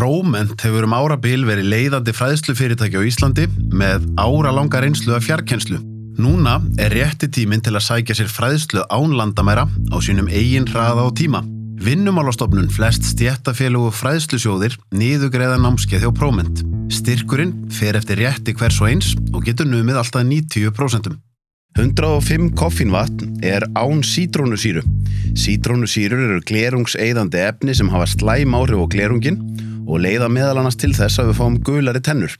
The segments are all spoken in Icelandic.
Próment hefur um árabil verið leiðandi fræðslufyrirtæki á Íslandi með áralanga reynslu af fjarkenslu. Núna er rétti tíminn til að sækja sér fræðslu án landamæra á sínum eigin hraða og tíma. Vinnumálastofnun flest stjættafélugu fræðslusjóðir niðugreiða námskeið hjá Próment. Styrkurinn fer eftir rétti hvers og eins og getur numið alltaf 90%. 105 koffínvatn er án sítrónusýru. Sítrónusýrur eru glerungseiðandi efni sem hafa slæm áhrif á glerungin og leiða meðal annars til þess að við fáum gulari tennur.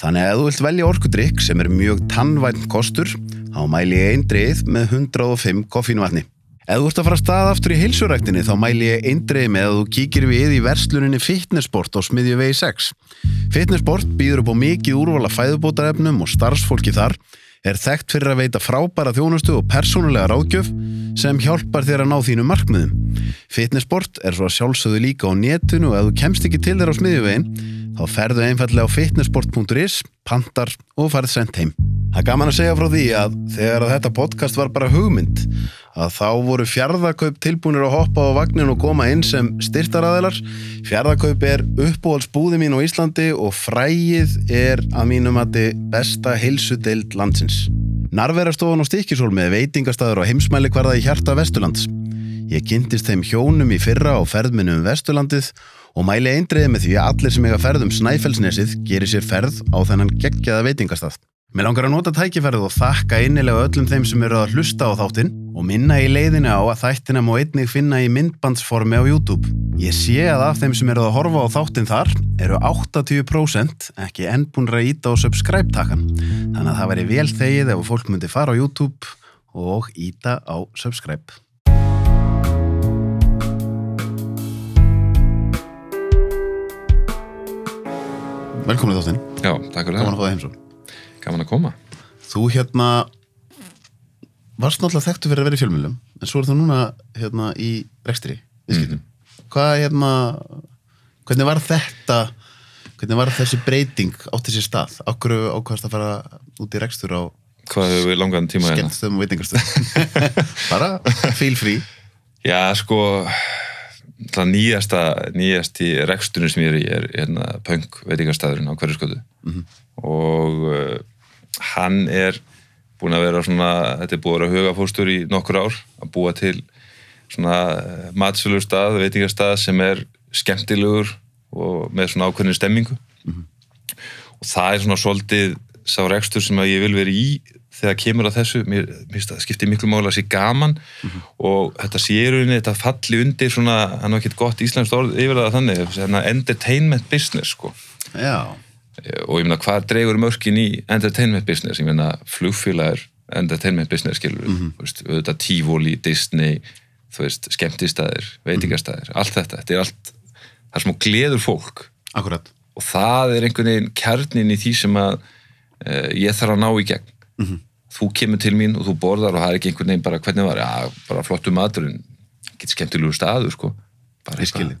Þannig að ef þú vilt velja orkudrykk sem er mjög tannvænt kostur, þá mæli ég eindrið með 105 koffínvatni. Ef þú ert að fara stað aftur í heilsuræktinni þá mæli ég eindrið með að þú kíkir við í versluninni Fitnessport á smiðju vegi 6. Fitnessport býður upp á mikið úrvala fæðubótarefnum og starfsfólki þar er þekkt fyrir að veita frábæra þjónustu og persónulega ráðgjöf sem hjálpar þér að ná þínu markmiðum. Fitnessport er svo að sjálfsögðu líka á netinu og ef þú kemst ekki til þér á smiðjuvegin þá ferðu einfallega á fitnessport.is, pantar og farið sendt heim. Það er gaman að segja frá því að þegar að þetta podcast var bara hugmynd að þá voru fjárðakaup tilbúinir að hoppa á vagnin og koma inn sem styrtaræðilar. Fjárðakaup er uppbúhalsbúði mín á Íslandi og frægið er að mínum að þið besta heilsudeild landsins. Narverastofan og stíkisól með veitingastæður og heimsmæli hverða í hjarta Vesturlands. Ég kynntist þeim hjónum í fyrra á ferðminu um Vesturlandið og mæli eindriði með því að allir sem eiga ferð um Snæfellsnesið gerir sér ferð á þennan geggjaða veitingastað. Mér langar að nota tækifærið og þakka innilega öllum þeim sem eru að hlusta á þáttinn og minna í leiðinu á að þættina má einnig finna í myndbandsformi á YouTube. Ég sé að af þeim sem eru að horfa á þáttinn þar eru 80% ekki enn búin að íta á subscribe-takkan. Þannig að það væri vel þegið ef fólk myndi fara á YouTube og íta á subscribe. Velkomin í þáttinn. Já, takk fyrir Gaman að það. fá það heimsó. Gaman að koma. Þú hérna varst náttúrulega þekktu fyrir að vera í fjölmjölum en svo er þú núna hérna í rekstri viðskiptum. Hvað hérna hvernig var þetta hvernig var þessi breyting átti sér stað? Akkur ákvæmst að fara út í rekstur á Hvað hefur við langan tíma hérna? skemmtstöðum og veitingarstöðum? Bara feel free. Já, sko, það nýjasta, nýjasti reksturinn sem ég er í er hérna punk veitingastæðurinn á hverju skotu. Og uh, hann er búin að vera svona, þetta er búin að vera hugafóstur í nokkur ár að búa til svona matsölur stað, veitingastað sem er skemmtilegur og með svona ákveðin stemmingu. og það er svona svolítið sá rekstur sem að ég vil vera í þegar kemur að þessu, mér, finnst það skiptir miklu máli að sé gaman og þetta sé í rauninni, þetta falli undir svona, hann var ekkert gott íslenskt orð yfir það þannig, svona entertainment business sko, Já. Og ég meina hvað dregur mörkin í entertainment business, ég meina flugfélagur entertainment business skilur við, þú veist, auðvitað Tivoli, Disney þú veist, skemmtistæðir, veitingastæðir allt þetta, þetta er allt það er smá gleður fólk. Akkurat. og það er einhvern veginn kjarnin í því sem að uh, ég þarf að ná í gegn. Þú kemur til mín og þú borðar og það er ekki einhvern veginn bara hvernig var, já, bara flottu maturinn. Getur skemmtilegu staður sko. Bara þig.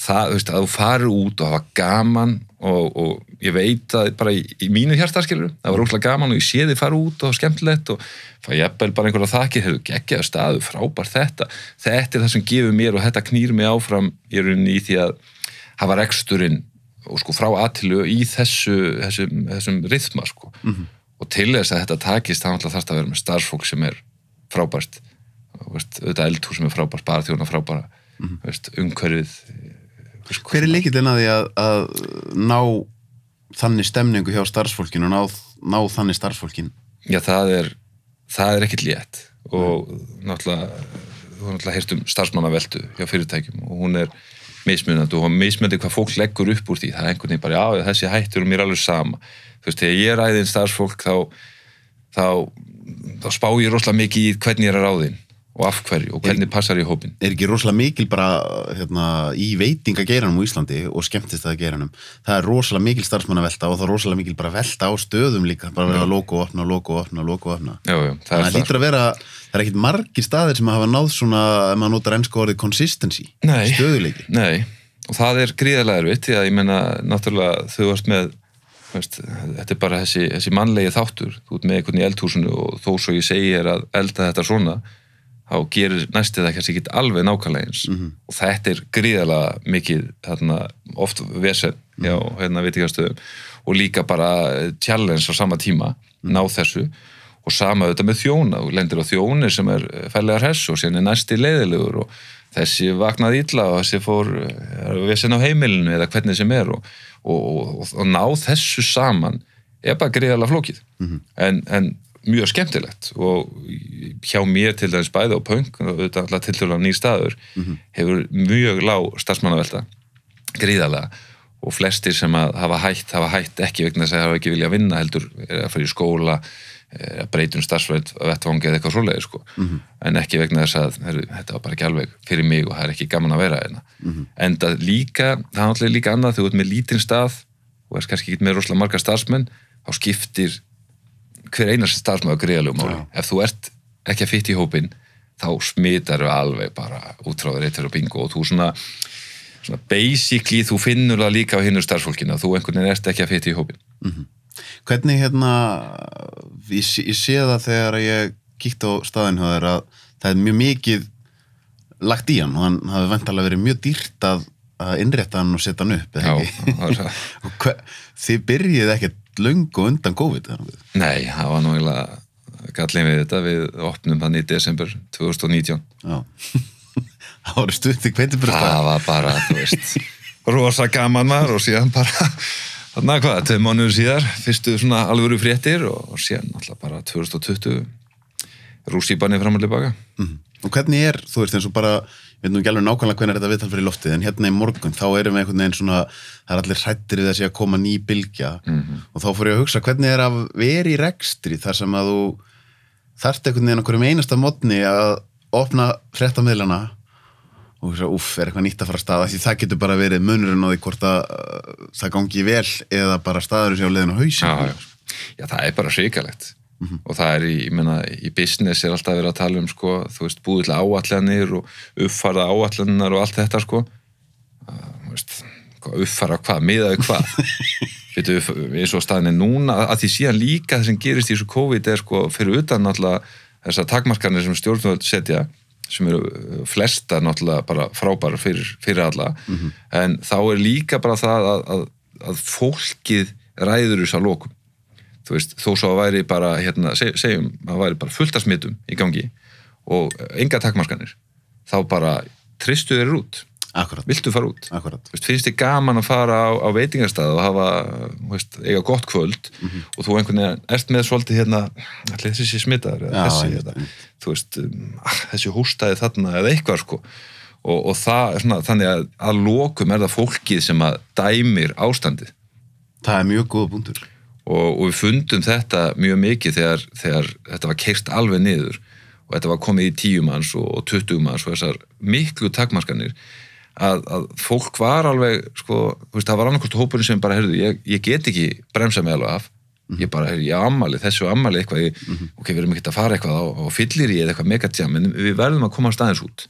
Það, þú veist, að þú farir út og hafa gaman og, og ég veit að bara í, í mínu hjartaskilur, það var rúslega gaman og ég sé þið fara út og skemmtilegt og fæ jafnvel bara einhverja þakkir, hefur geggjaðu staðu frábær þetta, þetta er það sem gefur mér og þetta knýr mig áfram í rauninni í því að hafa reksturinn og sko frá aðtilu í þessu þessum, þessum rithma sko. Og til þess að þetta takist þá þarf það að vera með starfsfólk sem er frábært. Veist, auðvitað eldhús sem er frábært, bara þjóna frábæra veist, umhverfið veist, Hver er líkillinn að því að, að ná þannig stemningu hjá starfsfólkinu og ná, ná þannig starfsfólkin? Já, það er, það er ekkert létt. Og náttúrulega þú náttúrulega heyrt um starfsmannaveldu hjá fyrirtækjum og hún er mismunandi og mismunandi hvað fólk leggur upp úr því. Það er einhvern veginn bara, já, þessi hættur og mér er alveg sama. Þú veist, þegar ég ræði inn starfsfólk þá, þá, þá spá ég rosalega mikið í hvernig ég er að ráðin og af hverju? Og hvernig passar ég hópin Er ekki rosalega mikil bara hérna, í veitingageiranum á Íslandi og skemmtist það er rosalega mikil starfsmannavelta og það er rosalega mikil bara velta á stöðum líka, bara verið að loka og opna, loka og opna, loka og opna. já, já, það er það lítur að vera, það er ekkit margir staðir sem hafa náð svona, ef maður notar ennska orðið consistency, Nei. stöðuleiki. Nei, og það er gríðarlega erfitt því að ég menna náttúrulega þau varst með veist, þetta er bara þessi, þessi mannlegi þáttur. Þú ert með einhvern í eldhúsinu og þó svo ég segi er að elda þetta svona þá gerir næstu það kannski ekki alveg nákvæmlega eins. Og þetta er gríðarlega mikið þarna, oft vesen hjá hérna veitingastöðum. Og líka bara challenge á sama tíma ná þessu. Og sama auðvitað með þjóna. Og lendir á þjóni sem er fællega hress og síðan er næsti leiðilegur og þessi vaknaði illa og þessi fór eh, vesen á heimilinu eða hvernig sem er og, og, og, og ná þessu saman er bara greiðalega flókið. En, en mjög skemmtilegt og hjá mér til dæmis bæði á punk og auðvitað alltaf til dæmis nýr staður hefur mjög lág starfsmannavelta gríðalega og flestir sem að hafa hætt hafa hætt ekki vegna þess að hafa ekki vilja að vinna heldur er að fara í skóla að breytum starfsvæð vettvangi eða eitthvað svoleiði sko. en ekki vegna þess að heru, þetta var bara ekki alveg fyrir mig og það er ekki gaman að vera hérna. en það líka það er náttúrulega líka annað þegar þú ert með lítinn stað og er kannski ekki með rosalega marga starfsmenn þá skiptir hver einast starfsmæður greiðalegu máli. Já. ef þú ert ekki að fytta í hópin þá smitar þau alveg bara útráður eittur og bingo. Og þú svona, svona basically þú finnur það líka á hinnur starfsfólkina þú einhvern veginn ert ekki að fytta í hópin Hvernig hérna, ég, ég sé það þegar ég kíkt á staðin hjá þér að það er mjög mikið lagt í hann og hann hafi vantarlega verið mjög dýrt að, að innrétta hann og setja hann upp, eða Já, ekki? það var- Og hver, þið byrjið ekkert löngu undan COVID, eða nokkuð? Nei, það var nú eiginlega gallin við þetta við opnum þannig í desember 2019 Já. það voru stutti kveitibur það var bara, þú veist rosa gaman maður og síðan bara þarna hvað, tvei mánuður síðar fyrstu svona alvöru fréttir og, og síðan alltaf bara 2020 rússýbanið fram og tilbaka Og hvernig er, þú veist, eins og bara, ég veit nú ekki alveg nákvæmlega hvernig er þetta viðtal fyrir loftið, en hérna í morgun, þá erum við einhvern veginn svona, það er allir hrættir við þessi að koma ný bylgja. Og þá fór ég að hugsa, hvernig er að vera í rekstri þar sem að þú þarft einhvern veginn okkur um einasta modni að opna fréttamiðlana? Og hugsa, úff, er eitthvað nýtt að fara að staða, því það getur bara verið munurinn á því hvort að uh, það gangi vel eða bara staður sér á leiðin á hausin. já, já. já, það er bara svikalegt og það er í, ég meina, í business er alltaf verið að tala um, sko, þú veist, búið til áallanir og uppfara áallanar og allt þetta, sko. Uh, veist, uppfara hvað, miðaðu hvað? Veitu, eins og staðin er núna að því síðan líka það sem gerist í þessu COVID er sko fyrir utan náttúrulega þessar takmarkanir sem stjórnvöld setja sem eru uh, flesta náttúrulega bara frábæra fyrir, fyrir alla. En þá er líka bara það að, að, að fólkið ræður þess að lokum þú veist, þó svo að væri bara hérna, seg, segjum, að væri bara fullt af smitum í gangi og enga takmarkanir þá bara tristu þeir út. Akkurat, viltu fara út? Veist, finnst þið gaman að fara á, á veitingastað og hafa, veist, eiga gott kvöld og þú einhvern veginn ert með svolítið hérna, allir þessi sé smitaður eða Já, þessi, einmitt, eða, þú veist, um, ah, þessi hústaði þarna eða eitthvað sko. Og, og það svona, þannig að að lokum er það fólkið sem að dæmir ástandið. Það er mjög góða búndur. Og, og við fundum þetta mjög mikið þegar, þegar þetta var keist alveg niður. Og þetta var komið í tíu manns og, og 20 manns og þessar miklu takmarskanir að, að fólk var alveg sko, veist, það var annarkost hópurinn sem bara, heyrðu, ég, ég get ekki bremsa mig alveg af. Ég bara, ég ammali, þessu ammali eitthvað, ég, ok, við erum ekki að fara eitthvað á, á fyllir í eða eitthvað megatjam en við verðum að koma staðins út.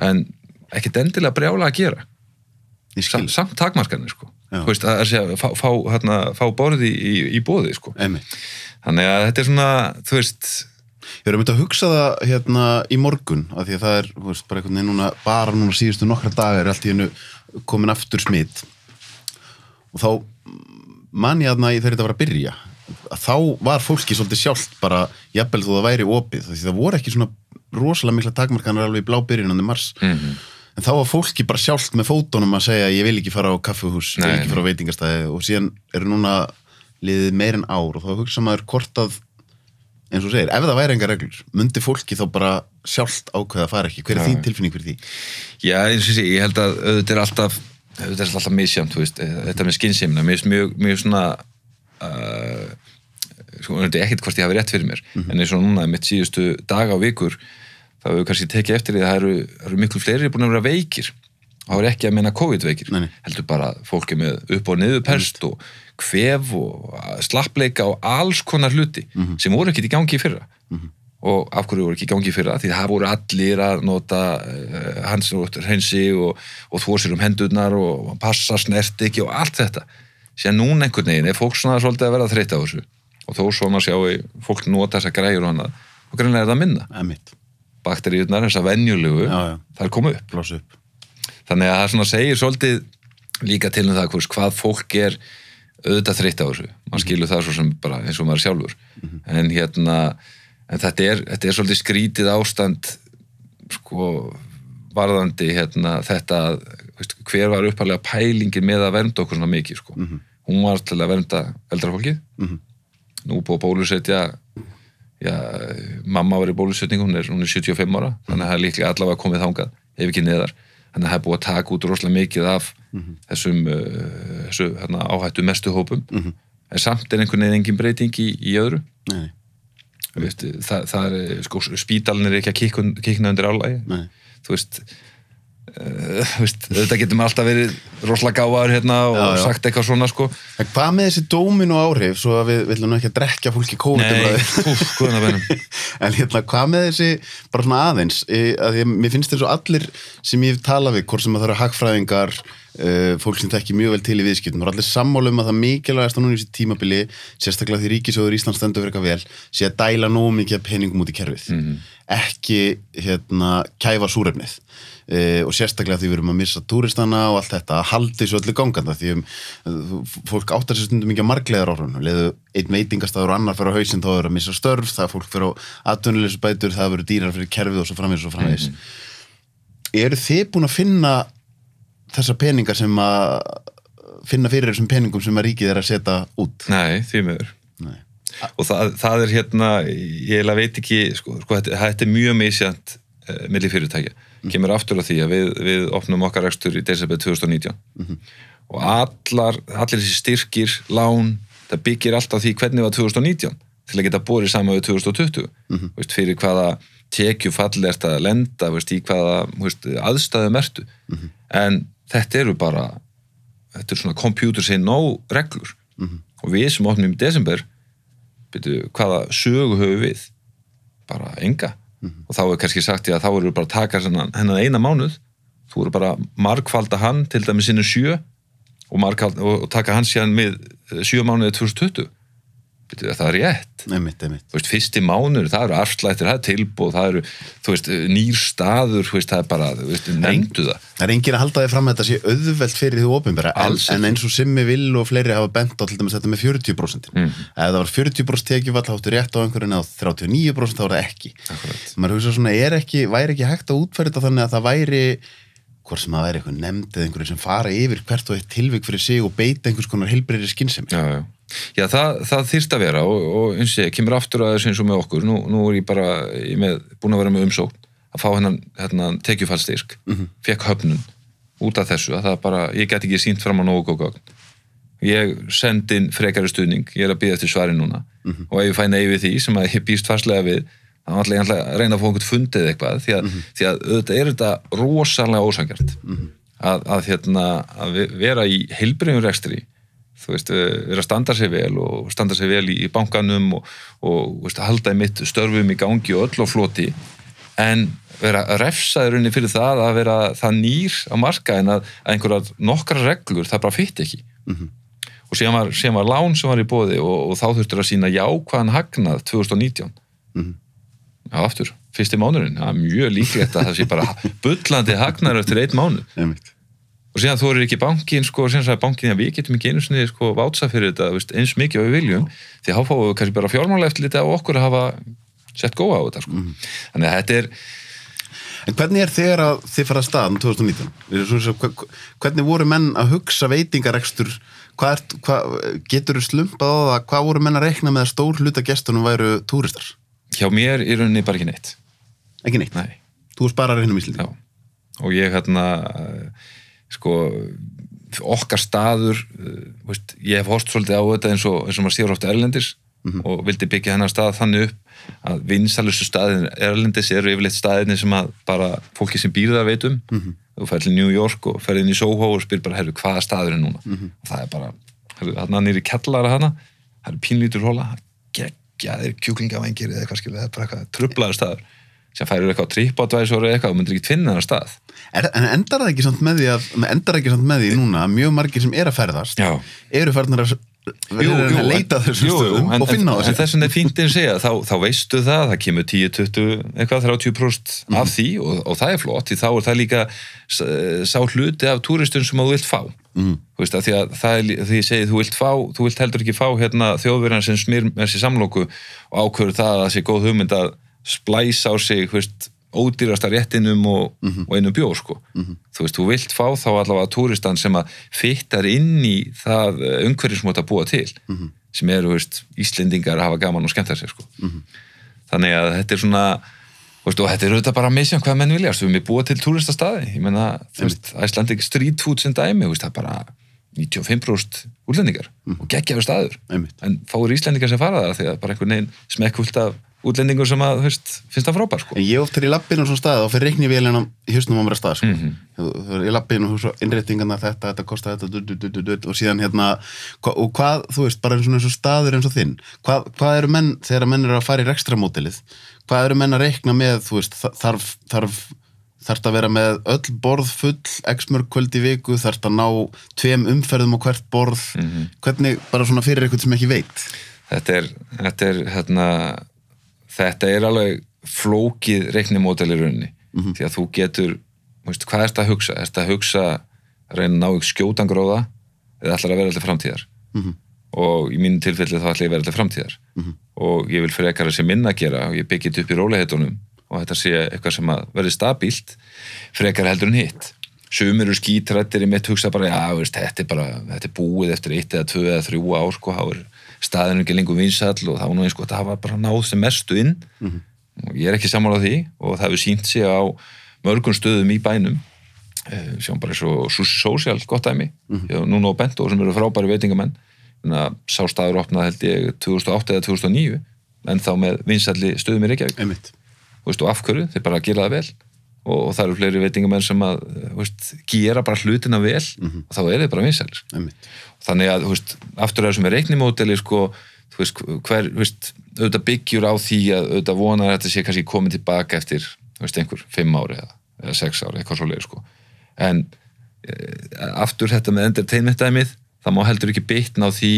En ekkert endilega brjála að gera. Sam, samt takmarskanir sko veist, að, að segja, fá, fá, hérna, fá borði í, í bóði sko. Þannig að þetta er svona, þú veist Ég erum myndið að hugsa það hérna í morgun af því að það er, veist, bara einhvern veginn núna bara núna síðustu nokkra dagar er allt í hennu komin aftur smitt og þá man ég aðna í þegar þetta var að byrja að þá var fólki svolítið sjálft bara jafnvel þó það væri opið því það voru ekki svona rosalega mikla takmarkanar alveg í blábyrjunandi mars. Mhm. En þá var fólki bara sjálft með fótunum að segja ég vil ekki fara á kaffuhús, ég vil ekki fara á veitingastæði og síðan eru núna liðið meir en ár og þá hugsa maður hvort að eins og segir, ef það væri enga reglur myndi fólki þá bara sjálft ákveða að fara ekki? Hver er Já. þín tilfinning fyrir því? já, eins og sé, ég held að auðvitað er alltaf auðvitað er alltaf misjamt, þetta með skynnsimna, mér finnst mjög, mjög svona uh, sko, er ekkert hvort ég hafi rétt fyrir mér en eins og núna mitt síðustu daga og vikur þá hefur kannski tekið eftir því að það eru, eru miklu fleiri búin að vera veikir. Og það er ekki að meina COVID-veikir. Nei, nei. heldur bara fólki með upp og niður perst og kvef og slappleika og alls konar hluti sem voru ekkert í gangi í fyrra. Og af hverju voru ekki í gangi í fyrra? Því það voru allir að nota uh, hans og hreinsi og, og þvó sér um hendurnar og passa snert ekki og allt þetta. Sér núna einhvern veginn er fólk svona svolítið að vera þreytt á þessu. Og þó svona sjáu fólk nota þessar græjur og hana og greinlega er það minna. Bakteríunar, þessar já. þær koma upp. Upp. þannig að það segir svolítið líka til um það hvers, hvað fólk er auðvitað þreytt á þessu. Maður skilur það svo sem bara eins og maður sjálfur. En hérna en þetta er, þetta er svolítið skrítið ástand sko varðandi hérna þetta veist, hver var uppalega pælingin með að vernda okkur svona mikið sko. hún var til að vernda eldra fólkið. Nú búið bólusetja já, mamma var í bólusetningu hún er, hún er 75 ára þannig að það er líklega allavega komið þangað ef ekki neðar. Þannig að það er búið að taka út rosalega mikið af þessum uh, þessu, hérna, áhættu mestu hópum. En samt er einhvern veginn engin breyting í, í öðru. Nei, Veist, það, það er, sko, spítalinn er ekki að kikna, undir álægi nei. þú veist, þetta getur maður alltaf verið rosalega gáðar hérna og Já, já. sagt eitthvað svona sko. En hvað með þessi dómin og áhrif, svo að við viljum nú ekki að drekja fólki bennum en hérna, hvað með þessi, bara svona aðeins, e, að ég, mér finnst þess að allir sem ég hef talað við, hvort sem að það eru hagfræðingar, fólk sem þekki mjög vel til í viðskiptum, er allir sammála um að það mikilvægast á núna í þessi tímabili, sérstaklega því ríkisjóður Íslands stendur fyrir eitthvað vel, sé að dæla nóg mikið af peningum út í kerfið, ekki hérna, kæfa súrefnið. Uh, og sérstaklega því við erum að missa túristana og allt þetta, að haldi svo öllu ganganda því um, fólk áttar sér stundum ekki að margleðar orðunum, leðu einn veitingastæður og annar fyrir á hausinn þá er að missa störf það er fólk fyrir á atvinnulegsu bætur það verður dýrar fyrir kerfið og svo framvegis og framvegis. Eru þið búin að finna þessa peningar sem að finna fyrir þessum peningum sem að ríkið er að setja út? Nei, því miður. Nei. og það, það er hérna ég veit ekki, sko, sko þetta, þetta er mjög misjant uh, milli fyrirtækja. Kemur aftur á því að við, við opnum okkar rekstur í desember 2019 og allar, allir þessi styrkir lán, það byggir alltaf því hvernig var 2019 til að geta borið saman við 2020 veist, fyrir hvaða tekjufall er þetta að lenda veist, í hvaða veist, aðstæðum ertu. En þetta eru bara þetta er svona computer say no reglur. Og við sem opnum í desember byrju, hvaða sögu höfum við? Bara enga. Og þá er kannski sagt ég að þá eru bara taka hennan, eina mánuð. Þú eru bara að margfalda hann til dæmis sinni sjö og, og, taka hann síðan með eh, sjö mánuði 2020 byrju, það er rétt einmitt, einmitt þú veist, fyrsti mánuður, það eru afslættir, það er tilbúð, það eru, þú veist, nýr staður, þú veist, það er bara, þú veist, neyndu það. Það er enginn að halda þig fram að þetta sé auðvelt fyrir því ofinbæra en, en eins og Simmi Vill og fleiri hafa bent á til dæmis þetta með 40% mm. ef það var 40% tekjufall þá áttu rétt á einhverjum eða 39% þá var það ekki Akkurat. maður hugsa svona, er ekki, væri ekki hægt að útfæra þetta þannig að það væri hvort sem það væri eitthvað nefnd eða einhverju sem fara yfir hvert og eitt tilvik fyrir sig og beita einhvers konar heilbreyri skynsemi. Já, já. Já, það, það þyrst að vera og, og eins og ég kemur aftur að þessu eins og með okkur, nú, nú er ég bara ég með, búin að vera með umsókn að fá hennan, hennan tekjufallstyrk fekk höfnun út af þessu að það bara, ég get ekki sínt fram á nógu góð gögn. Ég send inn frekari stuðning, ég er að býða eftir svari núna. Og ef ég fæ nei við því sem að ég býst farslega við ætla ég ætla að reyna að fá einhvern fundið eitthvað því að, því að auðvitað er þetta rosalega ósangjart að, að, hérna, að ve- vera í heilbriðum rekstri þú veist, eh, vera að standa sig vel og standa sig vel í, í bankanum og, og veist, halda í mitt störfum í gangi og öll á floti en vera refsaður unni fyrir það að vera það nýr á marka en að, að einhverjar nokkra reglur það bara fytti ekki. Og síðan var, síðan var lán sem var í bóði og, og þá þurftur að sína jákvæðan hagnað 2019 já aftur, fyrsti mánuðurinn það er mjög líklegt að það sé bara bullandi hagnaður eftir einn mánuð einmitt. og síðan þú eru ekki bankin sko, og síðan sagði bankin að við getum ekki einu sinni sko, vátsa fyrir þetta veist, eins mikið og við viljum því þá fáum við kannski bara fjármála eftir lítið á okkur að hafa sett góða á þetta sko. þannig að þetta er En hvernig er þegar að þið fara að staðan 2019? Við erum svo- hva- hva- Hvernig voru menn að hugsa veitingarekstur? Hvað hvað, getur þú slumpað á það? Hvað voru menn að rekna með að stór hluta gestunum væru túristar? Hjá mér í rauninni bara ekki neitt Ekki neitt. Nei. Þú sparar hérna um Íslandi. Já. og ég hérna sko okkar staður eh, veist, ég hef horst svolítið á þetta eins og, eins og maður sér ofta erlendis og vildi byggja hennar stað þannig upp að vinsalustu staðin erlendis eru yfirleitt staðinni sem að bara fólki sem býr þar veit um þú fer til New York og fer inn í Soho og spyr bara, herru, hvaða staður er núna og það er bara, hann nýri kellara hana, það er pínlítur hóla geggjaðir kjúklingavengir eða eitthvað skilur, það er bara eitthvað trublaður staður sem færir eitthvað eða eitthvað og myndir ekki finna þennan stað Er, en endar það ekki samt með því að endar það ekki samt með því núna að mjög margir sem er að ferðast Já. eru farnir að, verður að leita að þessum jú, jú, stöðum en, og finna en, á en þessu þess vegna er fínt að segja þá, þá veistu það, það kemur 10, 20 eitthvað 30% Mhm. af því og, og það er flott, því þá er það líka sá hluti af túristun sem að þú vilt fá Mhm. þú veist, að því að það er því ég segi þú vilt fá, þú vilt heldur ekki fá hérna þjóðverðan sem smýr með sér samlóku og ákvörður það að það sé góð hugmynd að splæsa á sig, þú veist ódýrasta réttinum og, Mhm. og einu bjór sko. þú veist, þú vilt fá þá allavega túristan sem að fittar inn í það umhverjum sem þú ert að búa til Mhm. sem eru, þú veist, Íslendingar að hafa gaman og skemmta sér sko. þannig að þetta er svona veist, og þetta er auðvitað bara að misja hvað menn vilja, við erum búa til túristastaði ég meina, þú veist, Icelandic street food sem dæmi, þú veist, það er bara 95% útlendingar og geggjaður staður Einmitt. en fáir Íslendingar sem fara það því að bara einhvern veginn smekkvult af útlendingur sem að, þú veist, finnst það frábær sko. En ég oft er í lappinu á svona stað og fyrir reikni í hausnum á mér að stað sko. Þú er í lappinu og innréttingarna þetta, þetta kostar þetta du, du, du, og síðan hérna og hvað, þú veist, bara eins og, staður eins og þinn hvað, hvað eru menn, þegar menn eru að fara í hvað eru menn að reikna með, þú veist, þa- þarf þarf þarf að vera með öll borð full x mörg kvöld í viku, þarf að ná tveim umferðum á hvert borð? Hvernig, bara svona fyrir eitthvað sem ekki veit? Þetta er, þetta er hérna, þetta er alveg flókið reiknimódel í rauninni. Því að þú getur, veist, hvað ert að hugsa? Ert að hugsa, að reyna að ná ykkur skjótan gróða eða ætlar að vera alltaf framtíðar? Og í mínu tilfelli þá ætla ég að vera alltaf framtíðar og ég vil að sé minna að gera og ég byggja þetta upp í róleihetunum og þetta sé eitthvað sem að verði stabílt fyrir ekkar heldur en hitt. Sumir eru skítrættir í mitt hugsa bara já, veist, þetta er bara, þetta er búið eftir eitt eða tvö eða þrjú ár sko, er staðinu ekki lengur vinsall og þá nú eins sko, það var bara náð sem mestu inn. Og ég er ekki sammála því og það hefur sínt sig á mörgum stöðum í bænum. Eh, sjáum bara og Sushi Social gott dæmi, mm -hmm. núna á Bento sem eru frábæri veitingamenn Þannig að sá staður opnað held ég 2008 eða 2009 en þá með vinsalli stöðum í Reykjavík. Einmitt, Þú veist, og af hverju, þeir bara gera það vel. Og, og það eru fleiri veitingamenn sem að veist, gera bara hlutina vel og þá er þeir bara einmitt. Þannig að, veist, aftur að þessum er reiknimódeli sko, þú veist, hver, auðvitað byggjur á því að auðvitað vonar að þetta sé kannski komið tilbaka eftir einhver fimm ári eða, eða sex ári, eitthvað svo leið, sko. En e, aftur þetta með entertainment dæmið, það má heldur ekki bitna á því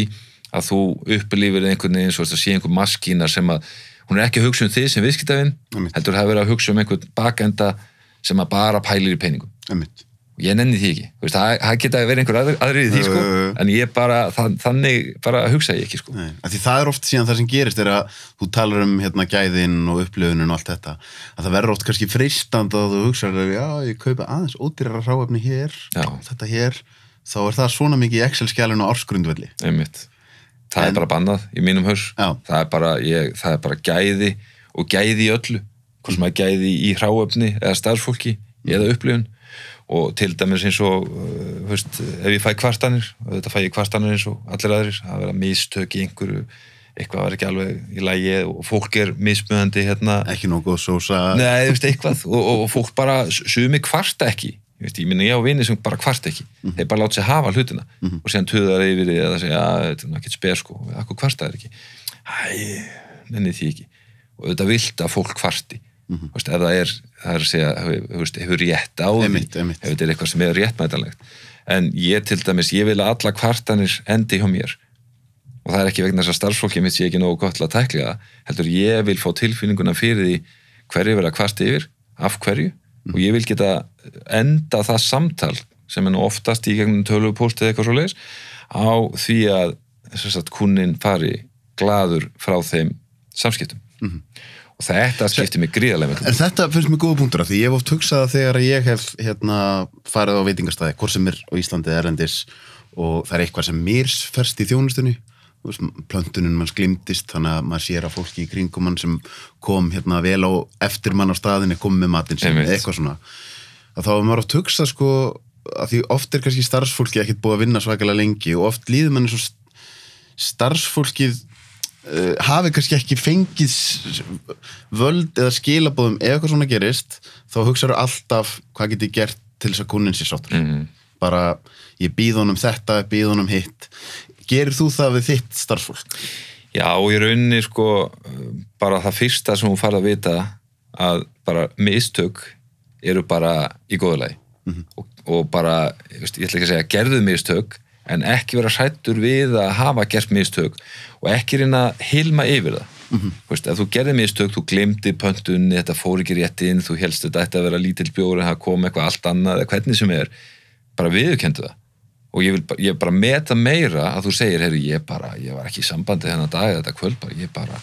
að þú upplifir einhvern veginn svo að það sé einhver maskína sem að hún er ekki að hugsa um þið sem viðskiptafinn heldur það verið að hugsa um einhvern bakenda sem að bara pælir í peningum. Einmitt. Og ég nenni því ekki, veist, það, það geta verið einhver aðri, aðri í því sko, en ég bara þann, þannig bara hugsa ég ekki sko. Nei, það er oft síðan það sem gerist er að þú talar um hérna gæðin og upplifunin og allt þetta, að það verður oft kannski freistand að þú hugsa að já, ég kaupa aðeins ódýrara ráefni hér Já. þetta hér, þá er það svona mikið í Excel-skjælinu á ársgrundvelli. Einmitt, það En- er bara bannað í mínum haus, það er bara ég, það er bara gæði og gæði í öllu. Hvort sem að gæði í hráöfni eða starfsfólki eða upplifun. Og til dæmis eins og uh, veist, ef ég fæ kvartanir þetta fæ ég kvartanir eins og allir aðrir. Það vera mistök í einhverju eitthvað var ekki alveg í lægi og fólk er mismöðandi hérna. Ekki góð sósa. Veist, eitthvað. Og, og fólk bara, sumi kvarta ekki ég, veist, ég minna ég á vini sem bara kvarta ekki. Þeir bara láta sig hafa hlutina. Og síðan töðar yfir því að það segja, að þetta er nú ekkert spes sko, akkur kvarta er ekki? Æ, nenni því ekki. Og auðvitað vilt að fólk kvarti. Mm veist, ef það er, það er að segja hefur, hefur, rétt á því ef þetta er eitthvað sem er réttmætanlegt. En ég til dæmis, ég vil að alla kvartanir endi hjá mér. Og það er ekki vegna þess að starfsfólki mitt sé ekki nógu gott til að tækla það, heldur ég vil fá tilfinninguna fyrir því hverju verða kvart yfir, af hverju og ég vil geta enda það samtal sem er nú oftast í gegnum tölvupóst eða eitthvað svo leiðis á því að að kunnin fari gladur frá þeim samskiptum. Og þetta skiptir mig gríðarlega En þetta finnst mér góða punktur af því. Ég hef oft hugsað að þegar ég hef hérna, farið á veitingastæði, hvort sem er á Íslandi eða erlendis og það er eitthvað sem mér ferst í þjónustunni plöntunin manns glimtist þannig að maður sér að fólki í kringum mann sem kom hérna vel á eftir mann á staðinni kom með matinn sem eitthvað svona. Að þá er maður oft hugsað sko að því oft er kannski starfsfólki ekkert búið að vinna svakalega lengi og oft líður mann eins og starfsfólkið uh, hafi kannski ekki fengið völd eða skilabóðum ef eitthvað svona gerist þá hugsaðu alltaf hvað get ég gert til þess að kunnin sér sáttur. Mhm. bara ég býð honum þetta, býð honum hitt gerir þú það við þitt starfsfólk? Já, og í rauninni sko bara það fyrsta sem hún farið að vita að bara mistök eru bara í góðulegi og, og bara, ég, ég ætla ekki að segja gerðu mistök en ekki vera hrættur við að hafa gert mistök og ekki reyna að hilma yfir það. Mm veist, ef þú gerði mistök, þú glemdi pöntunni, þetta fór ekki rétt inn þú helst þetta að vera lítill bjóri það kom eitthvað allt annað, eða hvernig sem er bara viðurkendu það og ég vil bara, ég bara meta meira að þú segir heyru, ég bara, ég var ekki í sambandi þennan dag þetta kvöld, bara, ég bara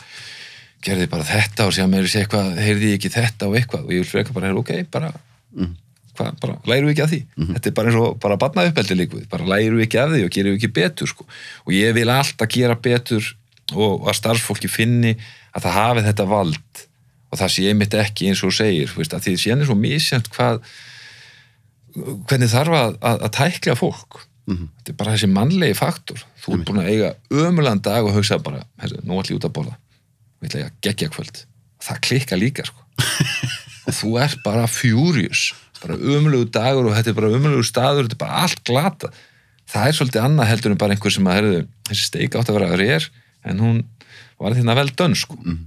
gerði bara þetta og sér að mér sé eitthvað heyrði ég ekki þetta og eitthvað. Og ég vil freka bara, heyru, ok, bara hvað, bara læru ekki af því? Þetta er bara eins og bara batna uppeldi líkuð bara læru ekki af því og gerum ekki betur sko. og ég vil alltaf gera betur og að starfsfólki finni að það hafi þetta vald og það sé einmitt ekki eins og þú segir veist, að því það sé ennig svo misjönd hvað hvernig þarf að, að, að tækla fólk þetta er bara þessi mannlegi faktor. Þú er búin að eiga ömulegan dag og hugsa bara, herru, nú ætlum ég út að borða. Við ætlum ég að gegja kvöld. Það klikka líka sko. Og þú ert bara furious. Bara umlegu dagur og þetta er bara umlegu staður þetta er bara allt glata það er svolítið annað heldur en bara einhver sem að herðu, þessi steik átt að vera rér en hún var þetta vel dönn sko. Mhm.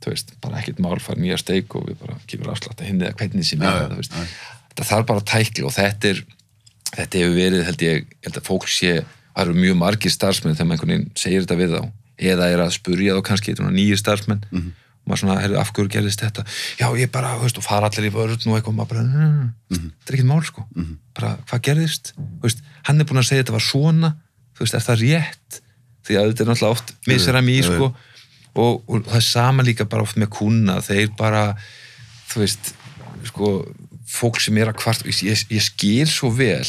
þú veist, bara ekkert mál fara nýja steik og við bara kemur afslátt að hinni eða hvernig sem já, það, þarf bara að tækla og þetta er þetta hefur verið, held ég, held að fólk sé það eru mjög margir starfsmenn þegar einhvern veginn segir þetta við þá. Eða er að spurja þá kannski, nýjir starfsmenn. Mhm. og maður svona, herðu, af hverju gerðist þetta? Já, ég bara, þú veist, og fara allir í vörn og eitthvað, og maður bara, "Mm, þetta er ekkert mál sko. Bara, hvað gerðist? Þú veist, hann er búin að segja þetta var svona. Þú veist, er það rétt? Því að þetta er náttúrulega oft misra mý sko. Og, og það er sama líka bara oft með kuna, þeir bara þú veist, sko fólk sem er að kvarta, ég, ég skil svo vel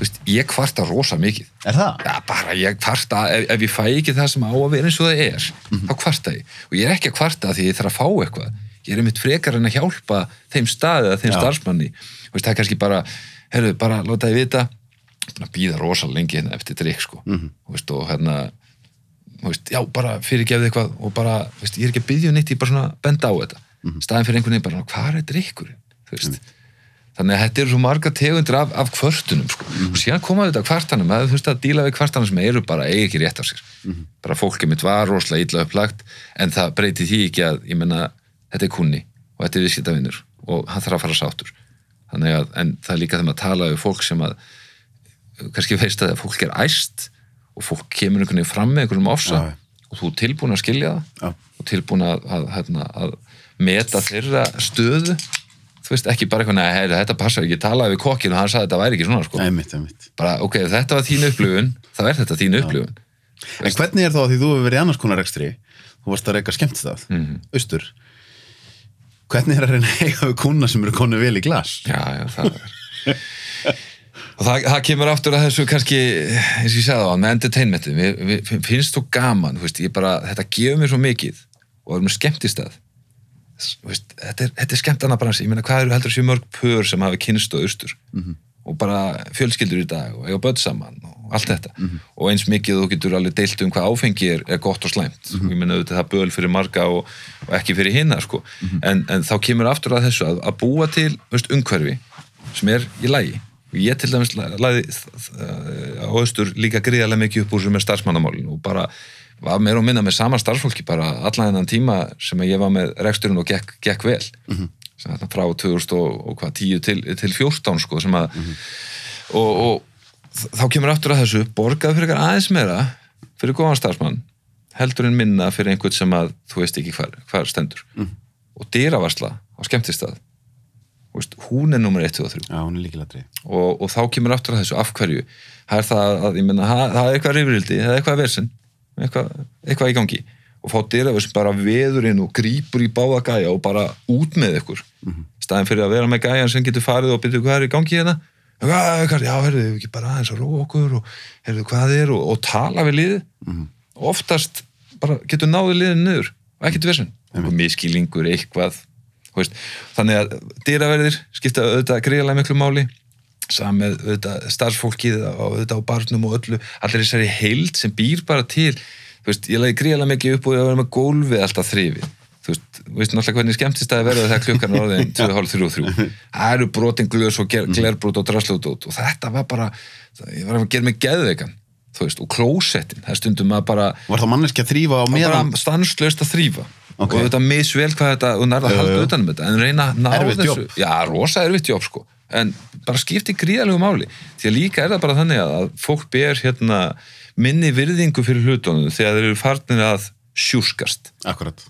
veist, ég kvarta rosa mikið Er það? Já, bara ég kvarta, ef, ef ég fæ ekki það sem á að vera eins og það er, þá kvarta ég. Og ég er ekki að kvarta því ég þarf að fá eitthvað. Ég er einmitt frekar en að hjálpa þeim staðið að þeim Já. starfsmanni. Veist, það er kannski bara, herru, bara láta ég vita, býða rosalega lengi hérna eftir drikk, sko. Mhm. Þú Veist, og hérna, veist, já, bara fyrirgefðu eitthvað og bara, veist, ég er ekki að byggja um neitt, ég er bara svona benda á þetta. Staðin fyrir einhvern veginn bara, hvað er? Þú veist, þannig að þetta eru svo marga tegundir af, af kvörtunum sko. og síðan koma þetta kvartanum að þú veist að díla við kvartanum sem eru bara eigi ekki rétt á sér bara fólkið mitt var rosalega illa upplagt en það breyti því ekki að ég menna þetta er kunni og þetta er viðskiptavinnur og hann þarf að fara sáttur þannig að, en það er líka þegar maður tala við fólk sem að kannski veist að fólk er æst og fólk kemur einhvern veginn fram með einhvernum ofsa Já. og þú er tilbúin að skilja það Já. og tilbúin að, að, hérna, að meta þeirra stöðu þú veist ekki bara eitthvað, neða, þetta passar ekki talaði við kokkinu og hann sagði að þetta væri ekki svona sko. Einmitt, einmitt. bara, ok, þetta var þín upplifun þá er þetta þín upplifun En hvernig er þá því þú hefur verið í annars konar rekstri þú varst að reyka skemmtstað Mhm. austur hvernig er að reyna að eiga við kuna sem eru konu vel í glas já, já, það er og það, það kemur aftur að þessu kannski, eins og ég sagði á með entertainmentin, við, við finnst þú gaman þú veist, ég bara, þetta gefur mér svo mikið og erum skemmtistað Þú veist, þetta er, þetta er skemmtana bransi. Ég meina hvað eru heldur sér mörg pör sem hafi kynst og austur? Og bara fjölskyldur í dag og eiga börn saman og allt þetta. Og eins mikið þú getur alveg deilt um hvað áfengi er, er gott og slæmt. Og ég meina auðvitað það böl fyrir marga og, og ekki fyrir hinna sko. en, en þá kemur aftur að þessu að, að búa til veist, umhverfi sem er í lagi. Og ég til dæmis lagði á austur líka gríðarlega mikið upp úr sem er starfsmannamálin og bara var meira og minna með sama starfsfólki bara allan þennan tíma sem ég var með reksturinn og gekk, gekk vel. Mm -hmm. frá 2010 til, til 14 sko sem að og, og þá kemur aftur að þessu borgað fyrir eitthvað aðeins meira fyrir góðan starfsmann heldur en minna fyrir einhvern sem að þú veist ekki hvar, hvar stendur. Og dýravarsla á skemmtistað. Veist, hún er nummer 1 og 3 Já, hún er líkilatri og, og þá kemur aftur að þessu af hverju? Það er það að, ég menna, það, það er eitthvað rifrildi, það er eitthvað versin eitthvað, eitthvað í gangi. Og fá dyrafur sem bara veður inn og grípur í báða gæja og bara út með ykkur. Mhm. staðin fyrir að vera með gæjan sem getur farið og byrju hvað er í gangi hérna? Já, herrðu, við ekki bara aðeins að róa okkur og herrðu, hvað er? Og, og tala við liðið. Mhm. oftast bara getur náðið liðið niður og ekkert versin, einhver miskilningur eitthvað þú veist. þannig að dýraverðir skipta auðvitað greiðlega miklu máli samið auðvitað starfsfólkið og auðvitað á barnum og öllu. Allir þessari heild sem býr bara til þú veist, ég lagi greiðlega mikið upp og ég vera með gólfið alltaf þrifið. Þú veist, veist náttúrulega hvernig skemmtist að verða þegar klukkan er orðin 2.30-3 það eru brotin glöðs og glerbrot og drasslóðdót og þetta var bara ég var að gera mig geðveikan þú veist, og klósettin, það stundum að bara Var það manneski að þrýfa á meðan bara stanslöst að þrýfa Ok. og þetta misvel hvað þetta og nærða að halda utanum þetta en reyna að ná þessu. já, rosa erfitt jobb sko en bara skipti gríðalegu máli því að líka er það bara þannig að fólk ber hérna minni virðingu fyrir hlutunum þegar þeir eru farnir að sjúskast. Akkurat.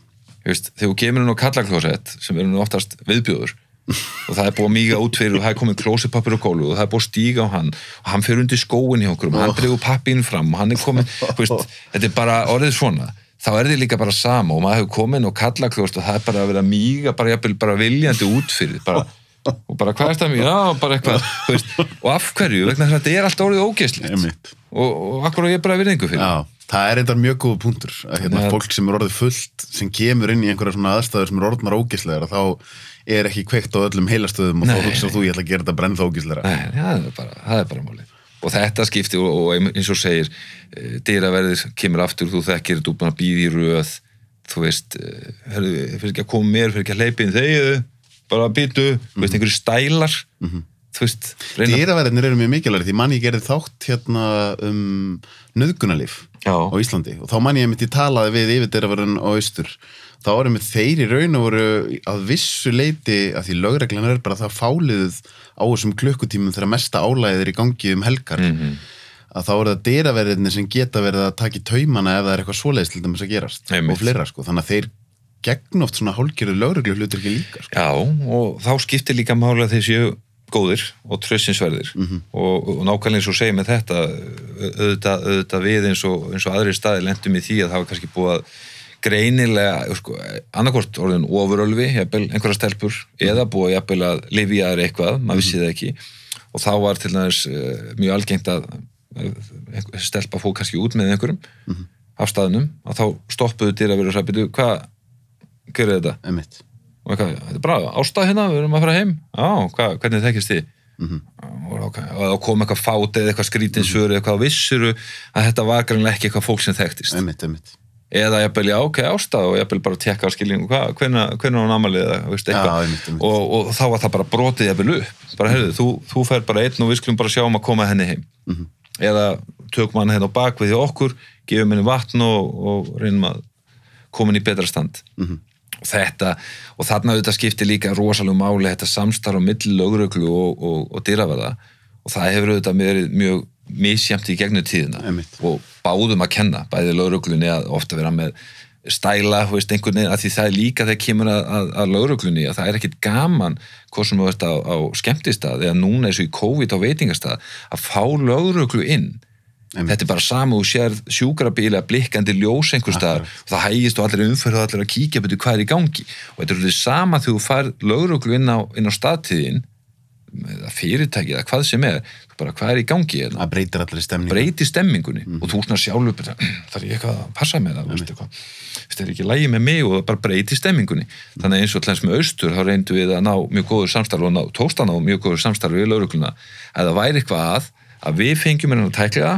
Veist, þegar þú kemur inn á kallaklósett sem eru nú oftast viðbjóður og það er búið að míga út fyrir og það er komið klósipappir á gólu og það er búið að stíga á hann og hann fyrir undir skóin hjá okkur og hann dregur pappin fram og hann er komið veist, þetta er bara orðið svona. Þá er þið líka bara sama og maður hefur komið á kallaklóst og það er bara að vera míga bara, bara viljandi út fyrir bara, og bara hvað er það mér, já bara eitthvað veist, og af hverju, vegna þess að þetta er allt orðið ógeðslegt Einmitt. og, og akkur og ég bara virðingu fyrir Já, það er eitthvað mjög góð punktur að hérna, Já. fólk sem er orðið fullt sem kemur inn í einhverja svona aðstæður sem er orðnar ógislegar þá er ekki kveikt á öllum heilastöðum og Nei. þá hugsa þú ég ætla að gera þetta brenn það ógislegra Nei, það er bara, er máli og þetta skipti og, og eins og segir uh, dýraverðir kemur aftur þú þekkir, þú er búin að býða í röð þú veist, hörðu, fyrir ekki að koma mér fyrir ekki að hleypa inn þegiðu bara býtu, þú veist, einhverju stælar þú veist, reyna Dýraverðinir eru mjög mikilvægir því mann ég gerði þátt hérna um nöðgunarlíf Já. á Íslandi og þá mann ég mitt í talaði við yfir dýraverðin á Austur þá erum við þeir í raun og voru að vissu leiti að því lögreglan er bara það fáliðuð á þessum klukkutímum þegar mesta álæðið er í gangi um helgar Mhm. að þá eru það dýraverðinir sem geta verið að taka í taumana ef það er eitthvað svoleiðis til dæmis að gerast Einmitt. og fleira sko, þannig að þeir gegn oft svona hálgjörðu lögreglu hlutur ekki líka sko. Já, og þá skiptir líka þeir séu góðir og trössinsverðir Mhm. og, og nákvæmlega eins og segir með þetta auðvitað, auðvitað við eins og, eins og aðri staði lendum í því að það var kannski búið að greinilega, sko, annarkvort orðin ofurölvi, einhverja stelpur eða búið jafnvel að lifja þær eitthvað, maður vissi það ekki. Og þá var til næðis uh, mjög algengt að uh, stelpa fók kannski út með einhverjum af staðnum og þá stoppuðu dyr að vera að sagði, hvað gerðu þetta? Einmitt. og eitthvað, þetta er bara ástæð hérna, við erum að fara heim já, hvað, hvernig þekkist þið Mhm. og, ok, og þá kom eitthvað fát eða eitthvað skrítinsvöru, eitthvað vissuru að þetta var greinlega ekki eitthvað fólk sem þekktist Einmitt, einmitt. eða jafnvel, já, ok, ástæð og jafnvel bara tekka á hvað, hvernig, á einmitt, einmitt. og, og þá var það bara brotið jafnvel upp bara, heyrðu, þú, þú fer bara einn og við skulum bara sjá um að koma henni heim Mhm. eða tökum hann hérna á bakvið hjá okkur gefum henni vatn og, og reynum að henni í betra stand Mhm. og þetta, og þarna auðvitað skiptir líka rosalega máli þetta samstarf á milli lögröglu og, og, og dýraverða og það hefur auðvitað verið mjög misjæmt í gegnum tíðina Einmitt. og báðum að kenna, bæði lögreglunni að ofta vera með stæla, veist, einhvern veginn, að því það er líka þegar kemur að, að, að lögreglunni, að það er ekkit gaman hvað sem þú veist á, á skemmtistað eða núna eins og í COVID á veitingastað að fá lögreglu inn. Þetta er bara sama og sér sjúkrabíla blikkandi ljós einhver staðar. Og það hægist og allir umferð og allir að kíkja betur hvað er í gangi. Og þetta er alveg sama þegar þú fær lögreglu inn á, inn á staðtíðin eða fyrirtæki eða hvað sem er bara hvað er í gangi hérna? Það breytir allir stemningu. breyti stemmingunni og þú svona sjálfur þarf ég eitthvað að passa með það þetta er ekki lægi með mig og það bara breyti stemmingunni þannig eins og tlens með austur þá reyndu við að ná mjög góður samstarf og ná, tókst að ná mjög góður samstarf við laurugluna að það væri eitthvað að að við fengjum hérna að tækla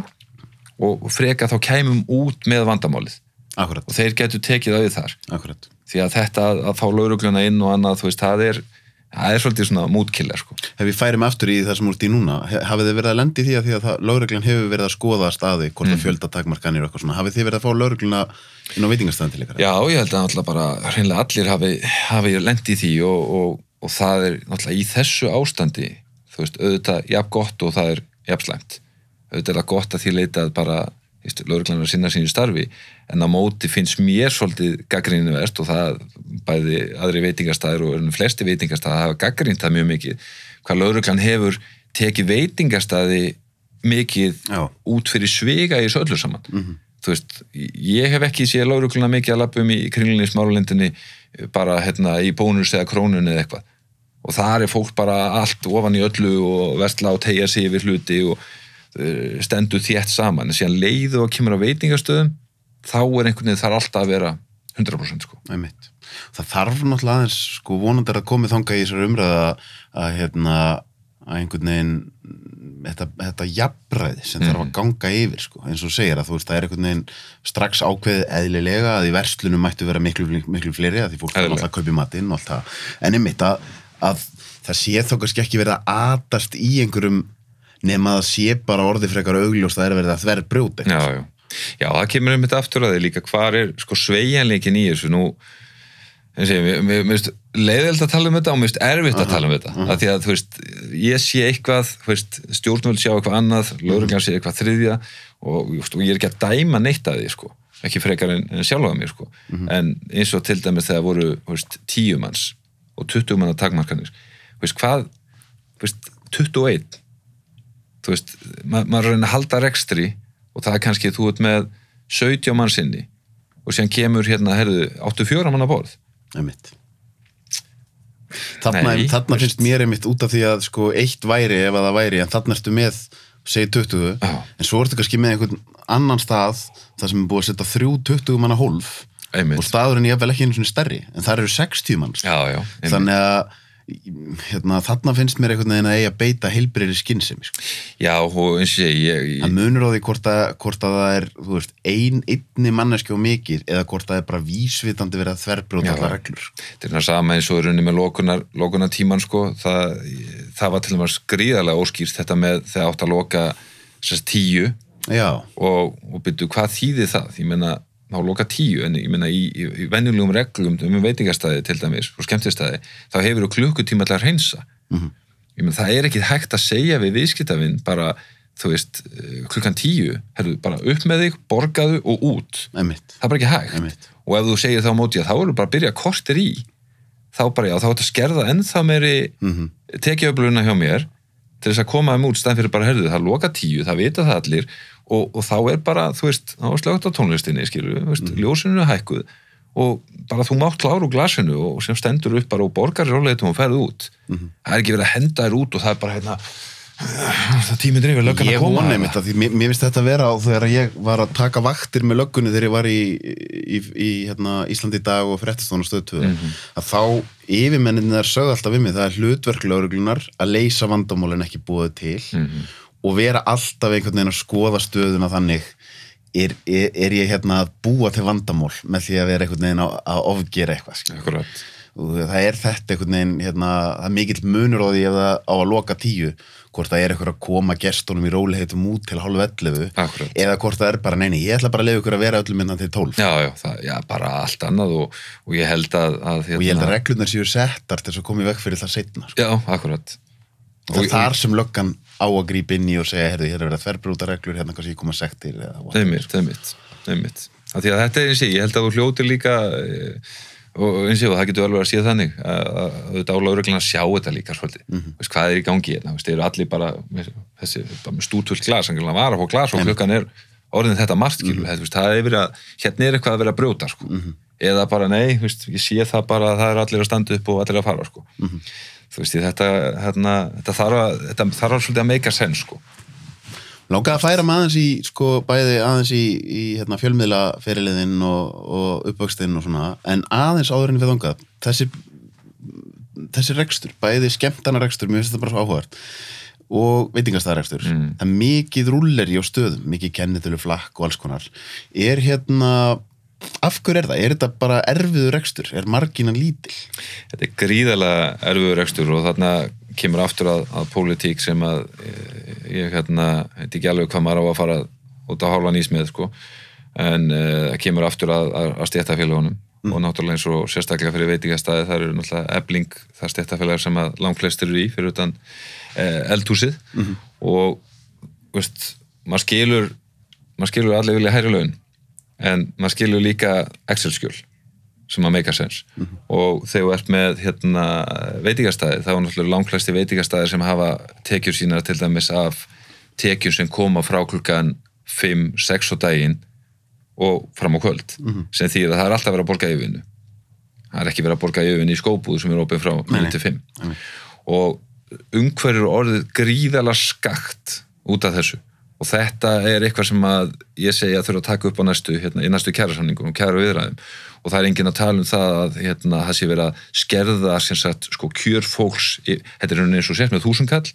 og freka þá kæmum út með vandamálið Akkurat, og þeir getur tekið það við þar akkurat. því að þetta að, að fá laurugluna inn og annað þú veist, það er, það er svolítið svona mútkiller sko. Ef við færum aftur í það sem úr í núna, hafið þið verið að lendi því að því að það, lögreglan hefur verið að skoða staði hvort Mhm. það fjölda takmarkanir og eitthvað svona, hafið þið verið að fá lögregluna inn á veitingastæðan til ykkar? Já, ég held að náttúrulega bara hreinlega allir hafi, hafi lent í því og, og, og það er náttúrulega í þessu ástandi þú veist, auðvitað auðvitað er það gott að því leita að bara lögreglanar sinna sínu starfi en á móti finnst mér svolítið gaggrinni verst og það bæði aðri veitingastæður og flesti veitingastæður hafa gaggrind það mjög mikið hvað lögreglan hefur tekið veitingastæði mikið Já. út fyrir svega í þessu öllu saman. Þú veist, ég hef ekki séð laurugluna mikið að lappa um í kringlinni smáralindinni bara hérna í bónus eða krónun eða eitthvað. Og þar er fólk bara allt ofan í öllu og vestla og tegja sig yfir hluti og stendur þétt saman en síðan leiðu og kemur á veitingastöðum þá er einhvern veginn þar alltaf að vera 100% sko. Einmitt. Það þarf náttúrulega aðeins, sko, vonandi er að komið þanga í þessar umræða að, hérna, að einhvern veginn þetta, þetta jafnræði sem þarf að ganga yfir, sko, eins og segir að þú veist, það er einhvern veginn strax ákveðið eðlilega að í verslunum mættu vera miklu, miklu fleiri að því fólk alltaf kaupi matinn en einmitt að, að það sé þó kannski ekki verið að atast í einhverjum nema að sé bara orðið frekar augljóst að það er verið að þverr brjóti já, já. já, það kemur um þetta aftur að þið líka hvar er sko sveigjanleikin í þessu. Nú eins og ég, mér- finnst leiðild að tala um þetta og mér finnst erfitt að tala um þetta. af því að, þú veist, ég sé eitthvað veist, stjórnvöld sjá eitthvað annað lögreglan sé eitthvað þriðja og, veist, og ég er ekki að dæma neitt að því, sko. Ekki frekar en, en sjálfa mér, sko. En eins og til dæmis þegar voru, veist, tíu manns og 20 manna takmarkanir veist, hvað, veist 21 þú veist, ma maður er að að halda rekstri og það er kannski, þú ert með 17 mann sinni og síðan kemur hérna, herðu, 84 manna borð Einmitt. Þarna, Nei, þarna finnst mér einmitt út af því að sko eitt væri ef að það væri en þarna ertu með segi 20 Já. en svo ertu kannski með einhvern annan stað þar sem er búið að setja þrjú 20 manna hólf Einmitt. og staðurinn er jafnvel ekki einu svona stærri en það eru 60 manns já, já, einmitt. þannig að hérna, þarna finnst mér einhvern veginn að eiga að beita heilbreyri skinnsemi sko. já, og eins og ég, Það munur á því hvort að, hvort að það er þú veist, ein, einni manneski og mikið eða hvort það er bara vísvitandi verið að þverbrjóta allar reglur. þetta er það sama eins og í rauninni með lokunar, lokunar tíman sko, það, það var til og með gríðarlega óskýrt þetta með þegar átt að loka sérst tíu. Já, og, og byrju hvað þýðir það? Ég meina, þá loka tíu en ég meina í, í, í venjulegum reglum um veitingastæði til dæmis og skemmtistæði þá hefur þú klukkutíma að hreinsa ég meina það er ekki hægt að segja við viðskiptavinn bara þú veist, eh, klukkan tíu herru, bara upp með þig, borgaðu og út einmitt. það er bara ekki hægt Einmitt. og ef þú segir þá móti að þá eru bara að byrja kortir í þá bara já, þá þetta að skerða ennþá meiri mm Mhm. -hmm. tekjaöfluna hjá mér til þess að koma þeim út stæðan fyrir bara herðu, það loka tíu, það vita það allir og, og þá er bara, þú veist, þá er slögt á tónlistinni, veist, mm. ljósinu hækkuð og bara þú mátt klára úr glasinu og sem stendur upp bara og borgar róleitum og ferð út það er ekki verið að henda þér út og það er bara hérna það tíminn drifir löggan Ég að koma vona einmitt að því mér, finnst þetta að vera á þegar ég var að taka vaktir með löggunni þegar ég var í, í, í hérna, Íslandi í dag og og stöðtöðu Mhm. að þá yfirmenninni þar sögðu alltaf við mig það er hlutverk lögreglunar að leysa vandamál en ekki búið til Mhm. Og vera alltaf einhvern veginn að skoða stöðuna þannig er, er, er ég hérna að búa til vandamál með því að vera einhvern veginn að, að ofgera eitthvað og það er þetta einhvern veginn hérna, það er mikill munur á því ef það á að loka tíu hvort það er eitthvað að koma gestunum í róliheitum út til hálf 11 Akkurat. eða hvort það er bara neini, ég ætla bara að leiða ykkur að vera öllum innan til 12 Já, já, það, já, bara allt annað og, og ég held að, að og ég held að reglunar séu settar til þess að koma í veg fyrir það setna sko. Já, akkurat. og er þar sem löggan á að grípa inn í og segja, herðu, hér er verið að þverbrúta reglur hérna kannski koma sektir. Einmitt, einmitt, einmitt. Af því að þetta er eins og ég, ég held að þú hljóti líka eh, og eins og það getur alveg að sé þannig að þetta álaugurinn að sjá þetta líka svolítið, mm -hmm. veist, hvað er í gangi hérna, veist, eru allir bara þessi, bara með stútvöld glas, hann var að fá glas og klukkan er orðin þetta margt, skilur, mm -hmm. það er verið að, hérna er eitthvað að vera að brjóta, sko, eða bara nei, veist, ég sé það bara að það er allir að standa upp og allir að fara, sko þú veist, ég, þetta, hérna, þetta þarf að þetta þarf að svolítið að make a sense, sko Langaði að færa maður aðeins í, sko, bæði aðeins í, í hérna, fjölmiðla fyrirliðin og, og uppvöxtinn og svona, en aðeins áðurinn við þangað, þessi, þessi rekstur, bæði skemmtana rekstur, mér finnst þetta bara svo áhugart, og veitingastæðarekstur, mm. það er mikið rúlleri á stöðum, mikið kennitölu flakk og alls konar, er hérna, af hverju er það? Er þetta bara erfiður rekstur? Er marginan lítil? þetta er gríðarlega erfiður rekstur og þarna kemur aftur að, að pólitík sem að eh, ég hérna, heit ekki alveg hvað maður á að fara út á hálfa nýs með sko. en uh, kemur aftur að, að, að stéttafélagunum og náttúrulega eins og sérstaklega fyrir veitingastæði það eru náttúrulega ebling það stéttafélagar sem að langflestir eru í fyrir utan uh, eldhúsið og veist, maður skilur maður skilur að allir vilja hæri laun en maður skilur líka Excel-skjöl sem að make a sense. Og þegar þú ert með hérna, veitingastæði þá er náttúrulega langklæsti veitingastæði sem hafa tekjur sínar til dæmis af tekjur sem koma frá klukkan 5, 6 á daginn og fram á kvöld sem því að það er alltaf verið að borga yfirvinnu það er ekki verið að borga yfirvinnu í skóbúð sem er opið frá 9 til 5 og umhverjur orðið gríðalega skakt út af þessu og þetta er eitthvað sem að ég segi að þurfa að taka upp á næstu, hérna, í næstu kærasamningum og kæra viðræðum og það er enginn að tala um það að hérna, það sé verið að skerða sem sagt, sko, kjör fólks í, þetta er eins og sért með þúsundkall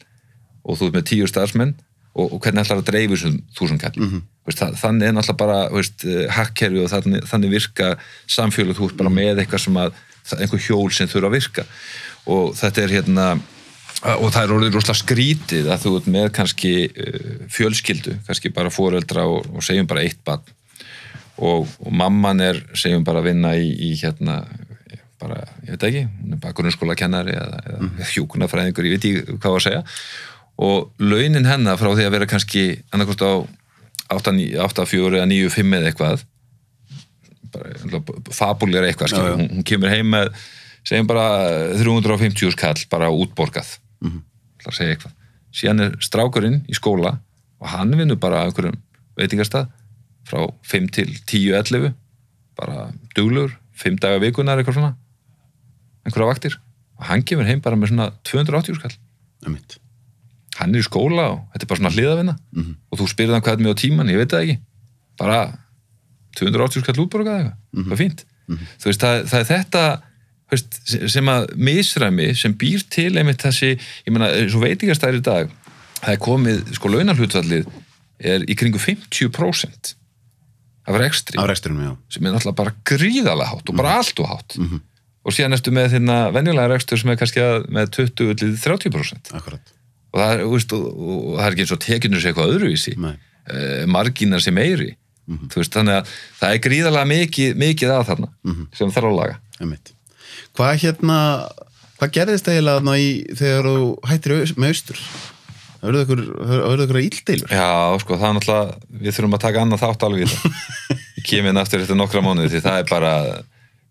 og þú ert með tíu starfsmenn og, og hvernig ætlar að dreifu þessum þúsundkall mm -hmm. það, þannig er náttúrulega bara veist, hakkerfi og þannig, þannig virka samfélag, þú ert bara með eitthvað sem að einhver hjól sem þurfa að virka. Og þetta er hérna og það er orðið rosalega skrítið að þú ert með kannski uh, fjölskyldu kannski bara foreldra og, og segjum bara eitt barn og, og mamman er segjum bara að vinna í, í hérna bara, ég veit ekki, hún er bara grunnskóla kennari eða, eða mm. hjúkunarfræðingur, ég veit ekki hvað að segja og launin hennar frá því að vera kannski annarkost á 8-4 eða 9-5 eða eitthvað bara fabulir eitthvað Já, já. hún, hún kemur heim með segjum bara 350 skall bara útborgað mm. -hmm. segja eitthvað síðan er strákurinn í skóla og hann vinnur bara á einhverjum veitingastað frá 5 til 10-11 bara duglur 5 daga vikunar eitthvað svona einhverja vaktir og hann kemur heim bara með svona 280 skall Einmitt. hann er í skóla og þetta er bara svona hliðavinna Mhm. og þú spyrir hann hvað er mjög á tíman, ég veit það ekki bara 280 skall útborgað eitthvað, Mhm. það er fínt þú veist, það, það er þetta veist, sem- að misræmi sem býr til einmitt þessi, ég meina, svo veitingastæri í dag það er komið, sko, launarhlutvallið er í kringu 50% af rekstri Af reksturinn, já. sem er náttúrulega bara gríðalega hátt og bara Mhm. allt og hátt og síðan ertu með þérna venjulega rekstur sem er kannski að, með 20-30% Akkurat. og það er, veist, og, og, það er ekki eins og tekinu sér eitthvað öðruvísi Nei. uh, marginar sem meiri þú veist, þannig að það er gríðarlega mikið, mikið að þarna sem þarf að laga Einmitt. Hvað hérna, hvað gerðist eiginlega í, þegar þú hættir með austur? Það verður ykkur íldeilur. Já, sko, það er náttúrulega við þurfum að taka annað þátt alveg í það ég kem inn aftur eftir nokkra mánuði því það er bara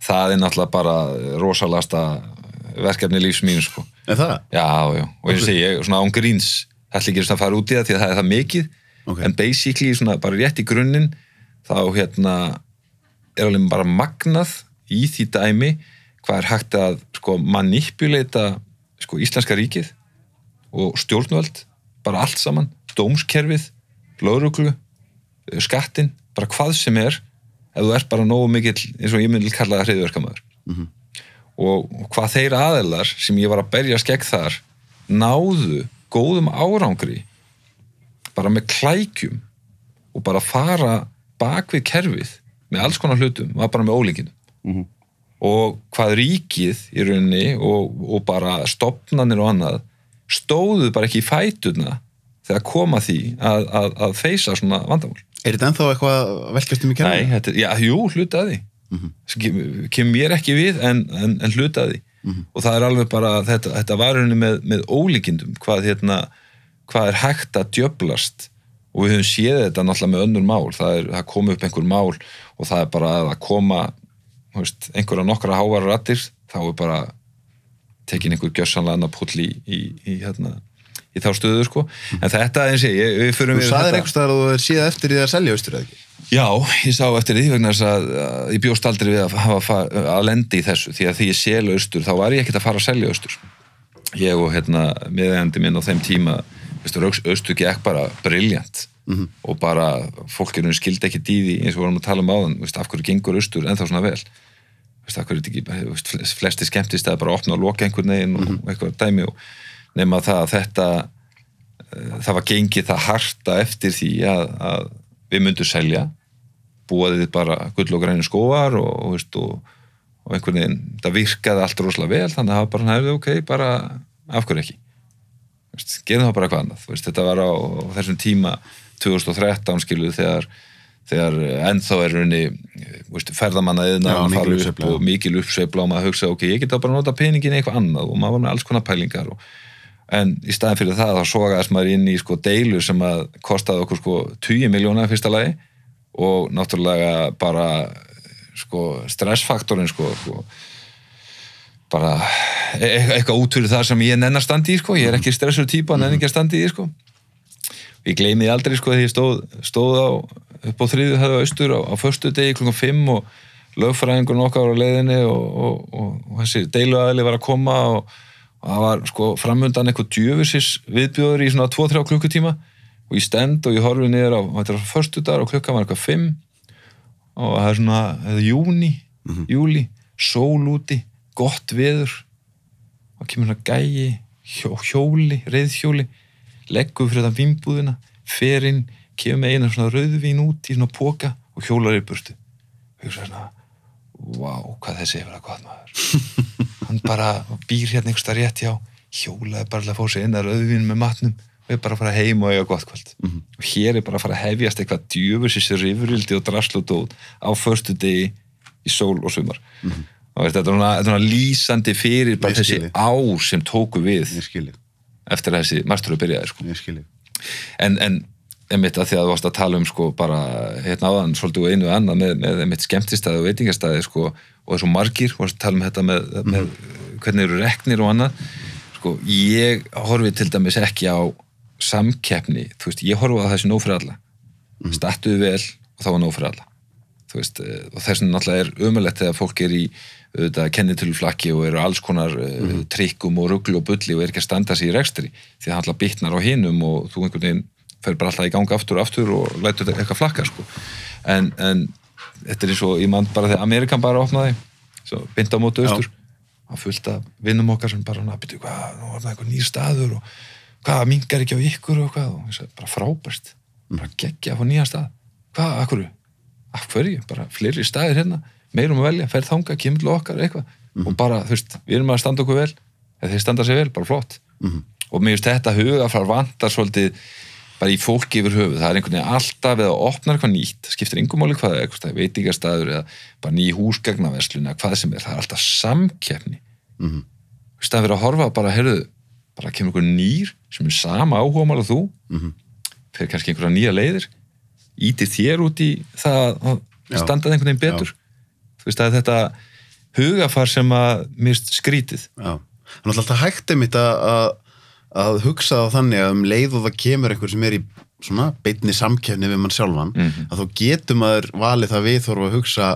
það er náttúrulega bara rosalasta verkefni lífs mín, sko Er það? Já, já, og ég segi, ég, svona án gríns ætla ekki svona að fara út í það því að það er það mikið Ok. en basically svona bara rétt í grunninn þá hérna er alveg bara magnað í því dæmi hvað er hægt að sko manipuleita sko Íslenska ríkið og stjórnvöld bara allt saman, dómskerfið lögruglu, skattin bara hvað sem er ef þú ert bara nógu mikill, eins og ég myndi kalla það hriðverkamæður og hvað þeir aðelar sem ég var að berja skegg þar náðu góðum árangri bara með klækjum og bara fara bak við kerfið með alls konar hlutum, var bara með ólíkinu og hvað ríkið í rauninni og, og bara stopnanir og annað stóðu bara ekki í fætuna þegar koma því að, að, að feysa svona vandamál. Er þetta ennþá eitthvað að velkjast um í Nei, kærlega? þetta, já, jú, hluta að því. Sem kem, kem mér ekki við en, en, en hluta að því. Og það er alveg bara, þetta, þetta var henni með, með ólíkindum, hvað, hérna, hvað er hægt að djöblast og við höfum séð þetta náttúrulega með önnur mál. Það, er, það kom upp einhver mál og það er bara að koma veist, einhverja nokkra hávar rattir þá er bara tekin einhver gjössanlega annað pull í, í, í, hérna, í þá stöðu sko. en þetta eins og ég, við förum Þú yfir saðir þetta. einhvers staðar að þú er síðan eftir því að selja austur eða ekki? Já, ég sá eftir því vegna þess að, að ég bjóst aldrei við að, hafa, fa- að lendi í þessu því að því ég sel austur þá var ég ekkert að fara að selja austur ég og hérna miðegandi minn á þeim tíma austur gekk bara briljant og bara fólk er skildi ekki dýði eins og við vorum að tala um áðan af hverju gengur austur ennþá svona vel flesti skemmtist að bara opna og loka einhvern veginn og eitthvað dæmi og nema það að þetta eh, það var gengið það harta eftir því að, að við myndum selja búaðið bara gull og græni skóar og, og, og, og einhvern veginn það virkaði allt rosalega vel þannig að það bara hefði ok, bara af hverju ekki? Gerum það bara eitthvað annað þetta var á, á þessum tíma 2013 skiluð þegar þegar ennþá er raunni ferðamanna Já, eðna mikil fara upp uppsveifla. og mikil uppsveifla og maður hugsa ok, ég get þá bara nota peningin eitthvað annað og maður var með alls konar pælingar og, en í staðin fyrir það þá sogaðist maður inn í sko deilu sem að kostaði okkur sko 20 miljóna fyrsta lagi og náttúrulega bara sko stressfaktorin sko, sko bara e e- eitthvað út fyrir það sem ég nennar standi í sko, ég er ekki stressur típa nenni ekki að standi í sko. Ég gleymi því aldrei sko þegar ég stóð, stóð á upp á þriðu hefðu austur á, á förstu degi klukkan 5 og lögfræðingur okkar á leiðinni og, og, og, og þessi deiluaðli var að koma og, og það var sko framundan eitthvað djöfusis viðbjóður í svona 2-3 klukkutíma. Og ég stend og ég horfi niður á þetta er förstu dagar og klukkan var eitthvað 5 og það er svona eða júni, júli sól úti, gott veður. Og kemur hérna gæi hjó, hjóli, reyðhjóli leggur fyrir þetta vimbúðina fer inn, kemur með eina svona rauðvín út í svona póka og hjólar í burtu. Og ég svona vá, hvað þessi hefur að gott maður. Hann bara býr hérna einhversta rétt hjá hjólaði bara að fá sér inn að rauðvín með matnum og er bara að fara heim og eiga gott kvöld. Og hér er bara að fara að hefjast eitthvað djöfur sér rifrildi og drasl og dót á förstu degi í sól og sumar. Og þetta er svona, þetta er svona lýsandi fyrir bara þessi ár sem tóku við eftir að þessi marstöru byrjaði sko. en, en einmitt að því að þú varst að tala um sko bara hérna áðan svolítið og einu og annað með, með einmitt skemmtistæði og veitingastæði sko og þessu margir, varst að tala um þetta með, með hvernig eru reknir og annað sko ég horfi til dæmis ekki á samkeppni, þú veist, ég horfi á þessi nóg fyrir alla mm. statuðu vel og þá er nóg fyrir alla þú veist, eh, og þess vegna náttúrulega er umöðlegt þegar fólk er í kennitölu og eru alls konar mm. trikkum og rugglu og bulli og er ekki að standa sig í rekstri því það alltaf bitnar á hinum og þú einhvern veginn fer bara alltaf í ganga aftur og aftur og lætur þetta eitthvað flakka sko. en, en þetta er eins og ég mann bara þegar Amerikan bara opnaði svo bynd á móti austur að fullt af vinnum okkar sem bara nabbitu hvað, nú var það eitthvað nýr staður og hvað, mingar ekki á ykkur og hvað? Og ég sagði, bara frábært, bara geggja að fá nýjan stað, hvað, akkur af hverju, bara fleiri staðir hérna meirum að velja, ferð þanga, kemur til okkar eitthvað. Og bara, þú veist, við erum að standa okkur vel eða þeir standa sér vel, bara flott. Og mér finnst þetta hugafar vantar svolítið bara í fólki yfir höfuð það er einhvern veginn alltaf eða opnar eitthvað nýtt skiptir yngum máli hvað er, eitthvað staður, veitingastæður eða bara ný húsgagnaverslun eða hvað sem er, það er alltaf samkeppni mm -hmm. það verið að horfa bara, heyrðu, bara kemur einhver nýr sem er sama áhuga mál og þú mm -hmm. fyrir kannski einhverja nýja leiðir ítir þér út í það að Já. standað einhvern veginn betur þú veist það er þetta hugafar sem að finnst skrítið Já, þannig að alltaf hægt er mitt að, að, hugsa á þannig að um leið og það kemur einhver sem er í svona beinni samkefni við mann sjálfan Mhm. að þá getur maður valið það við þorfa að hugsa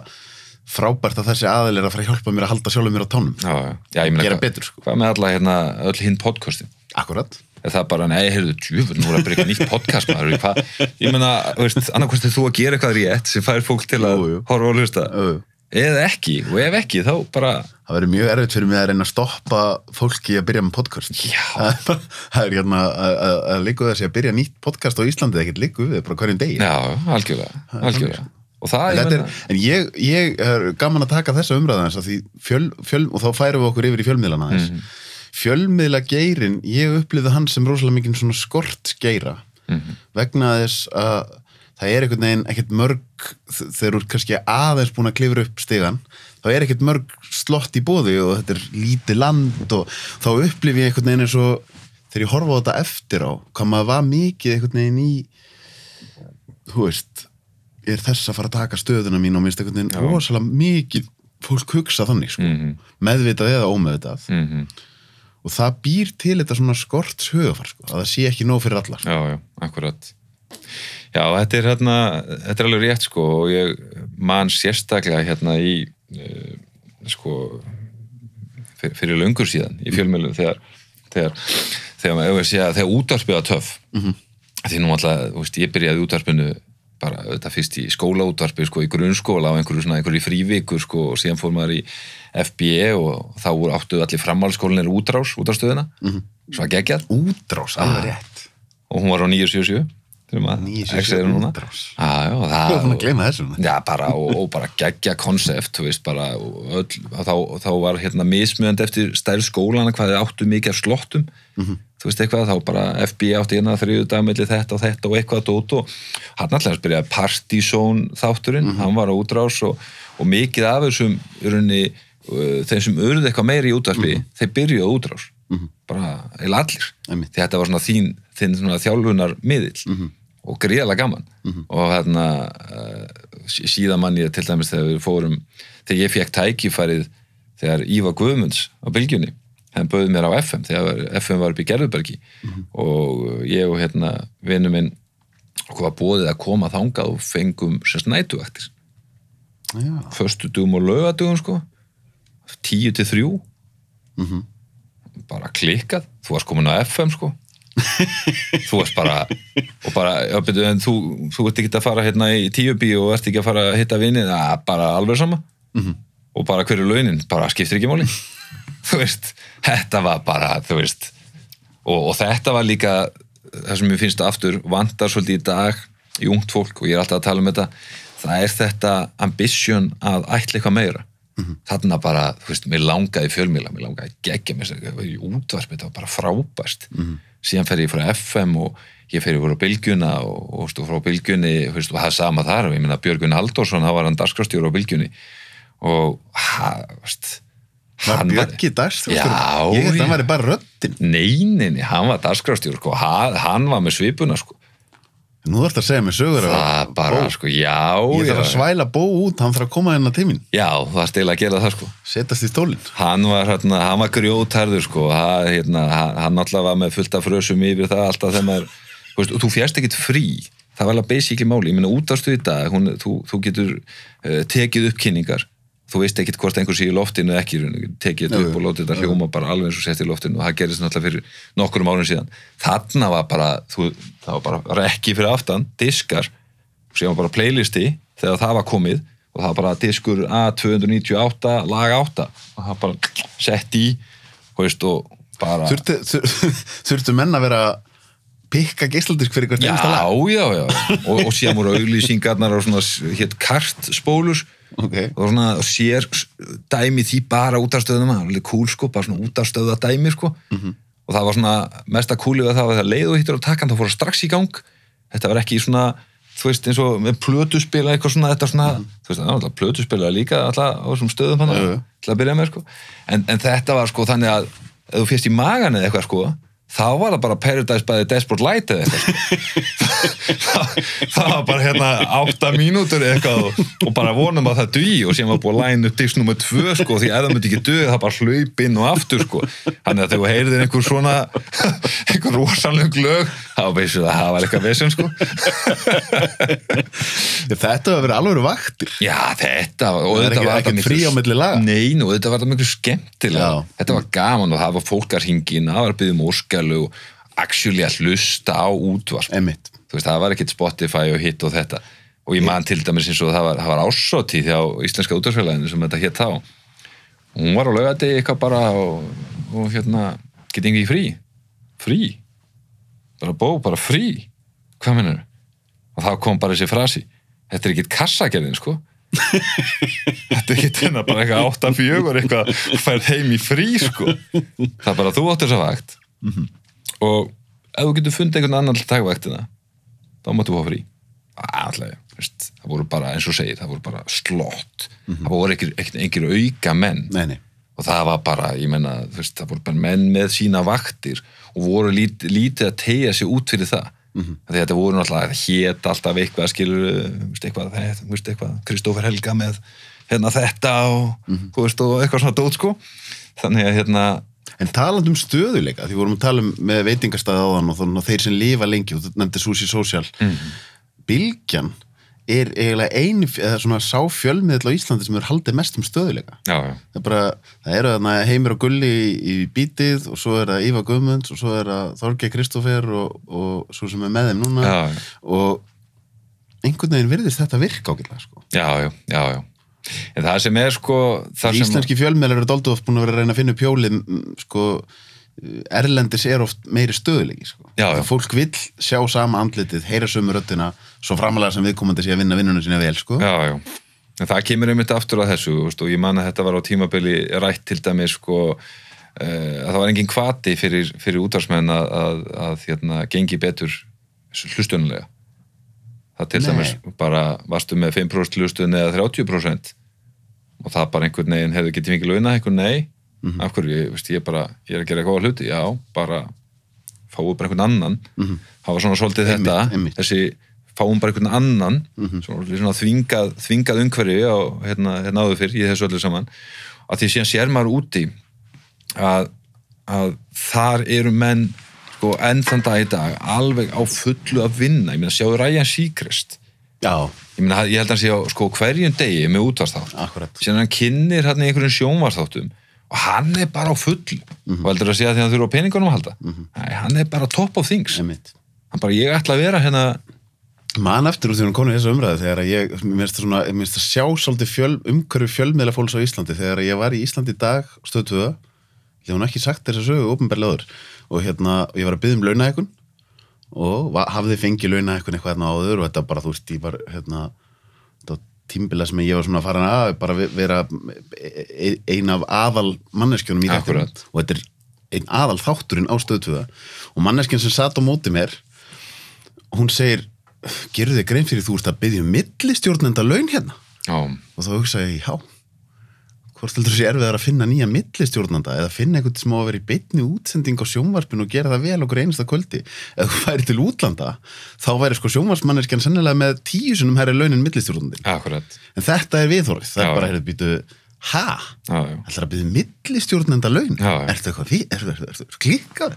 frábært að þessi aðil er að fara að hjálpa mér að halda sjálfum mér á tónum. Já, já, já, ég meina hvað- betur, sko. hvað með alla hérna, öll hinn podcastin? Akkurat er það bara, nei, heyrðu, djúfur, nú er að byrja nýtt podcast maður, hvað, ég meina, annarkvæmst er þú að gera eitthvað rétt sem fær fólk til að horfa og hlusta. Eða ekki, og ef ekki, þá bara Það verður mjög erfitt fyrir mig að reyna að stoppa fólki að byrja með podcast. Það er hérna að, að, að líku þessi að byrja nýtt podcast á Íslandi það ekkert líku við, bara hverjum degi já, algjörlega, algjörlega og það, En, ég er, en ég, ég er gaman að taka þessa umræða þess að því fjöl, fjöl, og þá færum við okkur yfir í fjölmiðlana mm. fjölmiðla geirin, ég upplifði hann sem rosalega mikið svona skort geira Mhm. vegna þess að það er einhvern veginn ekkert mörg þ- þegar þú ert kannski aðeins búin að klifra upp stigan þá er ekkert mörg slott í bóði og þetta er lítið land og þá upplifi ég einhvern veginn eins og þegar ég horfa á þetta eftir á hvað maður var mikið einhvern veginn í þú veist er þess að fara að taka stöðuna mín og minnst einhvern veginn Já. rosalega mikið fólk hugsa þannig sko, Mhm. meðvitað eða ómeðvitað mm og það býr til þetta svona skorts hugafar sko, að það sé ekki nóg fyrir alla sko. já, já, akkurat já, þetta er hérna þetta er alveg rétt, sko, og ég man sérstaklega hérna í uh, sko fyrir, fyrir löngur síðan í fjölmjölum þegar þegar, þegar, þegar, þegar, þegar útvarpið var töff Mhm. því nú alltaf, veist, ég byrjaði í útvarpinu bara þetta fyrst í skólaútvarpi sko, í grunnskóla á einhverju, svona, einhverju fríviku sko, og síðan fór maður í FBE og þá voru áttuð allir framhaldsskólinir útrás, útrástöðina mm -hmm. svo að geggjað útrás, alveg Ah. rétt og hún var á 977 þegar maður 977 exið er það að gleyma þessu. Já, bara, og, og bara geggja konsept, þá, þá var hérna mismjönd eftir stærð skólana hvað þið áttu mikið af slottum. Þú veist eitthvað, þá bara FBI átti hérna þriðu dagmelli þetta og þetta og eitthvað dót og hann alltaf byrjaði Partizón þátturinn, hann var á útrás og, og mikið af þessum uh, þeim sem urðu eitthvað meiri í útvarpi, þeir byrjuðu á útrás. Bara, eða allir. Því þetta var svona þín, þín svona þjálfunar miðill og gríðalega gaman. Og hérna sí- síðan mann ég til dæmis þegar við fórum þegar ég fekk tækifærið þegar Ívar Guðmunds á bylgjunni hann bauði mér á FM þegar FM var upp í Gerðubergi. Og ég og hérna vinnu minn okkur var bóðið að koma þangað og fengum sérst nætuvaktir Já, föstu dugum og laugadugum sko. Tíu til þrjú. Bara klikkað. Þú varst komin á FM sko þú varst bara og bara, já, byrju, en þú, þú ert ekki að fara hérna í tíubí og ert ekki að fara að hitta vinni, það bara alveg sama. Og bara hverju launin, bara skiptir ekki máli. Þú veist, þetta var bara, þú veist og, og þetta var líka það sem ég finnst aftur vantar svolítið í dag í ungt fólk og ég er alltaf að tala um þetta það er þetta ambition að ætla eitthvað meira þarna bara, þú veist, mér langaði fjölmíla mér langaði að gegja mér útvarp þetta var bara frábært síðan fer ég frá FM og ég fer yfir á bylgjuna og, og stu, frá bylgjunni þú veist, og það er sama þar, ég meina Björgun Halldórsson það var hann dagskrastjóru á bylgjunni og ha, veist, Var hann Björki dagskrástjóri? Já, Ég held að hann væri bara röddin. Nei, nei, nei, hann var dagskrástjór sko, hann, hann var með svipuna sko. Nú þarf það að segja mér sögur af það bara, Bó. sko, já Ég þarf að já, svæla bó út, hann þarf að koma inn á tíminn. já, það er stila að gera það sko Setast í stólinn. hann var, hérna, hann var grjótarður sko, hann, hérna, hann, alltaf var með fullt af frösum yfir það alltaf þegar maður veist, þú fjast ekkit frí það var alveg basically máli, ég meina útastu í dag hún, þú, þú getur uh, tekið upp kynningar þú veist ekkit hvort einhver sé í loftinu eða ekki, tekið þetta upp og lótið þetta hljóma bara alveg eins og sett í loftinu. Og það gerist náttúrulega fyrir nokkurum árum síðan. Þarna var bara, þú, það var bara rekki fyrir aftan, diskar síðan var bara playlisti þegar það var komið. Og það var bara diskur A298 lag 8 og það bara sett í veist, og bara Þurftu, þur, þurftu menn að vera pikka geisladisk fyrir hvert já, einasta lag? já, já. Og, og síðan voru auglýsingarnar og svona hétt kartspólur Ok. og svona sér dæmi því bara útarstöðum alveg cool sko, bara svona útarstöða dæmi sko Mhm. og það var svona mesta coolið við það að það leið og hittur á takkan þá fór það strax í gang þetta var ekki svona þú veist eins og með plötuspila eitthvað svona þetta svona, þú veist það var alltaf plötuspila líka alltaf á þessum stöðum hann. Jú, jú. til að byrja með sko en, en þetta var sko þannig að ef þú fyrst í magan eða eitthvað sko þá var það bara Paradise by the Desperate Light eða eitthvað sko. það, var bara hérna átta mínútur eða eitthvað og, og bara vonum að það dugi og síðan var búið að læna upp disk nummer tvö sko því að það myndi ekki dugi það bara hlaup inn og aftur sko þannig að þegar heyrðir einhver svona einhver rosaleg lög þá veistu það að það var eitthvað vesinn sko Þetta var verið alveg vaktir. Já, þetta og Það þetta var ekki frí á milli laga? Nei, nú, þetta var þetta miklu skemmtilega Já. Þetta var gaman og það var fólk að það var að og actually að hlusta á útvarp. Emmitt. Þú veist, það var ekkit Spotify og hitt og þetta. Og ég man til dæmis eins og það var, það var ásótið hjá Íslenska útvarpsfélaginu sem þetta hétt þá. Hún var á laugati eitthvað bara og, og hérna, geti ekki frí. Frí? Bara bó, bara frí. Hvað minnur og þá kom bara þessi frasi. Þetta er ekkit kassagerðin sko. Þetta er ekkit hérna bara eitthvað átta fjögur eitthvað og færð heim í frí sko. Það er bara þú áttur þess að vakt og ef þú getur fundið einhvern annan til að taka vaktina þá máttu fá frí. Allavega, veist, það voru bara eins og segir, það voru bara slott. Það voru ekki, ekki, ekki auka menn. Nei, nei. og það var bara, ég menna það voru bara menn með sína vaktir og voru lít, lítið að tegja sig út fyrir það. Mhm. því að þetta voru náttúrulega, það hét alltaf eitthvað skilur, veist, eitthvað, veist, eitthvað Kristófer Helga með hérna þetta og, Mhm. þú veist, og eitthvað svona dót sko. Þannig að hérna En talandi um stöðuleika, því vorum að tala um með veitingastæði áðan og þannig að þeir sem lifa lengi og þú nefndir Sushi Social Mhm. Bylgjan er eiginlega ein, eða svona sá fjölmiðl á Íslandi sem er haldið mest um stöðuleika já, já, það er bara, það eru þarna Heimir og Gulli í, í bítið og svo er það Íva Guðmunds og svo er það Þorgeir Kristófer og, og svo sem er með þeim núna já, og einhvern veginn virðist þetta virka ágætlega sko. já, já, já, já. En það sem er sko Íslenski fjölmiðlar eru dálítið oft búin að vera að reyna að finna mm, sko, erlendis er oft meiri stöðulegi sko. Já, já. Fólk vill sjá sama andlitið, heyra sömu röddina svo framalega sem viðkomandi sé að vinna vinnunum sína vel sko. já, það kemur einmitt aftur að þessu og ég man að þetta var á tímabili rætt til dæmis sko uh, að það var engin kvati fyrir, fyrir útvarsmenn að, að, að hérna, gengi betur hlustunulega það til Nei. dæmis bara varstu með 5% hlustun eða 30% og það bara einhvern veginn hefur getið mikið launa einhvern nei, Mhm. af hverju, ég, veist, ég bara ég er að gera góða hluti, já, bara fáu bara einhvern annan það var svona svolítið. Einmitt, þetta einmitt. þessi fáum bara einhvern annan Mhm. svona, svona þvingað, þvingað umhverfi á hérna, hérna áður fyrr í þessu öllu saman að því síðan sér maður úti að, að þar eru menn sko enn þann dag í dag alveg á fullu að vinna. Ég meina sjáu Ryan Seacrest. Já, ég, meina, ég held að hann sé á sko, hverjum degi með útvarsþátt akkurat síðan hann kynnir hann í einhverjum sjónvarsþáttum og hann er bara á fullu. Mhm. og heldur að segja að því að hann þurfa peningunum að halda? Nei, hann er bara top of things. Einmitt. hann bara, ég ætla að vera hérna Man eftir úr því hún konur þessu umræði þegar ég, mér finnst það það sjá svolítið fjöl, umhverju fjölmiðla fólks á Íslandi. Þegar ég var í Íslandi í dag, stöð 2 ég hef hún ekki sagt þess að sögu áður og hérna, ég var að byggja um launahækun og hafði fengið launahækun eitthvað hérna áður og þetta bara, þú veist, ég var hérna, þetta tímbila sem ég var svona að fara að bara ve- vera e- e- ein af aðal manneskjunum í. Akkúrat. og þetta er ein aðal þátturinn á stöð 2 og manneskjun sem satt á móti mér hún segir gerðu þið grein fyrir þú ert að byggja um millistjórnenda laun hérna já, og þá hugsa ég, já hvort heldur þessi erfið að finna nýja millistjórnanda eða finna einhvern sem á að vera í beinni útsending á sjónvarpinu og gera það vel okkur einasta kvöldi? Eða þú væri til útlanda þá væri sko sjónvarsmanneskjan sennilega með tíu sinum herri launin millistjórnandin akkurat, en þetta er viðhorið, það Já. er bara heyrðu býtu ha, já ætlar að byrja millistjórnanda laun? Já. ertu eitthvað, ertu, ertu, ertu, ertu klikkar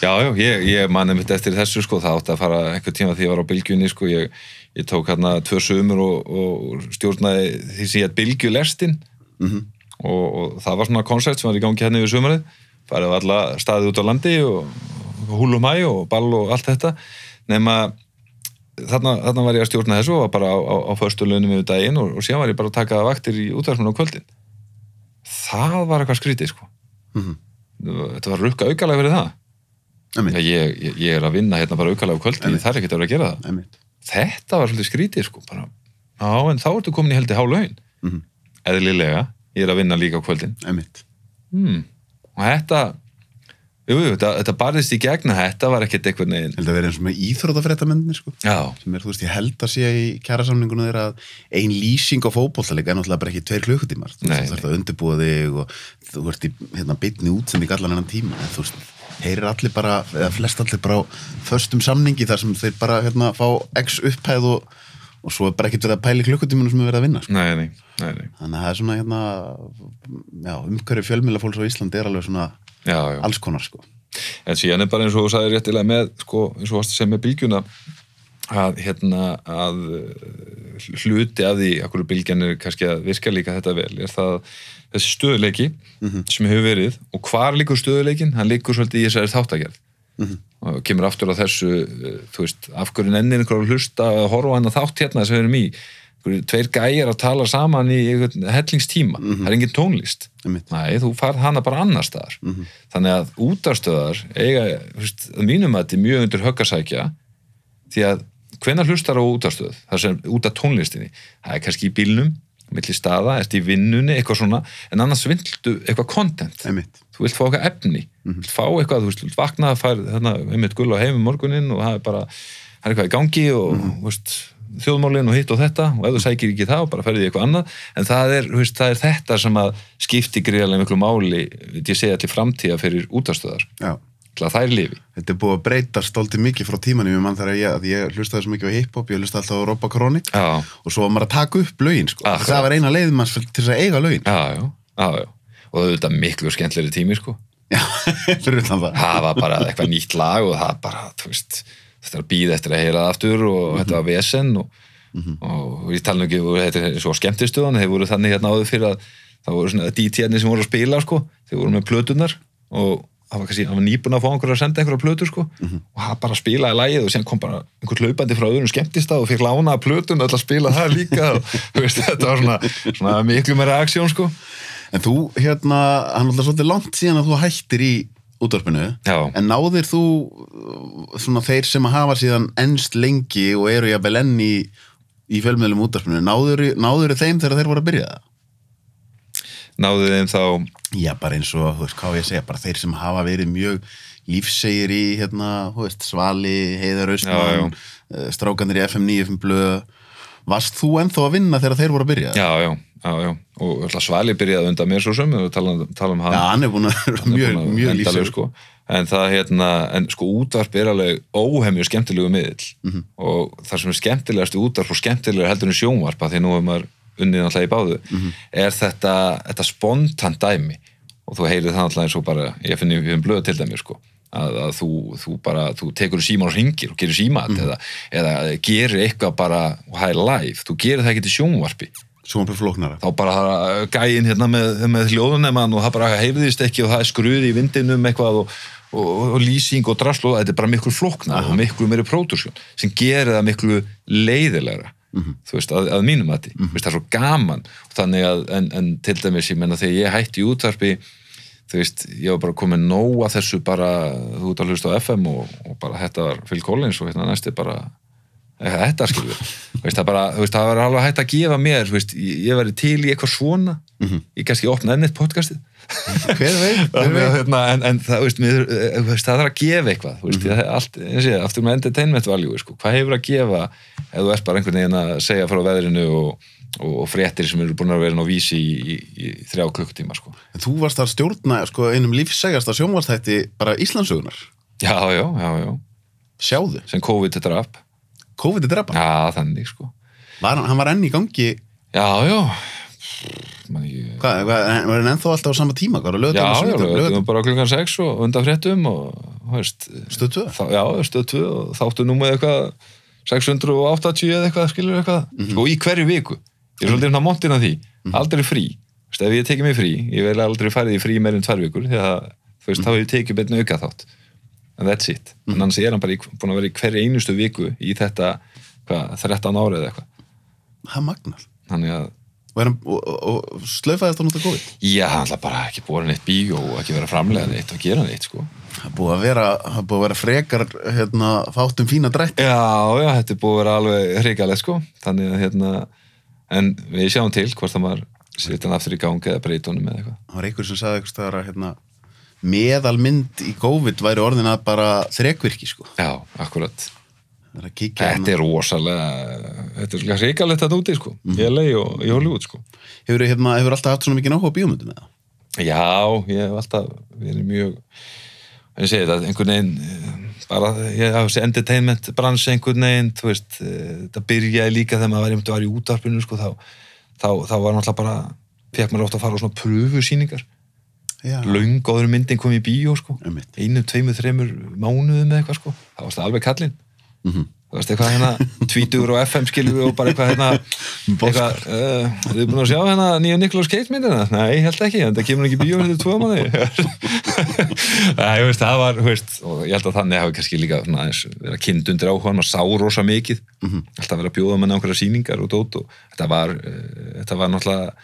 Já, já, ég, ég manni mitt eftir þessu sko, það átti að fara einhver tíma því ég var á bylgjunni sko, ég, ég tók hérna tvö sömur og, og stjórnaði því sem ég heit bylgjulestin Mhm. og, og það var svona koncept sem var í gangi hérna yfir sömurið farið á alla staðið út á landi og, og húlum hæ og ball og allt þetta nema þarna, þarna var ég að stjórna þessu og var bara á, á, á föstu launum yfir daginn og, og síðan var ég bara að taka vaktir í útvarsminu á kvöldin það var eitthvað skrítið sko Mhm. þetta var rukka aukalega fyrir það ég, ég, ég er að vinna hérna bara aukalega á kvöldi, Einmitt. það er ekkert að vera að gera það. einmitt. Þetta var svolítið skrítið, sko, bara, já, en þá ertu komin í heldur há laun. Mhm. Eðlilega, ég er að vinna líka á kvöldin. einmitt. Hmm. Og þetta, jú, jú, þetta, þetta barðist í gegna, þetta var ekkert einhvern veginn. held að vera eins og með íþrótafréttamennir sko sem er, þú veist, ég held að sé í kjærasamningunum þeirra að ein lýsing á fótbollaleika er náttúrulega bara ekki tveir klukkutímar þú veist, þú þarf að undirbúa þig og þú ert í hérna, bytni útsending allan enn tíma en þú veist, heyrir allir bara eða flest allir bara á föstum samningi þar sem þeir bara hérna fá x upphæð og, og svo er bara ekkert verið að pæli klukkutímanum sem er verið að vinna sko. nei, nei, nei, nei. þannig að það er svona hérna umhverju fjölmjöla fólks á Íslandi er alveg svona Já, já. alls konar sko En síðan er bara eins og þú sagði réttilega með, sko, eins og varst að segja með bylgjuna, að, hérna, að uh, hluti af því, akkur bylgjan er kannski að virka líka þetta vel, er það þessi stöðuleiki sem hefur verið og hvar líkur stöðuleikin? Hann líkur svolítið í þessari þáttagerð. Og kemur aftur á þessu uh, þú veist, af hverju nennir einhverju að hlusta að horfa hann að þátt hérna sem við erum í? Tveir gæjar að tala saman í hellingstíma, það er engin tónlist. Nei, þú farð hana bara annar staðar. Þannig að útarstöðar eiga, þú veist, að mínum að þetta er mjög undir höggasækja því að hvenær hlustar á útarstöð það sem út af tónlistinni. Það er kannski í bílnum, milli staða, ertu í vinnunni eitthvað svona, en annars viltu eitthvað content. Einmitt, þú vilt fá eitthvað efni. Þú vilt fá eitthvað, þú vilt vakna fær þarna, einmitt gull á heim um morgunin og það er bara, það er eitthvað í gangi og þú veist, þjóðmálin og hitt og þetta. Og ef þú sækir ekki það, bara ferði í eitthvað annað. En það er, veist, það er þetta sem að skipti greiðlega miklu máli ég segja til framtíða fyrir útastöðar já til að þær lifi. Þetta er búið að breyta stoltið mikið frá tímanum. Ég mann þegar ég, að ég hlustaði svo mikið á hip-hop, ég hlustaði alltaf á já, og svo var maður að taka upp lögin sko. Akkurat. það var eina leiðin manns til þess að eiga lögin. Já, já, já, já. og það er þetta miklu skemmtleri tími sko. Já, fyrir utan það. Það var bara eitthvað nýtt lag og það bara, þú veist þetta var býð eftir að heyra það aftur og þetta var vesen og, og ég tala nú ekki, þetta er svo skemmtistuðan þeir voru þannig hérna áður fyrir að það voru svona DJ-arnir sem voru að spila sko. Þeir voru með plötunar og það var kannski, það var nýbúin að fá einhver að senda einhverja plötur sko og það bara spilaði lagið og síðan kom bara einhver hlaupandi frá öðrum skemmtistað og fikk lána að plötun öll að spila það líka og veist, þetta var svona, svona miklu með reaksjón sko En þú, hérna, hann er alltaf svolítið langt síðan að þú hættir í útvarpinu Já. en náðir þú uh, svona þeir sem að hafa síðan ennst lengi og eru jafnvel enn í, í fjölmiðlum útvarpinu, náður, náður þeim þegar þeir voru að byrja það? Náðu þeim þá Já, bara eins og, þú veist, hvað ég segja, bara þeir sem hafa verið mjög lífsegir í, hérna, þú veist, Svali, Heiðar Austmann, uh, strákanir í FM 9, FM Blöð, varst þú ennþá að vinna þegar þeir voru að byrja? já, já, já, já. og Svali byrjaði undan mér svo sem við tala, tala um hann Já, hann er búin að vera er mjög, mjög lífsegur. sko. en það hérna, en sko útvarp er alveg óhemju skemmtilegu miðl Mhm. og það sem er skemmtilegast í útvarp og skemmtilegur heldur en sjónvarp að því nú er maður unnið náttúrulega í báðu. Mhm. er þetta, þetta spontant dæmi? Og þú heyrið það náttúrulega eins og bara ég finn í um blöðu til dæmi sko að, að þú, þú bara, þú tekur síman og ringir og gerir símat Mhm. eða, eða gerir eitthvað bara það er live, þú gerir það ekki til sjónvarpi. Þá bara gæinn hérna með, með hljóðunemann og það bara heyrðist ekki og það er skruði í vindinum eitthvað og, og, og lýsing og drasl og þetta er bara miklu flóknar og miklu meiri pródúsjón sem gerir það miklu leiðilegra þú veist, að, að mínum að því veist, það er svo gaman. Að, en, en til dæmis, ég menna þegar ég hætti í útvarpi þú veist, ég var bara komið nóg að þessu bara, þú ert að hlusta á FM og, og bara þetta var Phil Collins og hérna næsti bara þetta skilur veist, það, bara, þú veist, það var alveg hægt að gefa mér þú veist, ég, ég væri til í eitthvað svona. Ég kannski opna ennett podcastið hver veit, hver veit. hérna, en, en það, veist, mér, eh, veist, það þarf að gefa eitthvað veist, mm allt, ég sé, aftur með entertainment value sko. hvað hefur að gefa ef þú ert bara einhvern veginn að segja frá veðrinu og, og, og fréttir sem eru búin að vera á vísi í, í, í þrjá klukkutíma sko. En Þú varst að stjórna sko, einum lífsegasta sjónvarstætti bara Íslandsugunar. já, já, já, já, Sjáðu, sem COVID þetta draf COVID er drepa. já, þannig sko Var, hann var enn í gangi, já, já hvað, var hann ennþá alltaf á sama tíma? Hvað, já, já, við lögðum, erum bara klukkan 6 og undan fréttum og, veist, stöð 2? þá, já, stöð 2 og þáttu nú með eitthvað 680 eða eitthvað, skilur eitthvað? Sko í hverju viku, ég er svolítið hérna montin af því, aldrei frí. Þú veist, ef ég tekið mig frí, ég vel aldrei farið í frí meir en tvær vikur, því að þú veist, þá hef ég tekið betna auka þátt and that's it, en annars er hann bara í, búin að vera í hverju einustu viku í þetta hvað, 13 ára eða eitthvað. Það er magnað. þannig að, Og, er og, og, slaufaðist hann út af COVID? já, hann ætla bara ekki búin neitt bíó og ekki vera að framlega neitt og gera neitt, sko Það er búið að vera, er búið að vera frekar hérna, fátum fína drætt. Já, já, þetta er búið að vera alveg hrigalegt sko, þannig að hérna en við sjáum til hvort það setja hann aftur í gangi eða breyta honum eða eitthvað Það var einhver sem sagði eitthvað staðar að hérna, meðalmynd í COVID væri orðin að bara þrekvirki sko. Já, akkurat, þetta er rosalega þetta er svolítið hrigalegt þetta úti sko í LA og í Hollywood sko Hefur, hérna, hefur alltaf haft svona mikið náhuga bíómyndum með það? Já, ég hef alltaf verið mjög en ég segi þetta, einhvern veginn eh, bara, ég haf þessi entertainment bransi einhvern veginn, þú veist eh, þetta byrjaði líka þegar maður var, var í útarpinu sko, þá, þá, þá var náttúrulega bara fekk maður ofta að fara á svona pröfusýningar Já. löng áður myndin kom í bíó sko. Einmitt. einu, tveimur, þreimur mánuðum eða eitthvað sko. það varst alveg kallinn Mhm. þú veist eitthvað hérna tvítugur og FM við og bara eitthvað hérna eitthvað, uh, þið búin að sjá hérna nýja Nicolas Cage myndina? Nei, held ekki, en það kemur ekki bíó þetta tvo manni það var, þú veist og ég held að þannig hafi kannski líka svona, vera kind undir áhuga, maður sá rosa mikið. Alltaf vera að bjóða mann á einhverja sýningar og dót og þetta var, uh, þetta var náttúrulega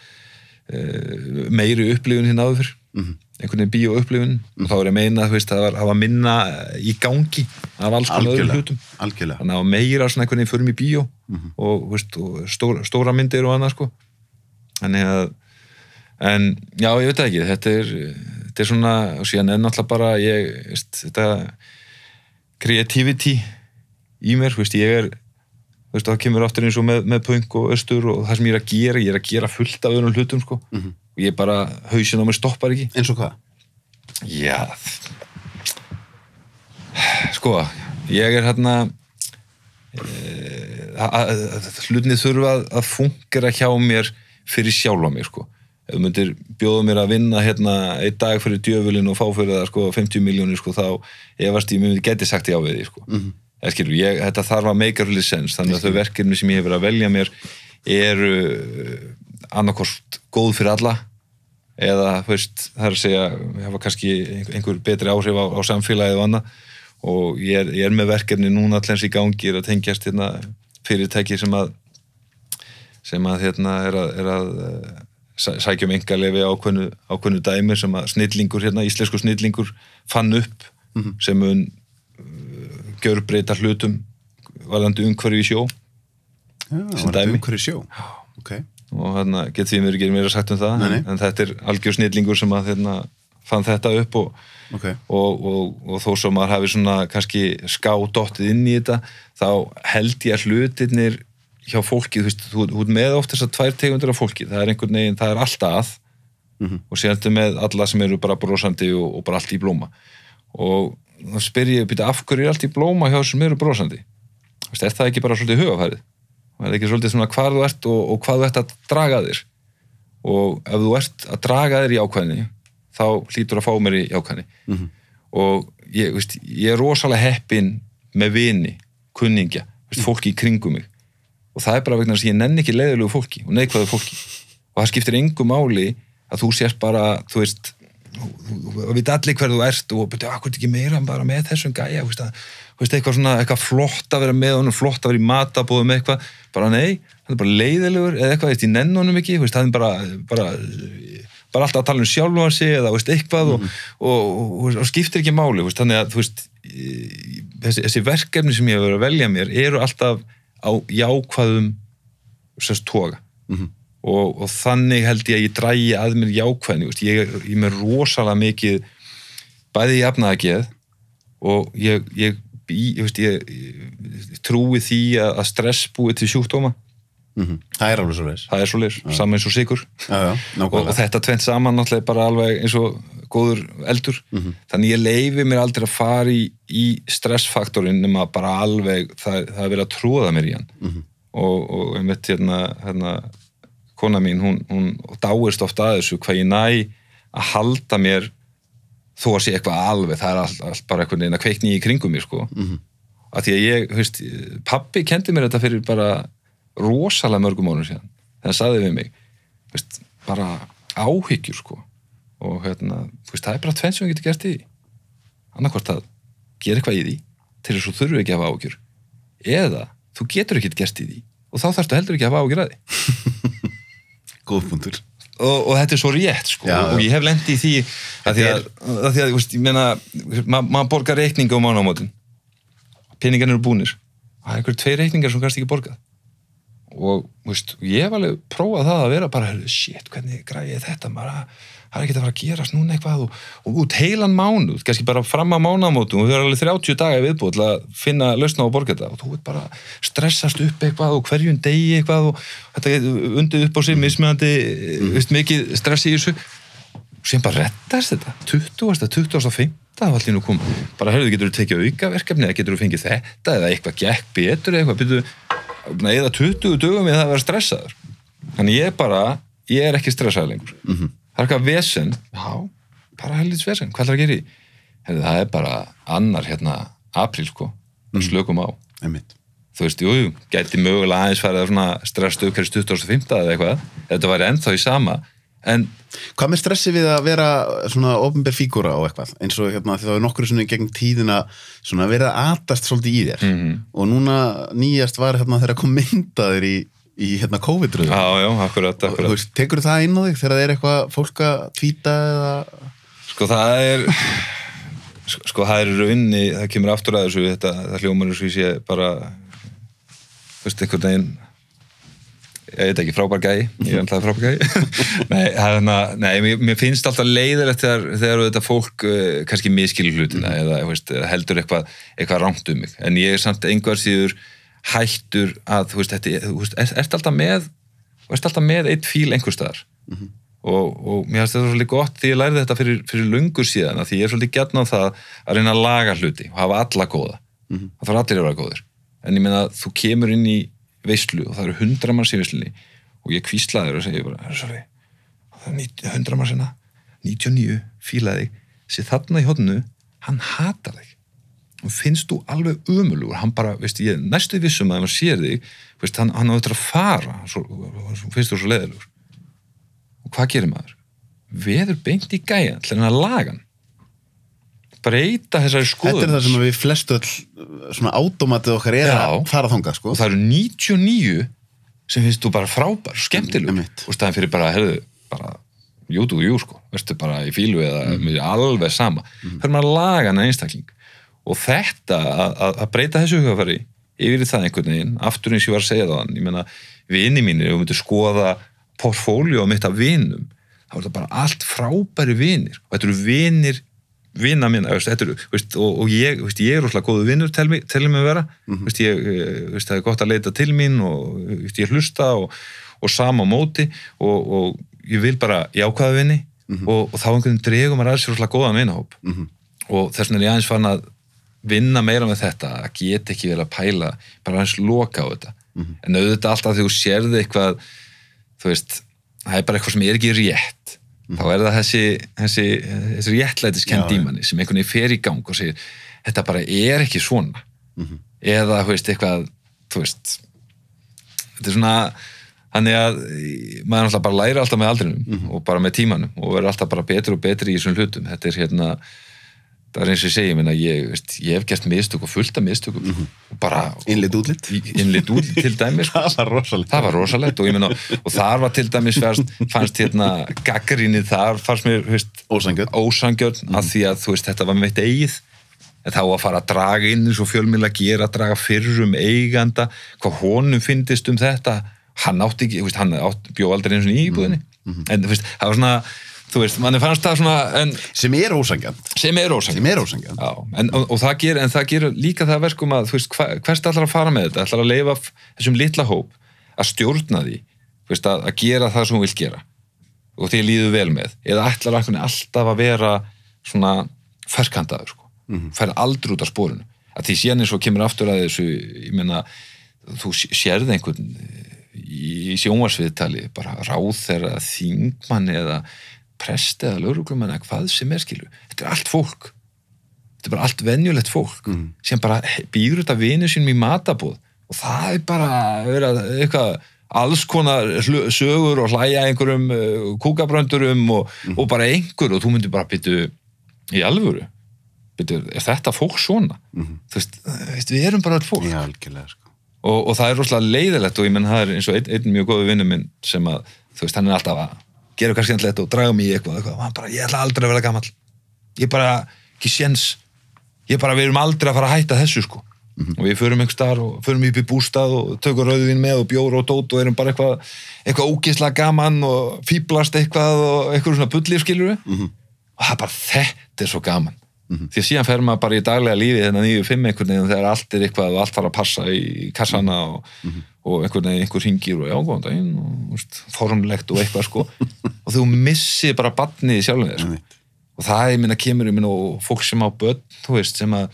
uh, meiri upplifun hinn áður fyrr einhvern veginn bíó upplifun og þá er ég að meina veist, það var, var minna í gangi af alls konar öðrum hlutum. algjörlega. þannig að meira svona einhvern veginn förum í bíó og, þú veist, og stóra, stóra myndir og annað sko. Þannig að en já, ég veit ekki, þetta er þetta er svona, og síðan er náttúrulega bara ég, veist, þetta creativity í mér, veist, ég er það kemur aftur eins og með, með punk og östur og það sem ég er að gera, ég er að gera fullt af öðrum hlutum, sko, og ég bara hausin á mig stoppar ekki Eins og hvað? Já Sko, ég er hérna e, hlutinni þurfa að, fungera hjá mér fyrir sjálfa mig sko. ef þú myndir bjóða mér að vinna hérna einn dag fyrir djöfulinn og fá fyrir það sko 50 miljónir sko þá ég myndi geti sagt já við því sko mm -hmm. skilur, ég, þetta þarf að make a really sense þannig að þau verkefni sem ég hefur að velja mér eru annarkost góð fyrir alla eða veist, það er að segja hefa kannski einhver betri áhrif á, á samfélagið og annað og ég er, ég er með verkefni núna allens í gangi er að tengjast hérna, fyrirtæki sem að sem að hérna er að, er að eh, sæ- sækja um engalefi ákveðnu, ákveðnu dæmi sem að snillingur hérna, íslensku snillingur fann upp sem mun uh, gjörbreyta hlutum varðandi umhverfi í sjó Já, Sem var þetta dæmi. umhverju sjó. Ok. Og hérna get því mér ekki meira sagt um það Nei, nei. en þetta er algjör snillingur sem að hérna, fann þetta upp og, Ok. og, og, og þó svo maður hafi svona kannski skádottið inn í þetta þá held ég að hlutirnir hjá fólki, þú veist, þú, þú ert með oft þessar tvær tegundir af fólki, það er einhvern veginn það er alltaf að Mhm. og síðan ertu með alla sem eru bara brosandi og, bara allt í blóma og þá spyr ég, býta, af hverju er allt í blóma hjá þessum eru brosandi er það ekki bara svolítið hugafærið og er það ekki svolítið svona hvar þú ert og, og hvað þú ert að draga þér. Og ef þú ert að draga þér í ákvæðinni þá hlýtur að fá mér í ákvæðinni Mhm. og ég, veist, ég er rosalega heppin með vini, kunningja veist, fólki í kringum mig. Og það er bara vegna þess að ég nenni ekki leiðilegu fólki og neikvæðu fólki. Og það skiptir engu máli að þú sést bara, þú veist og við allir hver þú ert og betur, akkur ekki meira en bara með þessum gæja? Veist, að, veist, eitthvað svona, eitthvað flott að vera með honum, flott að vera í matabóðum eitthvað, bara nei, hann er bara leiðilegur eða eitthvað, ég nenn honum ekki, veist, það er bara, bara bara alltaf að tala um sjálfan sig eða veist, eitthvað og, og, og, og skiptir ekki máli, veist, þannig að veist, í- þessi, þessi verkefni sem ég hefur verið að velja mér eru alltaf á jákvæðum sérst toga Mhm. og, og þannig held ég að ég drægi að mér jákvæðni, veist, ég, er- ég er rosalega mikið bæði jafnaðageð og ég, ég, ég, ég, ég, ég trúi því að, að stress búi til sjúkdóma Mhm. Það er alveg svo veist. það er svo leir, saman eins og sigur Já, já, og, og þetta tvent saman náttúrulega bara alveg eins og góður eldur Mhm. þannig ég leifi mér aldrei að fara í, í stressfaktorinn nema bara alveg það, það er verið að tróða mér í hann Mhm. og, og einmitt hérna, hérna kona mín, hún, hún dáist ofta að þessu hvað ég næ að halda mér þó að sé eitthvað alveg, það er allt, allt bara eitthvað neina kveikni í kringum mér sko. Mhm. að því að ég, veist, pappi kendi mér þetta fyrir bara rosalega mörgum ánum síðan. Þegar hann sagði við mig veist, bara áhyggjur sko. Og hérna, þú veist, það er bara tvenn sem við getum gert í. Því annarkvort að gera eitthvað í því til þess að þú þurfi ekki að hafa áhyggjur. Eða þú getur ekkert gert í því og þá þarfstu heldur ekki að hafa áhyggjur að því. Góð punktur. Og, og þetta er svo rétt sko. Já, og ég hef lendi í því að því að, að, því að þú veist, ég meina maður ma borgar reikninga á mánamótin peningarnir eru búnir. Það er einhverjum tvei reikningar sem kannski ekki borgað. Og þú veist, ég hef alveg prófað það að vera bara, shit, hvernig græði ég þetta? Bara, það er ekki að fara að gerast núna eitthvað og, og út heilan mánuð kannski bara fram að mánamótum og við erum alveg 30 daga viðbúið til að finna lausna á að borga þetta og þú veit bara stressast upp eitthvað og hverjum degi eitthvað og þetta undið upp á sig mismjöndi, mm. veist, mikið stress í þessu og sem bara rettast þetta 20. 25. það var allir nú kom bara hörðu, getur þú tekið auka verkefni eða getur þú fengið þetta eða eitthvað gekk betur eitthvað byrju, eða 20 dögum eða að vera stressaður þannig ég bara, ég er ekki stressaður lengur -hmm. Það er eitthvað vesen. Já, bara helvits vesen, hvað er að gera í Herðu, það er bara annar hérna apríl sko, mm. slökum á. Einmitt. þú veist, jú, jú, gæti mögulega aðeins farið að svona stressa upp hverju 2005 eða eitthvað, þetta væri ennþá í sama. En Hvað með stressi við að vera svona ofnber fígúra og eitthvað? Eins og hérna því það er nokkur svona gegn tíðina svona verið að atast svolítið í þér. Mhm. og núna nýjast var hérna þegar kom myndaðir í, í hérna COVID-röðu já, já, akkurat, Þú akkurat. veist, tekur það inn á þig þegar það er eitthvað fólk að tvíta eða? Sko það er sko, sko það er í rauninni, það kemur aftur að þessu þetta, það hljómar og ég sé bara þú veist, einhvern veginn ég veit ekki, frábær gæi ég er alltaf frábær gæi. Nei, hana, nei mér, mér finnst alltaf leiðilegt þegar, þegar þetta fólk uh, kannski miskilur hlutina eða þú veist, heldur eitthvað, eitthvað rangt um mig. En ég er samt einhver síður hættur að þú veist, þetta, þú veist, ert, ert alltaf með ert alltaf með eitt fíl einhver staðar. Og, og mér finnst þetta svolítið gott því ég lærði þetta fyrir, fyrir lungur síðan því ég er svolítið gætn á það að reyna að laga hluti og hafa alla góða. Það þarf allir að vera góðir. En ég meina þú kemur inn í veislu og það eru hundra manns í veislunni og ég kvíslaður og segi bara "Herra, sorry, það er 90 hundra manns hérna 99 fílaði sé þarna í hodnu, hann hatar þig finnst þú alveg ömulugur hann bara, veist, ég næstu vissum að ef hann sér þig, veist, hann, hann á þetta að fara svo, svo finnst þú svo leðilegur og hvað gerir maður? veður beint í gæja til hann að laga hann breyta þessari skoðun Þetta er það sem við flestu svona átómatið okkar er Já. að fara þangað sko og það eru 99 sem finnst þú bara frábær, skemmtilegur Einmitt. og staðan fyrir bara, hefðu, bara jú, þú, jú, sko, verður bara í fílu eða mm. alveg sama, mm. fyrir maður að laga hann einstakling og þetta að, breyta þessu hugafæri yfir það einhvern veginn, aftur eins og ég var að segja það ég meina, vini mínir, við myndum skoða portfóljó mitt af vinum þá er það bara allt frábæri vinir. Og þetta eru vinir mín, veist, þetta eru, og, og ég, veist, ég er rosalega góðu vinnur til mig, til mig að vera veist, ég, eh, veist, það er gott að leita til mín og ég hlusta og, og sama móti og, og ég vil bara jákvæða vinni og, og þá einhvern veginn dregum að ræða sér rosalega góðan vinahóp. Mhm. og þess vegna er ég aðeins fann að vinna meira með þetta, að geta ekki verið að pæla bara aðeins loka á þetta. En auðvitað alltaf þegar þú sérði eitthvað þú veist, það er bara eitthvað sem er ekki rétt þá er það þessi, þessi, þessi já. dímanni sem einhvern veginn fer í gang og segir, þetta bara er ekki svona. Eða, þú veist, eitthvað þú veist þetta er svona þannig að maður alltaf bara læri alltaf með aldrinum og bara með tímanum og verður alltaf bara betri og betri í þessum hlutum. Þetta er hérna það er eins og ég segi, meina, ég, veist, ég hef gert mistök og fullt af mistökum. Og bara Innlit útlit? Innlit út til dæmis. Það var rosalegt. Það var rosalegt og meina og þar var til dæmis fyrst, fannst hérna gaggrinni þar fannst mér veist, Ósanngjörn. ósangjörn af því að veist þetta var mitt eigið. En þá að fara að draga inn eins og fjölmjöla gera, að draga fyrir um eiganda hvað honum fyndist um þetta hann átti ekki, hann átti, bjó aldrei eins og í íbúðinni. En þú veist, það var svona þú veist, manni fannst það svona en, sem er ósangjant sem er ósang sem ósangjant Já, en, og, og það ger, en það gerir líka það verkum að, þú veist, hva, hvert ætlar að fara með þetta? Ætlar að leifa þessum litla hóp að stjórna því, þú veist, að, að gera það sem hún vil gera og því líður vel með, eða ætlar alltaf að vera svona ferkantaður, sko, mm fær aldrei út af spórinu, að því síðan eins og kemur aftur að þessu, ég meina þú sé- sérð einhvern í, í sjónvarsviðtali, bara ráð þeirra þingmann eða prest eða lauruglumann eða hvað sem er skilu, þetta er allt fólk. Þetta er bara allt venjulegt fólk sem bara býður þetta vinu sínum í matabóð og það er bara eitthvað alls konar sögur og hlæja einhverjum uh, kúkabröndurum og, og bara einhver. Og þú myndir bara byttu í alvöru? Byttu, er þetta fólk svona? Veist, þú veist, við erum bara öll fólk. Já, algjörlega sko. Og, og það er rosalega leiðilegt og ég menn það er eins og einn, einn mjög góðu vinnu minn sem að, þú veist, hann er alltaf að gera kannski skemmtilegt og draga mig í eitthvað, eitthvað. og hann bara, ég ætla aldrei að vera gamall. Ég bara, ekki séns. Ég bara, við erum aldrei að fara að hætta þessu sko. Og við förum einhver starf og förum upp í bústað og tökum rauðvin með og bjór og dót og erum bara eitthvað, eitthvað ógislega gaman og fýblast eitthvað og eitthvað svona bullir skilur við og það er bara, þetta er svo gaman. Því að síðan fer maður bara í daglega lífi þennan nýju fimm einhvern veginn þegar allt er eitthvað og allt þarf að passa í kassana og, og einhvern veginn einhver ringir og já, góðan daginn og úst, formlegt og eitthvað sko. Og þú missir bara sjálfum þér sko. og það er minna kemur minna og fólk sem á börn þú veist, sem að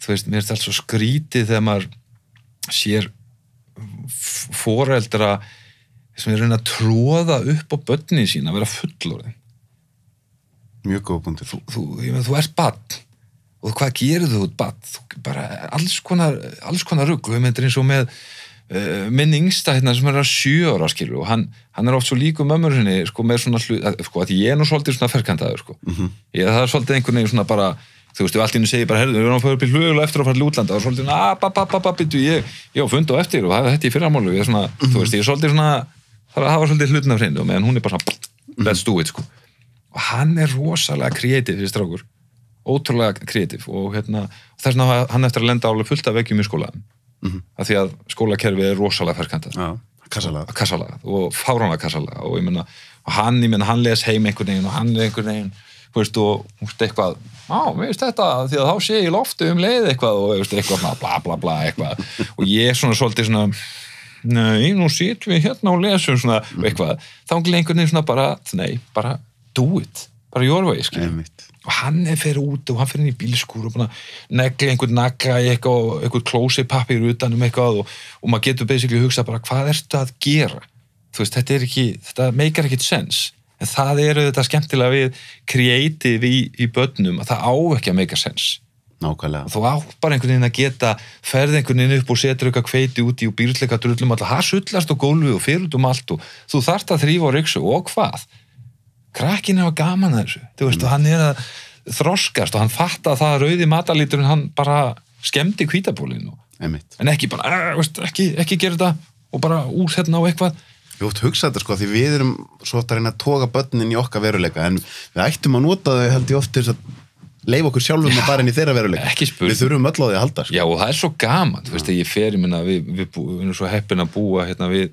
þú veist, mér er þetta alls svo skrítið þegar maður sér foreldra sem er reyna að tróða upp á börnin sína að vera fullorðin. Mjög góð punktur. Þú, þú, þú ert badn og hvað gerir þú? Út badn þú bara alls konar, alls konar rugg og ég myndir eins og með uh, minn yngsta hérna sem er að sjö ára skilu og hann, hann er oft svo líku mömmur sinni sko með svona hlut, að, sko að ég er nú svolítið svona ferkantaður sko. Ég, það er svolítið einhvern veginn svona bara þú veist, ef allt í henni segir bara, herðu, við erum að fara upp í hlugul eftir að fara til útlanda og svolítið, ba, byttu, ég, ég á fund og eftir og það er þetta í fyrramálu, ég er svona, þú veist, ég er svolítið svona, það er að hafa svolítið hlutin af hreinu og meðan hún er bara svona, let's do it, sko. Og hann er rosalega kreatív þessi strákur, ótrúlega kreatív og hérna, þess vegna hann eftir að lenda álega fullt af vekkjum í skólaðum mm af því að skólakerfið er rosalega ferkantað já, kassalega kassalega og fáránlega kassalega og ég meina, og hann, ég meina, hann les heim einhvern veginn og hann er einhvern veginn þú veist, og eitthvað á, mér veist þetta, því að þá sé ég loftu um leið eitthvað og veist, eitthvað bla bla bla eitthvað. Og ég er svona svolítið svona nei, nú sitjum við hérna og lesum svona og eitthvað, þá er einhvern veginn svona bara, nei, bara do it. Bara your way, Einmitt. Og hann er fyrir út og hann fyrir inn í bílskúr og negla einhvern naga í eitthvað og einhvern klósi pappir utan um eitthvað og, og maður getur basically hugsa bara hvað ertu að gera? Þú veist, þetta er ekki, þetta meikar ekkit sens. En það eru þetta skemmtilega við creative í, í börnum að það á ekki að meika sens. Nákvæmlega. Þú á bara einhvern veginn að geta ferð einhvern veginn upp og setur eitthvað kveiti úti og býrleika drullum alltaf, það sullast á gólfi og fyrir um allt og þú þarft að þrýfa á ryksu. Og hvað krakkin er að gaman að þessu þú veist, og hann er að þroskast og hann fatta að það að rauði matalíturinn hann bara skemmdi kvítabólinu Einmitt. en ekki bara, "Ah, veist, ekki, ekki gera þetta og bara úr hérna á eitthvað Við oft hugsa þetta sko því við erum svo oft að reyna að toga börnin í okkar veruleika en við ættum að nota þau held ég oft til að leifa okkur sjálfum að fara inn í þeirra veruleika. Við þurfum öll á því að halda sko. Já og það er svo gaman, þú veist, ég fer, ég minna, við, við, við erum svo heppin að búa hérna við,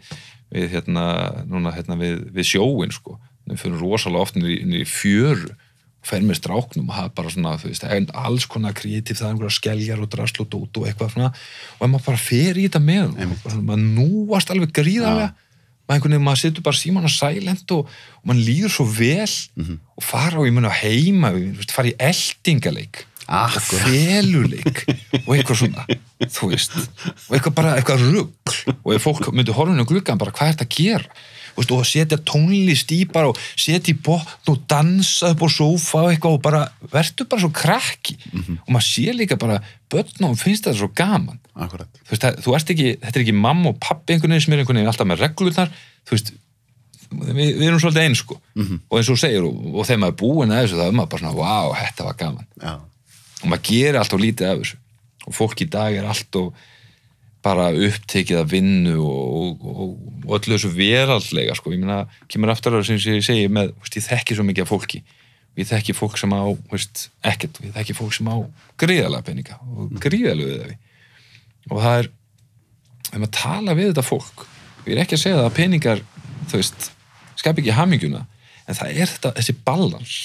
við hérna, núna hérna við, við sjóin, sko. Við fyrir rosalega oft niður í, fjöru og fer með stráknum og er bara svona, þú veist, alls konar kreatív, það er einhverja skeljar og drasl og dót og eitthvað svona. Og ef maður bara fer í þetta með svona, maður núast alveg gríðarlega. Maður einhvern veginn, maður situr bara síman og silent og, og maður líður svo vel og fara á, ég að heima veist, fara í eldingaleik. Og Akkurat. feluleik og eitthvað svona þú veist, og eitthvað bara eitthvað rugg og ef fólk myndi horfinu á gluggan bara hvað er þetta að gera veist, og setja tónlist í bara og setja í botn og dansa upp á sófa og eitthvað og bara verður bara svo krakki. Og maður sé líka bara börn og finnst þetta svo gaman. Þú veist, það, þú ert ekki, þetta er ekki mamma og pappi einhvern veginn sem er einhvern veginn alltaf með reglurnar. Þú veist, við, við erum svolítið eins sko. Og eins og segir og, og þegar maður er búin að þessu þá er maður bara svona, wow, þetta var gaman. Já. og maður gerir alltaf lítið af þessu. Og fólk í dag er alltaf bara upptekið að vinnu og, og, og öllu þessu veraldlega sko, ég meina, kemur aftur að sem ég segi með, veist, ég þekki svo mikið af fólki. Og ég þekki fólk sem á veist, ekkert, og ég þekki fólk sem á gríðalega peninga og gríðalega við og það er ef maður tala við þetta fólk ég er ekki að segja það að peningar þú veist, skap ekki hamingjuna en það er þetta, þessi balans.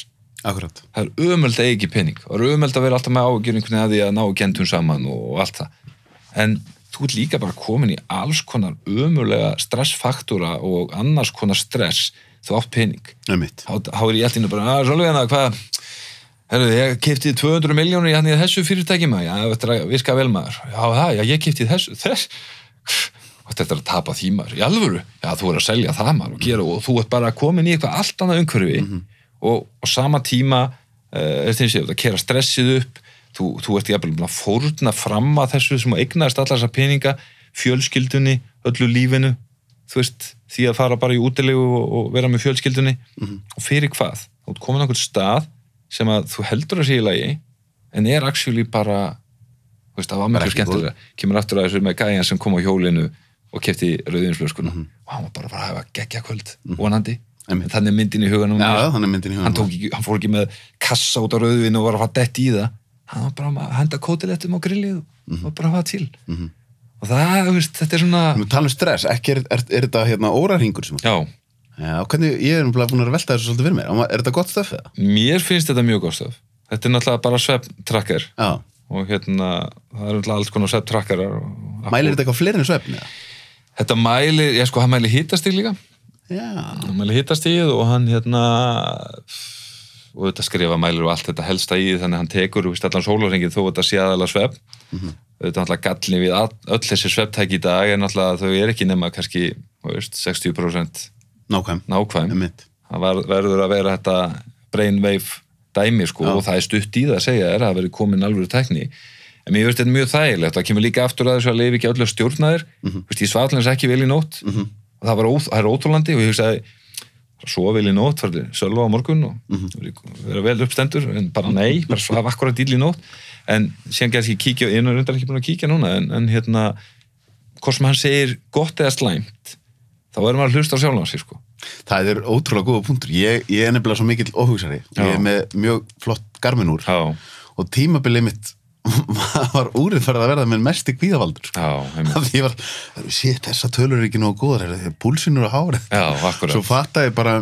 Akkurat. það er ömöld að eiga ekki pening. Og það er ömöld að vera alltaf með ágjör einhvern veginn að því að ná gentum saman og allt það. En þú ert líka bara komin í alls konar ömulega stressfaktúra og annars konar stress þú átt pening þá er ég alltaf bara, að svolítið hvað Herru, ég kiptið 200 miljónur í hann í þessu fyrirtæki maður, já, þetta er að viska vel maður. Já, það, já, ég kiptið þessu, þess. Og þetta er að tapa því maður, í alvöru? Já, þú er að selja það maður og gera og þú ert bara komin í eitthvað allt annað umhverfi og, og sama tíma uh, er því að kera stressið upp þú, þú ert jafnvel að fórna fram að þessu sem að eignast allar þessar peninga fjölskyldunni, öllu lífinu þú veist, því að fara bara í útilegu og, og vera með fjölskyldunni. Og fyrir hvað, þú ert komin á einhvern stað sem að þú heldur að sé í lagi en er actually bara þú veist, það var Bara ekki skemmtilega kemur aftur að þessu með gæjan sem kom á hjólinu og kefti rauðinsflöskuna og hann var bara að fara að hafa geggja kvöld vonandi, Einmitt. en þannig myndin í huganum í hann, ekki, hann fór ekki með kassa út á rauðvin og var að fara dett í það hann var bara að henda kótilettum á grillið og bara að hafa til og það, veist, þetta er svona Nú tala um stress, ekki er, er, er þetta hérna órarhingur sem já, Já, hvernig, ég er náttúrulega búin að velta þessu svolítið fyrir mér. Er þetta gott stöf eða? mér finnst þetta mjög góð stöf þetta er náttúrulega bara svefn-tracker Já. og hérna, það er náttúrulega alls konar svefn-trackerar Mælir þetta eitthvað fleiri en eða? Þetta mæli, ég sko, hann mæli hittastig líka Já. hann mæli hittastigið og hann hérna og þetta skrifa mælir og allt þetta helsta í þannig að hann tekur úr allan sólarhengið þó þetta sé aðalega svefn þetta er náttúrulega gallin við all, öll þessi svefntæki í dag náttúrulega að þau er ekki nema kannski veist, 60% Nákvæm. nákvæm það var, verður að vera þetta brainwave dæmi sko Já. og það er stutt í það að segja er að verður komin alvöru tækni en mér veist þetta er mjög þægilegt það kemur líka aftur að þessu að lifi ekki öllu að stjórna þér mm -hmm. ég svalins ekki vel í nótt Mhm. og það, var ó, það er ótrúlandi og ég hugsaði svo vel í nótt, farið sölva á morgun og Mhm. vera vel uppstendur en bara nei, bara svaf akkurat dýl í nótt en síðan gerði ég kíkja ég er reyndar ekki búin að kíkja núna en, en hérna, hvort sem hann segir gott eða slæmt þá er maður að hlusta á sjálfan sig sko Það er ótrúlega góða punktur. Ég, ég er nefnilega svo mikill óhugsari. Ég er með mjög flott garminúr Já, og tímabilið mitt var úrið farið að verða með kvíðavaldur. því ég var, sétt, þessa tölur er ekki nógu góðar, er púlsinur á hárið. Svo fattaði ég bara,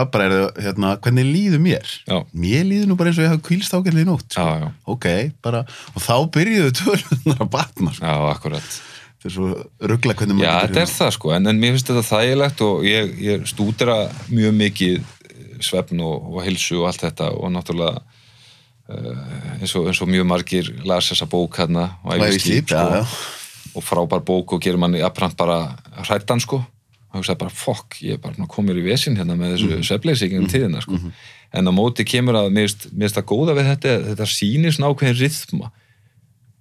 að bara, er, hérna, hvernig líður mér? Já. Mér líður nú bara eins og ég hafa kvílst ágætlega í nótt. sko. Já, já. Ok, bara, og þá byrjuðu tölunar að batna. Sko. Já, akkurat er ruggla hvernig Já, maður þetta er það sko, en, en mér finnst þetta þægilegt og ég, ég stúdera mjög mikið svefn og, og hilsu og allt þetta og náttúrulega eins, og, eins og mjög margir las þessa bók hérna ævi slíp slíp, já, sko, og frábær bók og gerir manni apprant bara hrættan sko. Og hugsaði bara fokk, ég er bara mér í vesinn hérna með þessu mm. svefleysi ekki um tíðina sko. en á móti kemur að mér finnst- það góða við þetta þetta sýnir svona ákveðin rithma.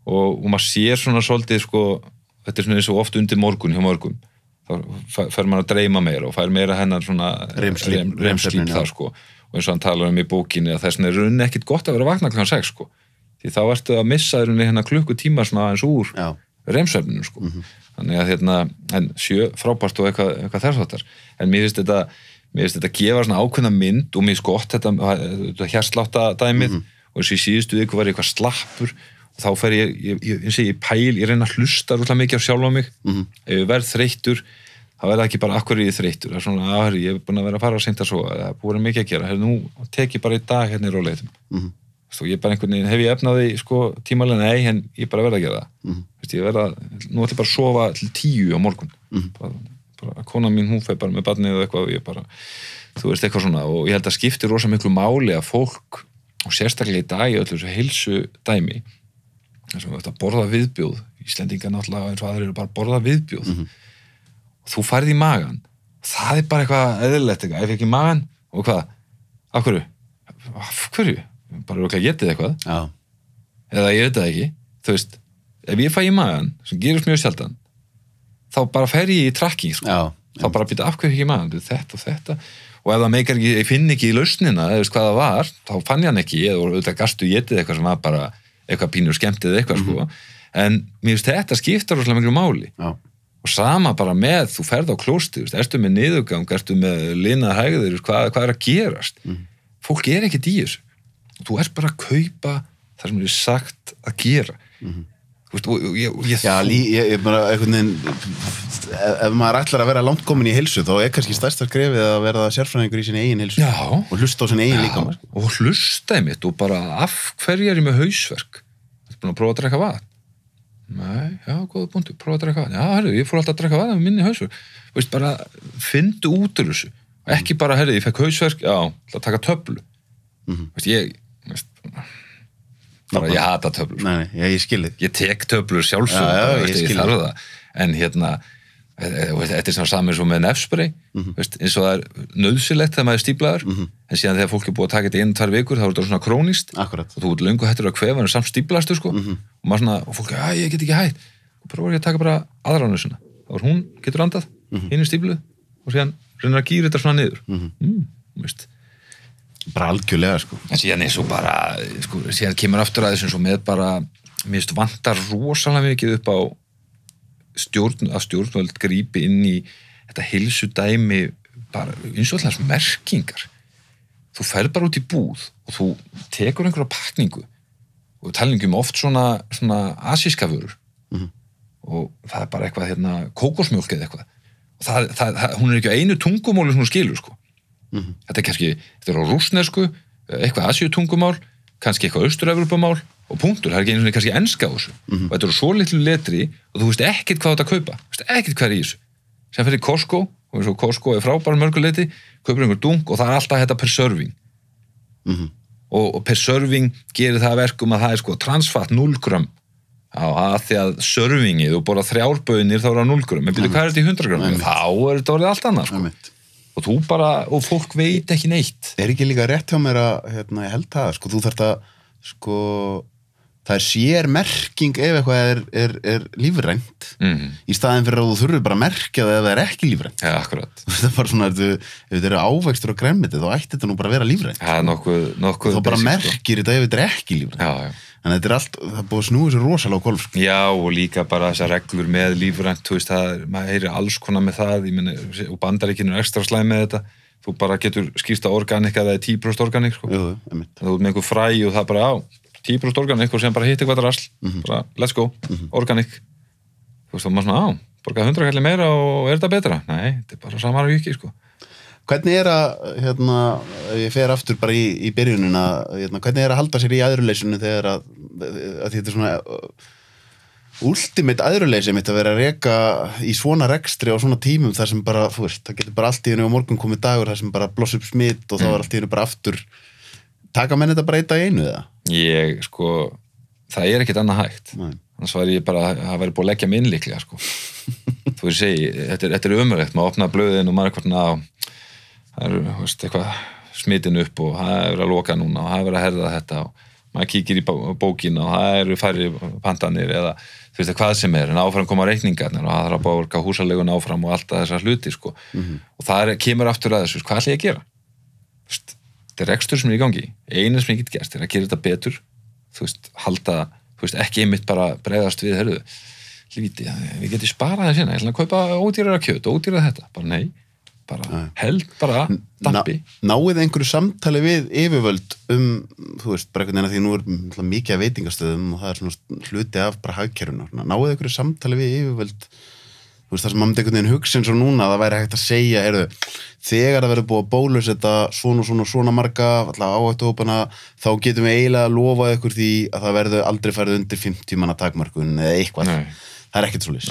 Og, og maður sér svona svolítið sko, þetta er svona eins og oft undir morgun hjá morgun þá fer- maður að dreyma meira og fær meira hennar svona REM-sleep- rem, remslíp REM-svefninn, já. þar sko og eins og hann talar um í bókinni að þess vegna er rauninni ekkit gott að vera að vakna kl. 6 sko. Því þá ertu að missa rauninni hennar klukkutíma svona eins úr Já. remsvefninu sko. Þannig að hérna, en sjö frábært og eitthvað, eitthvað þess áttar en mér finnst þetta mér finnst þetta gefa svona ákveðna mynd og mér finnst gott þetta, þetta hérslátta dæmið og eins og í síðustu viku var ég eitthvað slappur. Og þá fer ég, ég, ég, ég, ég pæl, ég reyna að hlusta rútlega mikið á sjálf á mig. Ef ég verð þreyttur þá verða ekki bara akkur ég þreyttur? Það er svona, að, ég er búin að vera að fara að seinta svo það er búin mikið að gera, Heyrðu, nú tek ég bara í dag hérna í róleitum Mhm. Þú, ég bara einhvern veginn, hef ég efnaði sko, tímalega nei, en ég bara verða að gera það. Mhm. Vist, ég verða, nú ætla ég bara að sofa til tíu á morgun. Mhm. bara, bara, kona mín hún fer bara með barnið og eitthvað og ég bara, þú veist eitthvað svona. Og ég held að skipti rosa miklu máli að fólk og sérstaklega í dag þú færði í magan það er bara eitthvað eðlilegt eitthvað, ef ekki magan og hvað, af hverju? Af hverju, bara að getið eitthvað. Já. eða ég veit það ekki. Þú veist, ef ég fæ í magan sem gerist mjög sjaldan þá bara fer ég í trakking sko. Já. þá bara býta af hverju ekki í magan þetta og þetta. Og ef það meikar ekki, ég finn ekki í lausnina eða veist hvað það var, þá fann ég hann ekki. Eða auðvitað gastu getið eitthvað sem var bara eitthvað pínur skemmtið eitthvað sko. En mér finnst þetta skiptar rosalega miklu máli. Já. Og sama bara með, þú ferð á klósti ertu með niðurgang, ertu með linað hægður, hvað, hvað er að gerast? Fólk er ekkert í þessu. Þú ert bara að kaupa það sem er sagt að gera. Þú veist, og, og, ég, og ég Já, lí, ég, ég bara, einhvern veginn ef, maður ætlar að vera langt komin í heilsu þá er kannski stærsta skrefið að verða sérfræðingur í sinni eigin heilsu. Já. og hlusta á sinni eigin líka og hlustaði mitt og bara af hverju er ég með hausverk? Þetta er búin að prófa að drekka vatn Nei, já, góða búndu, prófa að drekka vatn. Já, herru, ég fór alltaf að drekka vatn með minni hausverk. Veist, bara fyndu út úr þessu. Ekki bara, herru, ég fekk hausverk já, ætla að taka töflu. Mhm. Veist, ég, veist, bara, ég hata töflur. Nei, nei, ég, ég skilið ég tek töflur sjálfsög ég ég skil þarf það. En hérna þetta er svona saman svo með nefspray Mhm. veist, eins og það er nöðsilegt þegar maður er stíblaður en síðan þegar fólk er búið að taka þetta einu, tvær vikur þá er þetta svona krónist Akkurat og þú ert löngu hættur að kvefa en er samt stíblaðastu sko. Mhm. og maður svona, og fólk, að ég get ekki hætt og prófur ég að taka bara aðra þá er hún, getur andað, Mhm. hinn er stíbluð og síðan reynir að gýra þetta svona niður Mhm. mm, Bara algjörlega sko en síðan eins og bara sko, síðan kemur aftur að þessum svo með bara stjórn, að stjórnvöld grípi inn í þetta hilsu dæmi bara eins og allars merkingar. Þú ferð bara út í búð og þú tekur einhverja pakningu. Og við talum um oft svona, svona asíska vörur. Mhm. og það er bara eitthvað hérna, kókosmjólk eða eitthvað. Og það, það, það, hún er ekki á einu tungumóli sem hún skilur sko. Mhm. þetta er kannski, þetta er á rúsnesku eitthvað asíutungumál, kannski eitthvað austur-evropumál og punktur, það er ekki einu svona kannski enska á þessu. Mhm. og þetta eru svo litlu letri og þú veist ekkert hvað þetta kaupa, þú veist ekkert hvað er í þessu. Sem fyrir Costco, og eins og Costco er frábær mörguleiti, kaupir einhver dung og það er alltaf þetta per serving. Mhm. og, og per serving gerir það að verkum að það er sko transfat 0 gram. Á að því að servingið og bara þrjárböðinir þá er það 0 gram. En byrju hvað er þetta í 100 gram? Þá er þetta orðið allt annað sko. Og þú bara, og fólk veit ekki neitt. Er ekki líka rétt hjá mér að, hérna, ég held það, sko, þú þarft að, sko, það er sér merking ef eitthvað er, er, er lífrænt mm. í staðin fyrir að þú þurfur bara að merkja það ef það er ekki lífrænt. ja, Það er bara svona, ef þetta eru ávextur og gremmiti, þá ætti þetta nú bara að vera lífrænt. er nokkuð, nokkuð Þá bara basic, merkir þetta ef þetta er ekki lífrænt. sko. já, já. En þetta er allt, það búið að snúið sér rosalega golf, sko. já, og líka bara þessar reglur með lífrænt, þú veist, það, er- maður heyri alls konar með það, ég meni, og bandaríkinu er ekstra slæm með þetta, þú bara getur skýrst að organik að það er 10% organik sko. Jú, þú með einhver fræ og það bara á 10% organik og sem bara hitt eitthvað rasl Mhm. bara let's go, organik þú veist þá maður svona á borga 100 kalli meira og er þetta betra? Nei, þetta er bara samar og ekki sko. Hvernig er að, hérna, ég fer aftur bara í, í byrjunina, hérna, hvernig er að halda sér í aðruleysunni þegar að, að þetta er svona uh, ultimate aðruleysi mitt að vera að reka í svona rekstri á svona tímum þar sem bara, þú veist, það getur bara allt í hennu og morgun komið dagur þar sem bara bloss upp smitt og þá er allt í hennu bara aftur taka menn þetta bara eitt að einu eða? ég sko, það er ekkit annað hægt Nei. annars var ég bara, það væri búið að leggja mig inn líklega sko þú veist þetta er, þetta er umrætt maður opnaði blöðin og maður er er, þú veist, eitthvað smitin upp og það er verið að loka núna og það er verið að herða þetta og maður kíkir í bó- bókina og það eru færri pantanir eða þú veist hvað sem er en áfram koma reikningarnir og það þarf að borga húsalegun áfram og alltaf þessar hluti sko. og það er, kemur aftur að þessu hvað ætla ég að gera Þú veist, þetta er rekstur sem er í gangi. Eina sem ég get gert er að gera þetta betur. Þú veist, halda, þú veist, ekki einmitt bara breyðast við, herðu líti, við getum sparað það sína, ég ætla að kaupa ódýrara kjöt, ódýrara þetta, bara nei bara held bara dampi. Ná, náið einhverju samtali við yfirvöld um, þú veist, bara einhvern veginn að því nú er náttúrulega mikið af veitingastöðum og það er svona hluti af bara hagkerfuna. Náið einhverju samtali við yfirvöld, þú veist, það sem maður myndi einhvern veginn hugsa eins og núna, að það væri hægt að segja, heyrðu, þegar það verður búið að bólusetta svona og svona og svona marga, alltaf áhættu hópana, þá getum við eiginlega að lofa ykkur því að það verður aldrei farið undir 50 manna takmarkun eða eitthvað. Nei. Það er ekkert svo lýs.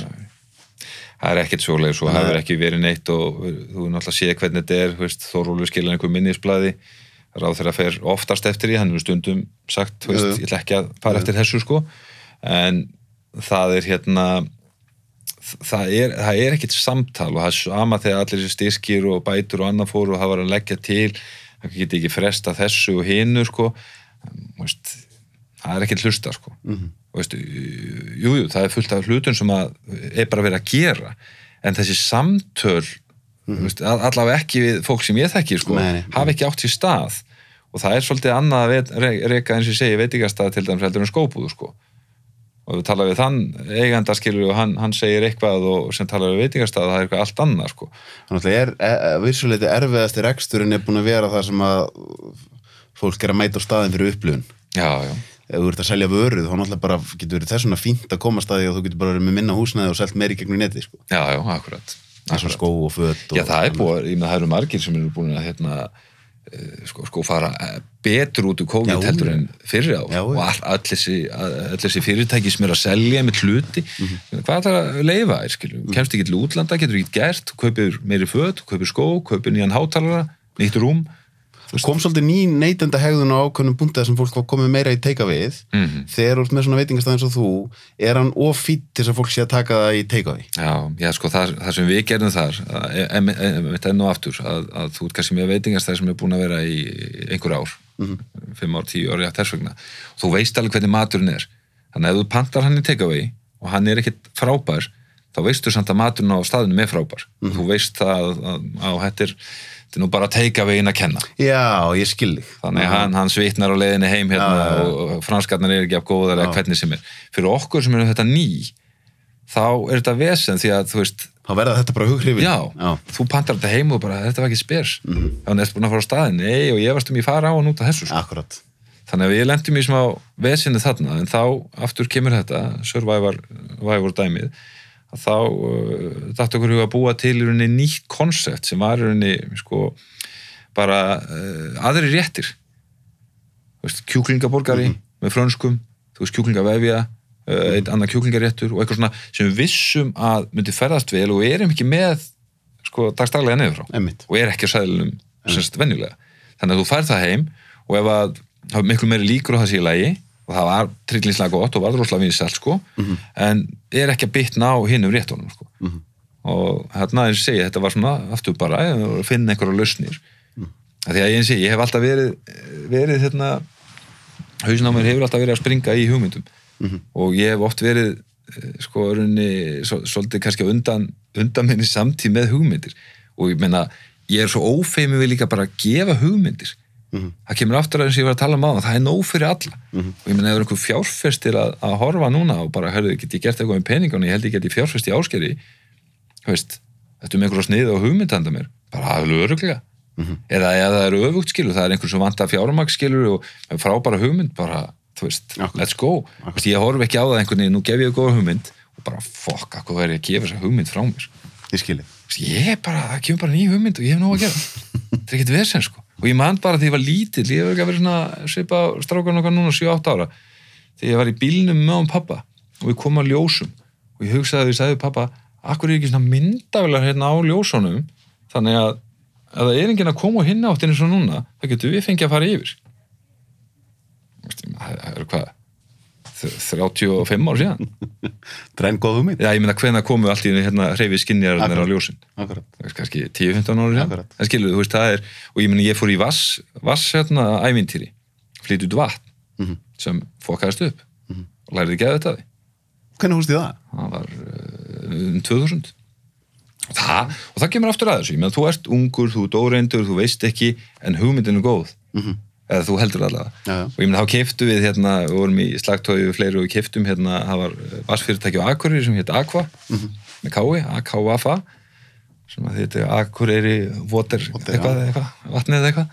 það er ekkert svo hefur ekki verið neitt og þú er náttúrulega séð hvernig þetta er þú veist, Þórólfur skilur einhver minnisblæði ráð þeirra fer oftast eftir því hann er stundum sagt, þú veist, ég ætla ekki að fara eftir þessu sko en það er hérna það er, það er ekkert samtal og það er sama þegar allir þessi styrkir og bætur og annað fóru og það var að leggja til. Það geti ekki fresta þessu og hinu sko. Veist, það er ekkert hlusta sko. Mhm. Þú veist, jú, jú, það er fullt af hlutum sem að er bara verið að gera. En þessi samtöl mm veist, all- allavega ekki við fólk sem ég þekki sko, hafa ekki átt sér stað. Og það er svolítið annað að veit- re- reka eins og ég segi veitingastað til dæmis heldur en skópúðu sko og við tala við þann eiganda skilur og hann, hann segir eitthvað og sem talar við veitingastað það er eitthvað allt annað sko Þannig að er, e, vissuleiti erfiðasti reksturinn er búin að vera það sem að fólk er að mæta á staðin fyrir upplifun. já, já, ef þú ert að selja vöruð, þá náttúrulega bara getur verið þess vegna fínt að koma staði og þú getur bara verið með minna húsnæði og selt meiri gegnum neti, sko. já, já, akkurat, akkurat. skó og föt og Já, það er búið, ég með það eru margir sem eru búin að hérna, sko, sko fara eh, betur út úr COVID Já, heldur en fyrir á Já, og já. all, all, þessi, fyrirtæki sem er að selja með hluti Mhm. hvað er það að leifa þér, skilju kemst ekki til útlanda, getur ekki gert, kaupir meiri föt, þú kaupir skó, kaupir nýjan hátalara nýtt rúm kom svolítið ný neytenda hegðun á ákveðnum búndið sem fólk var komið meira í teika við Mhm. þegar þú ert með svona veitingastæð eins og þú er hann of fýtt til þess að fólk sé að taka það í teika við Já, já, sko, það, það sem við gerðum þar þetta er nú aftur að, að þú ert kannski með veitingastæð sem er búin að vera í einhver ár. Fimm ár, tíu ár, já, þess vegna. Þú veist alveg hvernig maturinn er. Þannig að ef þú pantar hann í takeaway og hann er ekkit frábær, þá veistu samt að maturinn á staðinu er frábær. Þú veist að, að, að þetta er er nú bara takeaway-in að kenna. Já, ég skil þig. Þannig að hann, hann svitnar á leiðinni heim hérna Já, já, já. og, franskarnar er ekki af góðar eða hvernig sem er. Fyrir okkur sem erum þetta ný þá er þetta vesen því að þú veist þá verða þetta bara hughrifin Já, þú pantar þetta heim og bara, þetta var ekki spers mm -hmm. þannig að þetta búin að fara á staðin nei, og ég varst um í fara á og núta þessu sko. Akkurat. Þannig að við lendum í smá vesinu þarna en þá aftur kemur þetta Survivor, Survivor dæmið að þá uh, dætt okkur að búa til í rauninni nýtt koncept sem var í rauninni sko bara uh, aðri réttir. Veist, kjúklingaborgari með frönskum, þú veist kjúklingavefja uh, einn annar kjúklingaréttur og eitthvað svona sem við vissum að myndi ferðast vel og erum ekki með sko dagstaglega nefnir frá. Einmitt. og er ekki að sæðlunum semst venjulega. Þannig að þú færð það heim og ef að það var miklu meiri líkur á það sé í lagi og það var trillinslega gott og var droslega vinsælt sko. En er ekki að bitna á hinnum réttunum sko. Og hérna eins og segja þetta var svona aftur bara að finna einhverja lausnir. Mm. því að ég eins og ég hef alltaf verið verið hérna hausin á mér hefur alltaf verið að springa í hugmyndum. Og ég hef oft verið eh, sko runni, svolítið kannski undan, undan minni samtíð með hugmyndir. Og ég meina ég er svo ófeimi við líka bara að gefa hugmyndir það kemur aftur að eins og ég var að tala um á það er nóg fyrir alla. Og ég meina ef er einhver fjárfestir að, að horfa núna og bara, hörðu, get ég gert eitthvað með peningun ég held ég get ég fjárfest í áskeri veist, þetta er með einhverja snið og hugmyndanda mér, bara aðlu öruglega eða eða það eru öfugt skilur það er einhver sem vantar fjármaks skilur og frábæra hugmynd bara, þú veist, Akkurat. let's go. Veist, ég horf ekki á það einhvern veginn, nú gef ég góða hugmynd og bara, fokk, hvað verður ég að gefa þessa hugmynd frá mér? Ég skil þig. Þú veist, ég bara, það kemur bara ný hugmynd og ég hef nóg að gera. Þetta er ekkert vesen sko og ég man bara þegar ég var lítill, ég hef ekki vera svona svipa strákan okkar núna 7-8 ára þegar ég var í bílnum með hann pappa og við komum að ljósum og ég hugsaði að ég sagði pappa, akkur er ekki svona myndavilar hérna á ljósunum? Þannig að ef það er enginn að koma hinn áttin eins og núna, það getur við fengið að fara yfir. Það er hvað 35 ár síðan. Dræn góð hugmynd. Já, ég meina hvenær komu allt í hérna hreyfið skinjar á ljósin? er kannski 10-15 ára síðan. En skilur, þú veist, það er og ég meni, ég fór í vass, vass hérna ævintýri, flyt út vatn Mhm. sem fokkaðist upp. Og lærið ekki að þetta því. Hvernig húst þið það? það var um 2000 og það, og það kemur aftur að þessu. Ég meina, þú ert ungur, þú ert óreindur, þú veist ekki en hugmyndin er góð. Mhm. Eða þú heldur allavega. Já, já. og ég meina, þá keiftu við hérna, við vorum í slagtói við fleiri og við keiftum hérna, það var vassfyrirtæki á Akureyri sem hétt Aqua Mhm. með kái, AKVAFA sem að þetta er Akureyri Water, Water, eitthvað, eitthvað, vatnið eða eitthvað.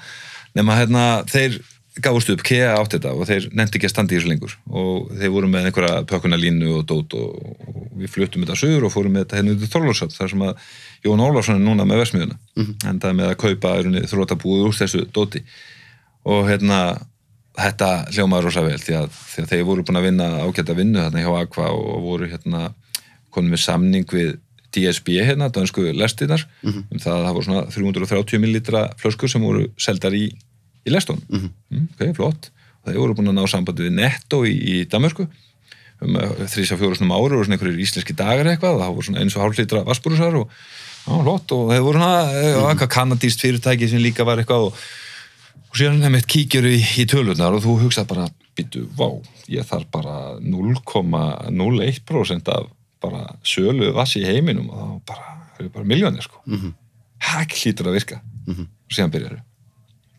Nema hérna, þeir gáðust upp KEA átt þetta og þeir nefndi ekki að standa í þessu lengur. Og þeir voru með einhverja pökkunarlínu og dót og, og við fluttum þetta sögur og fórum með þetta hérna út í Þorlósöp þar sem að Jón Ólafsson er núna með versmiðuna en það er með að kaupa þrótabúið úr þessu dóti og hérna þetta hljómaður rosa vel því að, því að þeir voru búin að vinna ágæta vinnu þarna hjá Aqua og voru hérna konum með samning við DSB hérna, dansku lestinnar um það að það voru svona 330 millilitra flöskur sem voru seldar í, í lestónum mm, ok, flott. Og þeir voru búin að ná sambandi við Netto í, í Danmörku um þrýsa fjórusnum ári og svona einhverjir íslenski dagar eitthvað og það voru svona eins og hálflítra vassbúrusar og og þeir voru svona mm eitthvað kanadíst fyrirtæki sem líka var eitthvað og og síðan nefnitt kíkjur í, í tölunar og þú hugsað bara, býtu, vá ég þarf bara 0,01% af bara sölu vassi í heiminum. Og þá bara, það eru bara miljónir sko. Mm -hmm. hæk hlýtur að virka. Og síðan byrjar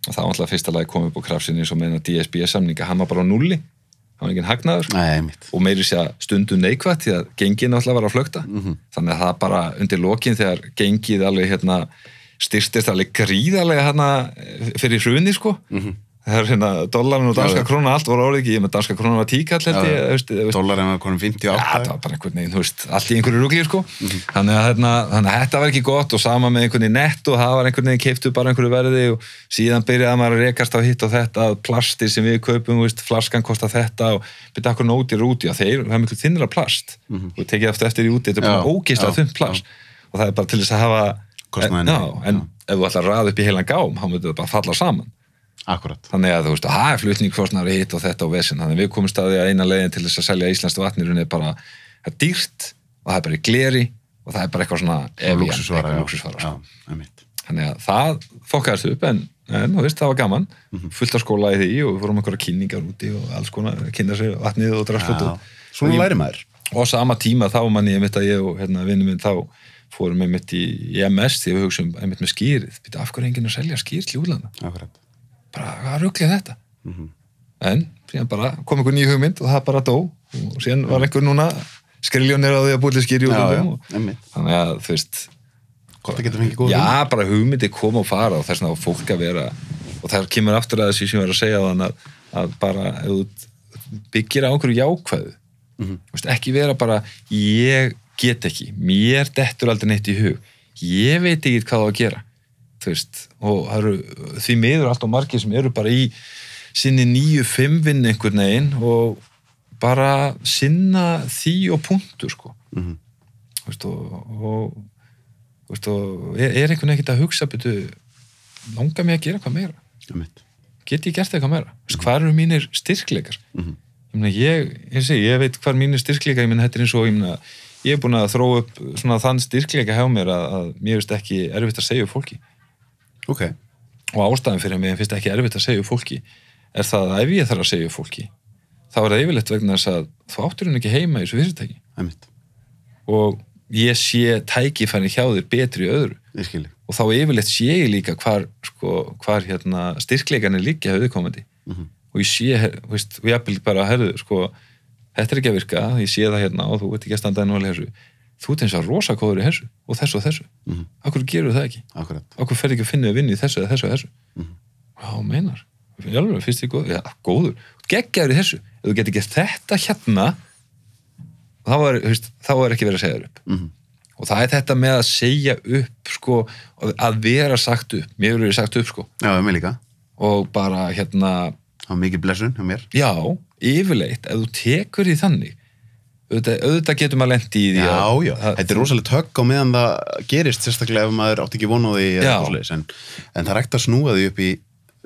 og það var alltaf fyrsta lagi komið upp á krafsinni eins og meina DSB samninga, hann var bara á nulli hann var enginn hagnaður. Nei, og meiri sé að stundum neikvætt því að gengið náttúrulega var að flögta þannig að það bara undir lokin þegar gengið alveg hérna styrstist alveg gríðarlega hérna fyrir hruni sko. Það er hérna, dólarinn og danska krónan allt var orðið ekki, ég með danska krónan var tíkall Dólarinn var konum Já, 58 það var bara einhvern veginn, allt í einhverju rugli, sko. þannig, að, hérna, þannig að þetta var ekki gott og sama með einhvern veginn nett og það var einhvern veginn keiftu bara einhverju verði og síðan byrjaði maður að rekast á hitt og þetta að plastir sem við kaupum, veist, flaskan kostar þetta og byrja okkur nótir úti og þeir, það er miklu þinnra plast. Og tekið eftir eftir í úti, þetta er bara ógislega já, þunnt plast. og það er bara til þess að hafa Kostnaðinn, já, en já. ef þú ætlar að raða upp í heilan gám, þá myndir það bara falla saman. Akkurat þannig að þú veist, það er flutningkostnar hitt og þetta og vesinn, þannig að við komum staði að eina leiðin til þess að selja íslenskt vatnir er bara það er dýrt og það er bara í gleri og það er bara eitthvað svona lúksusvara, sko. Þannig að það fokkaðist upp en, en veist, það var gaman. Mhm. fullt af skóla í því og við fórum einhverja kynningar úti og alls konar, kynna sér vatnið og drafslut og á sama tíma þá manni ég mitt að ég og hérna vinnum minn þá fórum við mitt í, í MS því við hugsaum einmitt með skýrið, býta af hverju er enginn að selja skýr til útlanda Akkurat bara, hvað rugglið þetta? Mhm. En síðan bara kom einhver nýju hugmynd og það bara dó og síðan var einhver núna skriljónir á því að búið skýri út Já, já, og, einmitt þannig að þú veist að já, bara hugmyndi koma og fara og þess á fólk að vera og það kemur aftur að þessu sem ég var að segja þannig að, að bara byggir á einhverju jákvæðu. Þú veist, ekki vera bara ég get ekki, mér dettur aldrei neitt í hug, ég veit ekki hvað það að gera. Þú veist, og eru því miður allt og margir sem eru bara í sinni nýju fimm vinn einhvern veginn og bara sinna því og punktu sko. Mhm. Þú veist, og, og, þú veist, og er, er einhvern veginn ekkert að hugsa betur, langar mig að gera hvað meira? Get ég gert eitthvað meira? Mm. hvað eru mínir styrkleikar? Ég, meina, ég, ég, ég veit hvað er mínir styrkleikar ég, meina, þetta er eins og ég, meina, ég er búin að þróa upp svona þann styrkleika hjá mér að, að mér finnst ekki erfitt að segja upp fólki. Ok. Og ástæðan fyrir að mér finnst ekki erfitt að segja upp fólki er það að ef ég þarf að segja upp fólki þá er það yfirleitt vegna þess að þú áttur hún ekki heima í þessu fyrirtæki. Einmitt. Og ég sé tækifæri hjá þér betri öðru. Ég skilji. Og þá yfirleitt sé ég líka hvar, sko, hvar hérna, styrkleikarnir liggja höfðukomandi Mhm. og ég sé, veist, og ég eppil bara herðu, sko, þetta er ekki að virka ég sé það hérna og þú veit ekki að standa ennúlega þessu. Þú ert eins og rosa kóður í þessu og þessu og þessu, Mhm. okkur gerur það ekki? Akkurat. Okkur fer ekki að finna að vinna í þessu eða þessu og þessu? Mhm. já, meinar. Ég alveg, finnst þið góður, já, góður. Geggjaður í þessu, ef þú getur gert þetta hérna þá er, veist, þá er ekki verið að segja þér upp. Mhm. og það er þetta með að segja upp sko, að vera sagt upp. Mér verið sagt upp sko. Já, mér líka. Og bara hérna, Það var mikið blessun hjá mér. Já, yfirleitt ef þú tekur því þannig auðvitað, auðvitað getur maður lendi í því Já, að, já, að, þetta er rosalega högg á meðan það gerist sérstaklega ef maður átti ekki því svoleiðis, en, en það ekkert að snúa því upp í,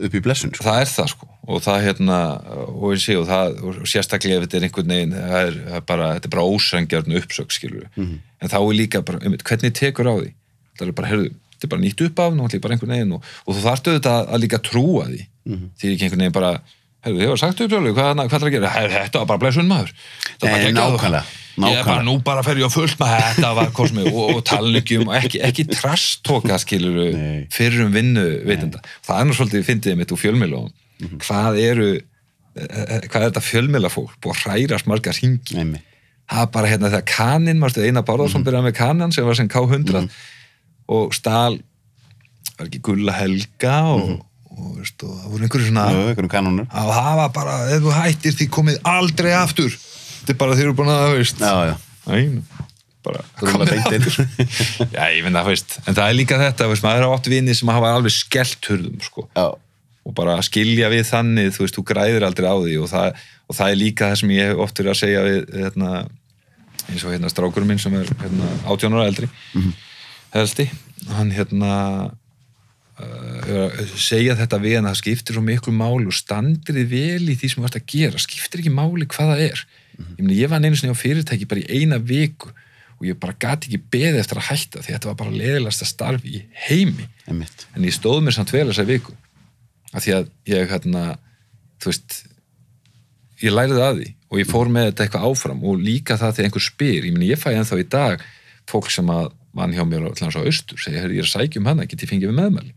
upp í blessun sko. það er það sko og það hérna, og ég sé og það, og sérstaklega ef þetta er einhvern veginn það er, það er bara, þetta er bara ósangjörn uppsökk skilur Mhm. en þá er líka bara, um, hvernig tekur á því það er bara, heyrðu, þetta er bara nýtt upp af ég bara einhvern veginn og, og þú þarft auðvitað að, líka trúa því Mhm. því er ekki einhvern veginn bara heyrðu, ég var sagt upp sjálfur, hvað, hvað er að gera? Þetta var bara blessun maður. Þetta var bara Nei, nákvæmlega, ég er bara, nú bara fer ég á fullt með þetta var kosmið og, og talningjum og ekki, ekki trastóka skilur Nei. fyrir um vinnu veitenda það er nú svolítið fyndið mitt úr fjölmiðlum. Mhm. hvað eru eh, eh, hvað er þetta fjölmiðlafólk búið að hrærast margar hringi? Nei, það er bara hérna þegar kaninn, marstu Einar Bárðarsson byrjaði með kannan sem var sem K100 og stál var ekki Gulla Helga og, og, það voru einhverju svona að hafa bara, ef þú hættir því komið aldrei aftur. Þetta er bara þeir eru búin að, Æ, bara komið inn Já, ég finna, veist, en það er líka þetta, veist, maður er átt vini sem hafa alveg skellt hurðum, sko, og bara skilja við þannig, þú veist, þú græðir aldrei á því og það, og það er líka það sem ég oft verið að segja við, hérna, eins og hérna strákurum minn sem er, hérna, 18 ára eldri, mm helsti, hann, hérna, segja þetta við hann, það skiptir svo miklu máli og standir þið vel í því sem þú ert að gera, skiptir ekki máli hvað það er. Ég, meni, ég var einu sinni á fyrirtæki bara í eina viku og ég bara gati ekki beðið eftir að hætta því þetta var bara leðilegasta starf í heimi. Einmitt. En ég stóð mér samt vel þessa viku af því að ég hérna þú veist ég læriði að því og ég fór með þetta eitthvað áfram og líka það þegar einhver spyr. Ég meni ég fæ ennþá í dag fólk sem að vann hjá mér á, austur segja, "Heyrðu, ég er að sækja um hana, get ég fengið við meðmæli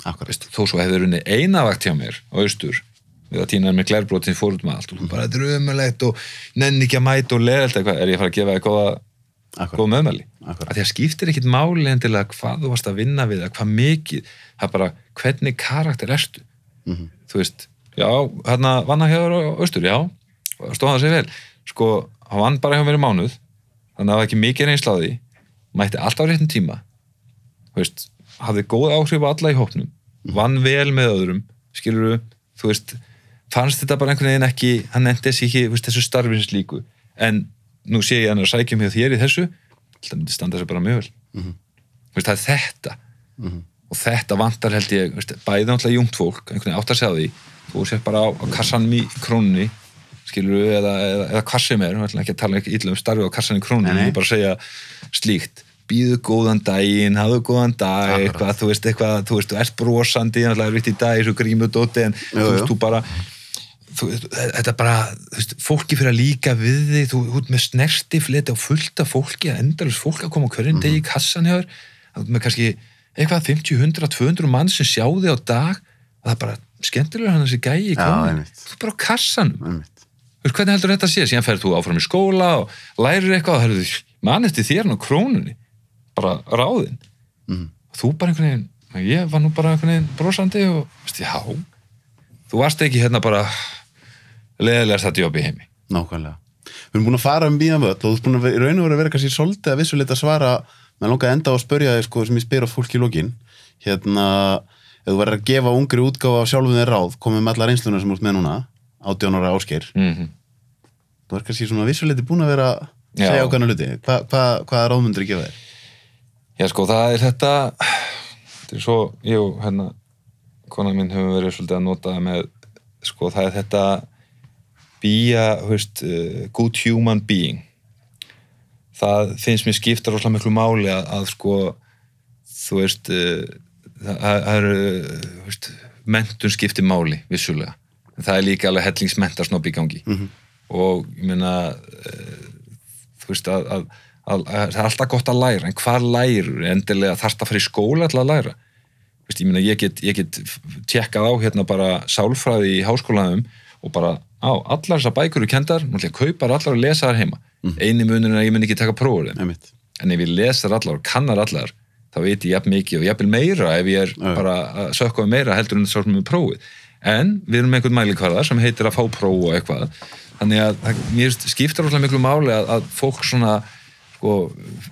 Veist, þó svo hefði runni eina vakt hjá mér á austur við að týna með glærbrotin fór út með allt og bara þetta er umulegt og nenni ekki að mæta og eitthvað, er ég að fara að gefa þér góða, góð Akkurat. að því að skiptir ekkit máli endilega hvað þú varst að vinna við eða hvað mikið, það er bara hvernig karakter ertu. Þú veist, já, hérna vann hann hér á austur, já stóð hann sig vel, sko hann vann bara hjá mér í mánuð þannig að það var ekki mikið reynsláði mætti alltaf á réttum tíma. Veist, hafði góð áhrif á alla í hópnum vann vel með öðrum skilur þú veist fannst þetta bara einhvern veginn ekki hann nefndi þessi ekki, veist, þessu starfins líku. En nú sé ég hann að sækjum hjá þér í þessu þetta myndi standa sér bara mjög vel. Þú veist, það er þetta. Og þetta vantar held ég, veist, bæði náttúrulega jungt fólk, einhvern veginn átt að segja því. Þú sér bara á, á kassanum í krónunni skilur eða, eða, eða hvað sem er ekki að tala ekki illa um starfi á kassan í krónunni ég bara segja slíkt býðu góðan daginn, hafðu góðan dag eitthvað, þú veist, eitthvað, þú veist, þú ert brosandi náttúrulega er vitt í dag, þessu grímudóti en Jú, þú veist, jú. þú bara þú, þetta bara, þú veist, fólki fyrir að líka við þig, þú ert með snerti fleti og fullt af fólki, endalus fólk að koma á hverjum Mhm. degi í kassan hjá þér. Með kannski eitthvað 50, 100, 200 mann sem sjá þig á dag. Og það er bara skemmtilega hann þessi gæi í komin þú er bara á kassanum. Hvernig heldur þetta að sé, síðan ferð þú áfram í skóla og lærir eitthvað og mann eftir þér nú krónunni bara ráðinn. Og þú bara einhvern veginn ég var nú bara einhvern veginn brosandi og veist, já, þú varst ekki hérna bara leðilegast þetta jobb í heimi. Nákvæmlega. Við erum búin að fara um bíðan völl og þú ert búin að raun og vera að vera kannski svolítið að vissuleita svara, menn langar að enda á að spörja þig sko sem ég spyr á fólki í lokin. Hérna, ef þú verður að gefa ungri útgáfa af sjálfum þér ráð, komið með alla reynsluna sem ert með núna, 18 ára áskeir mm þú er kannski svona vissuleiti búin að vera að segja ákvæmna hluti, Hva, hva, hvaða ráðmundur gefa þér? Já, sko, það er þetta þetta er svo, jú, hérna konan mín hefur verið svolítið að nota með, sko, það er þetta be a, þú veist uh, good human being. Það finnst mér skipta rosalega miklu máli að, að sko þú veist uh, það eru, veist mentun skipti máli, vissulega. En það er líka alveg hellingsmentarsnopp í gangi. Og ég meina uh, þú veist að, að, að, að það er alltaf gott að læra. En hvað lærur endilega þarft að fara í skóla til að læra. Þú veist, ég meina ég get, ég get tjekkað á hérna bara sálfræði í háskólanum og bara á, allar þessar bækur eru kendar, náttúrulega kaupar allar og lesa þar heima. Eini munurinn er að ég mun ekki taka prófur en ef ég les þar allar og kannar allar þá veit ég jafn mikið og jafnvel meira ef ég er Já. bara að sökka meira heldur en það svo sem við prófið. En við erum einhvern mælikvarða sem heitir að fá próf og eitthvað. Þannig að það- mér skiptar alltaf miklu máli að, að fólk svona sko,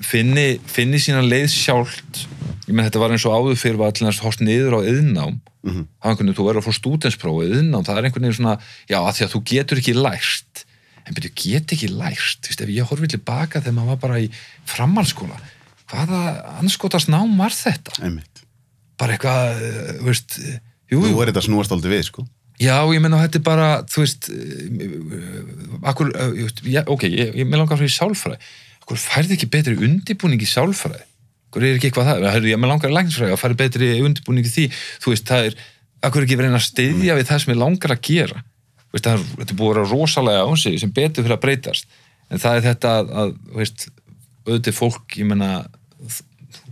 finni, finni sína leið sjálft ég menn þetta var eins og áður fyrir var allir hort niður á yðnám mm -hmm. einhvern veginn, þú verður að fá stúdensprófið yðnám, það er einhvern veginn svona, já, að því að þú getur ekki lært en byrju, get ekki lært þú veist, ef ég horfið tilbaka þegar maður var bara í framhaldsskóla, hvaða anskotast nám var þetta? Einmitt. bara eitthvað, eh, þú veist eh, jú, jú, er þetta snúast aldrei við, sko. já, ég menna þetta er bara þú veist eh, akkur, eh, ég ok, ég, ég með langar að fyrir sálfræði akkur færði ekki betri undirbúning í sálfræði? Akkur er ekki eitthvað það, Heyrðu, ég með langar að læknisfræði að færi betri undirbúning í því. Þú veist, það er, akkur er ekki verið að styðja við það sem ég langar að gera? Veist, það er, þetta er búið að vera rosalega ásig sem betur fyrir að breytast. En það er þetta að, að veist, auðvitað fólk, ég menna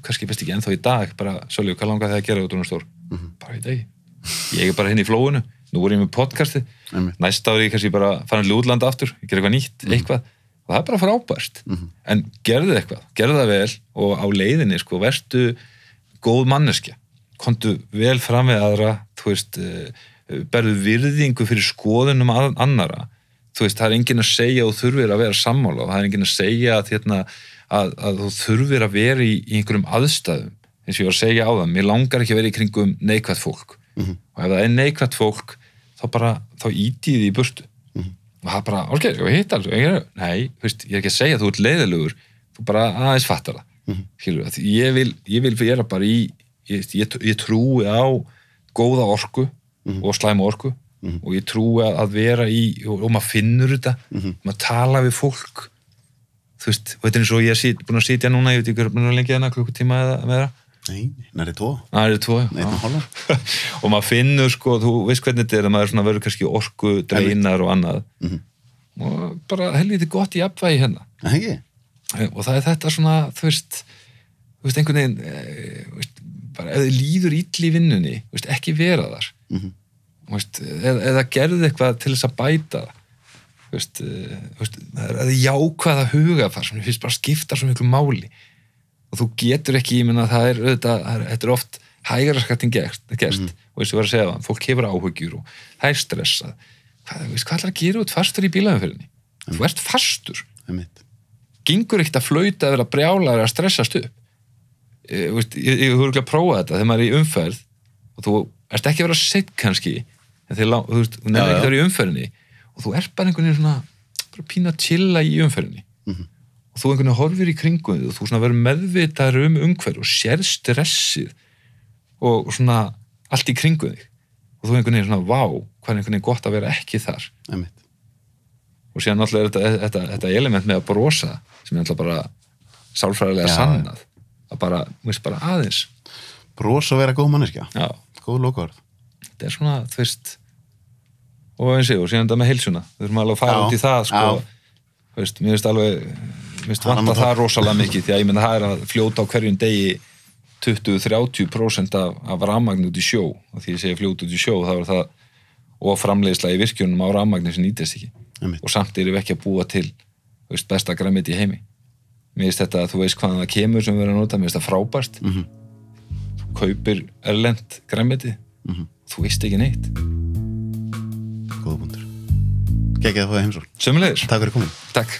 kannski veist ekki ennþá í dag bara, Sölju, hvað langar það að gera út úr stór bara í dag, ég er bara hinn í flóinu. Nú voru ég með podcasti næsta ári ég kannski bara farin til útlanda aftur. Ég ger eitthvað nýtt, eitthvað og það er bara frábært. En gerðu eitthvað, gerðu það vel og á leiðinni sko, vertu góð manneskja. Kontu vel fram við aðra þú veist, uh, berðu virðingu fyrir skoðunum annara þú veist, það er enginn að segja þú þurfir að vera sammála og það er enginn að segja að, hérna, að, að þú þurfir að vera í, í einhverjum aðstæðum. Eins og ég var að segja á það, mér langar ekki að vera í kringum neikvætt fólk. Og ef það er neikvætt fólk þá bara, þá íti ég því í burtu og það bara, ok, ég hittar nei, þú veist, ég er ekki að segja að þú ert leiðilegur þú bara aðeins fattar það mm -hmm. ég vil, ég vil vera bara í ég, ég, ég trúi á góða orku og slæma orku og ég trúi að að vera í og, og maður finnur þetta maður tala við fólk. Þú veist, og þetta er eins og ég er búin að sitja núna, ég veit ekki, búin að lengja hana klukkutíma eða meira, Nei, næri tvo. eru tvo já. það hálfa. og maður finnur sko, þú veist hvernig þetta er að maður svona verður kannski orku dreinar og annað og bara helviti gott í apvægi hérna Það ekki? og það er þetta svona, þú veist þú veist, einhvern veginn eh, þú veist, bara ef þið líður ill í vinnunni þú veist, ekki vera þar Mhm. Þú veist, eða, gerðu eitthvað til þess að bæta það Þú veist, eh, þú veist, það er jákvæða huga þar sem ég finnst bara skipta svo miklu máli og þú getur ekki, ég menna það er auðvitað, er, þetta er oft hægara skattin gert, gert. Og eins og ég var að segja það, fólk hefur áhugjur og það er stressað. Hvað, veist, hvað ætlar að gera út fastur í bílaumferðinni? Þú ert fastur, einmitt. gengur ekkert að flauta að vera brjálar að stressast upp? Ég, veist, ég, ég hefur ekki að prófa þetta þegar maður er í umferð og þú ert ekki að vera sitt kannski en þegar, þú veist, þú nefnir ekki að vera í umferðinni og þú ert bara einhvern veginn svona bara pína að chilla í umferðinni. Mhm. Og þú einhvern veginn horfir í kringum þig og þú svona verður meðvitaður um umhverf og sér stressið og svona allt í kringum þig. Og þú einhvern veginn svona, vá, hvað er einhvern veginn gott að vera ekki þar? Einmitt. og síðan náttúrulega er þetta, þetta, þetta element með að brosa sem er náttúrulega bara sálfræðilega Já. sannað. Að bara, veist, bara aðeins. Bros og vera góð manneskja, góð lokaverð. þetta er svona, þú veist og eins og síðan þetta með heilsuna. Við þurfum alveg að fara út í það sko, þú veist, mér finnst alveg mér finnst Það er vanta annað það rosalega mikið því að ég menna það er að fljóta á hverjum degi 20-30% af, af rafmagn út í sjó og því ég segi fljóta út í sjó þá er það og framleiðsla í virkjunum á rafmagni sem nýtist ekki Einmitt. og samt erum við ekki að búa til veist, besta græmiti í heimi mér finnst þetta að þú veist hvaðan það kemur sem við erum að nota, mér finnst það frábært Mhm. þú kaupir erlend græmiti Mhm. þú veist ekki neitt Góða búndur. Gekkið að fá það heimsók. sömulegir, Takk fyrir komin. takk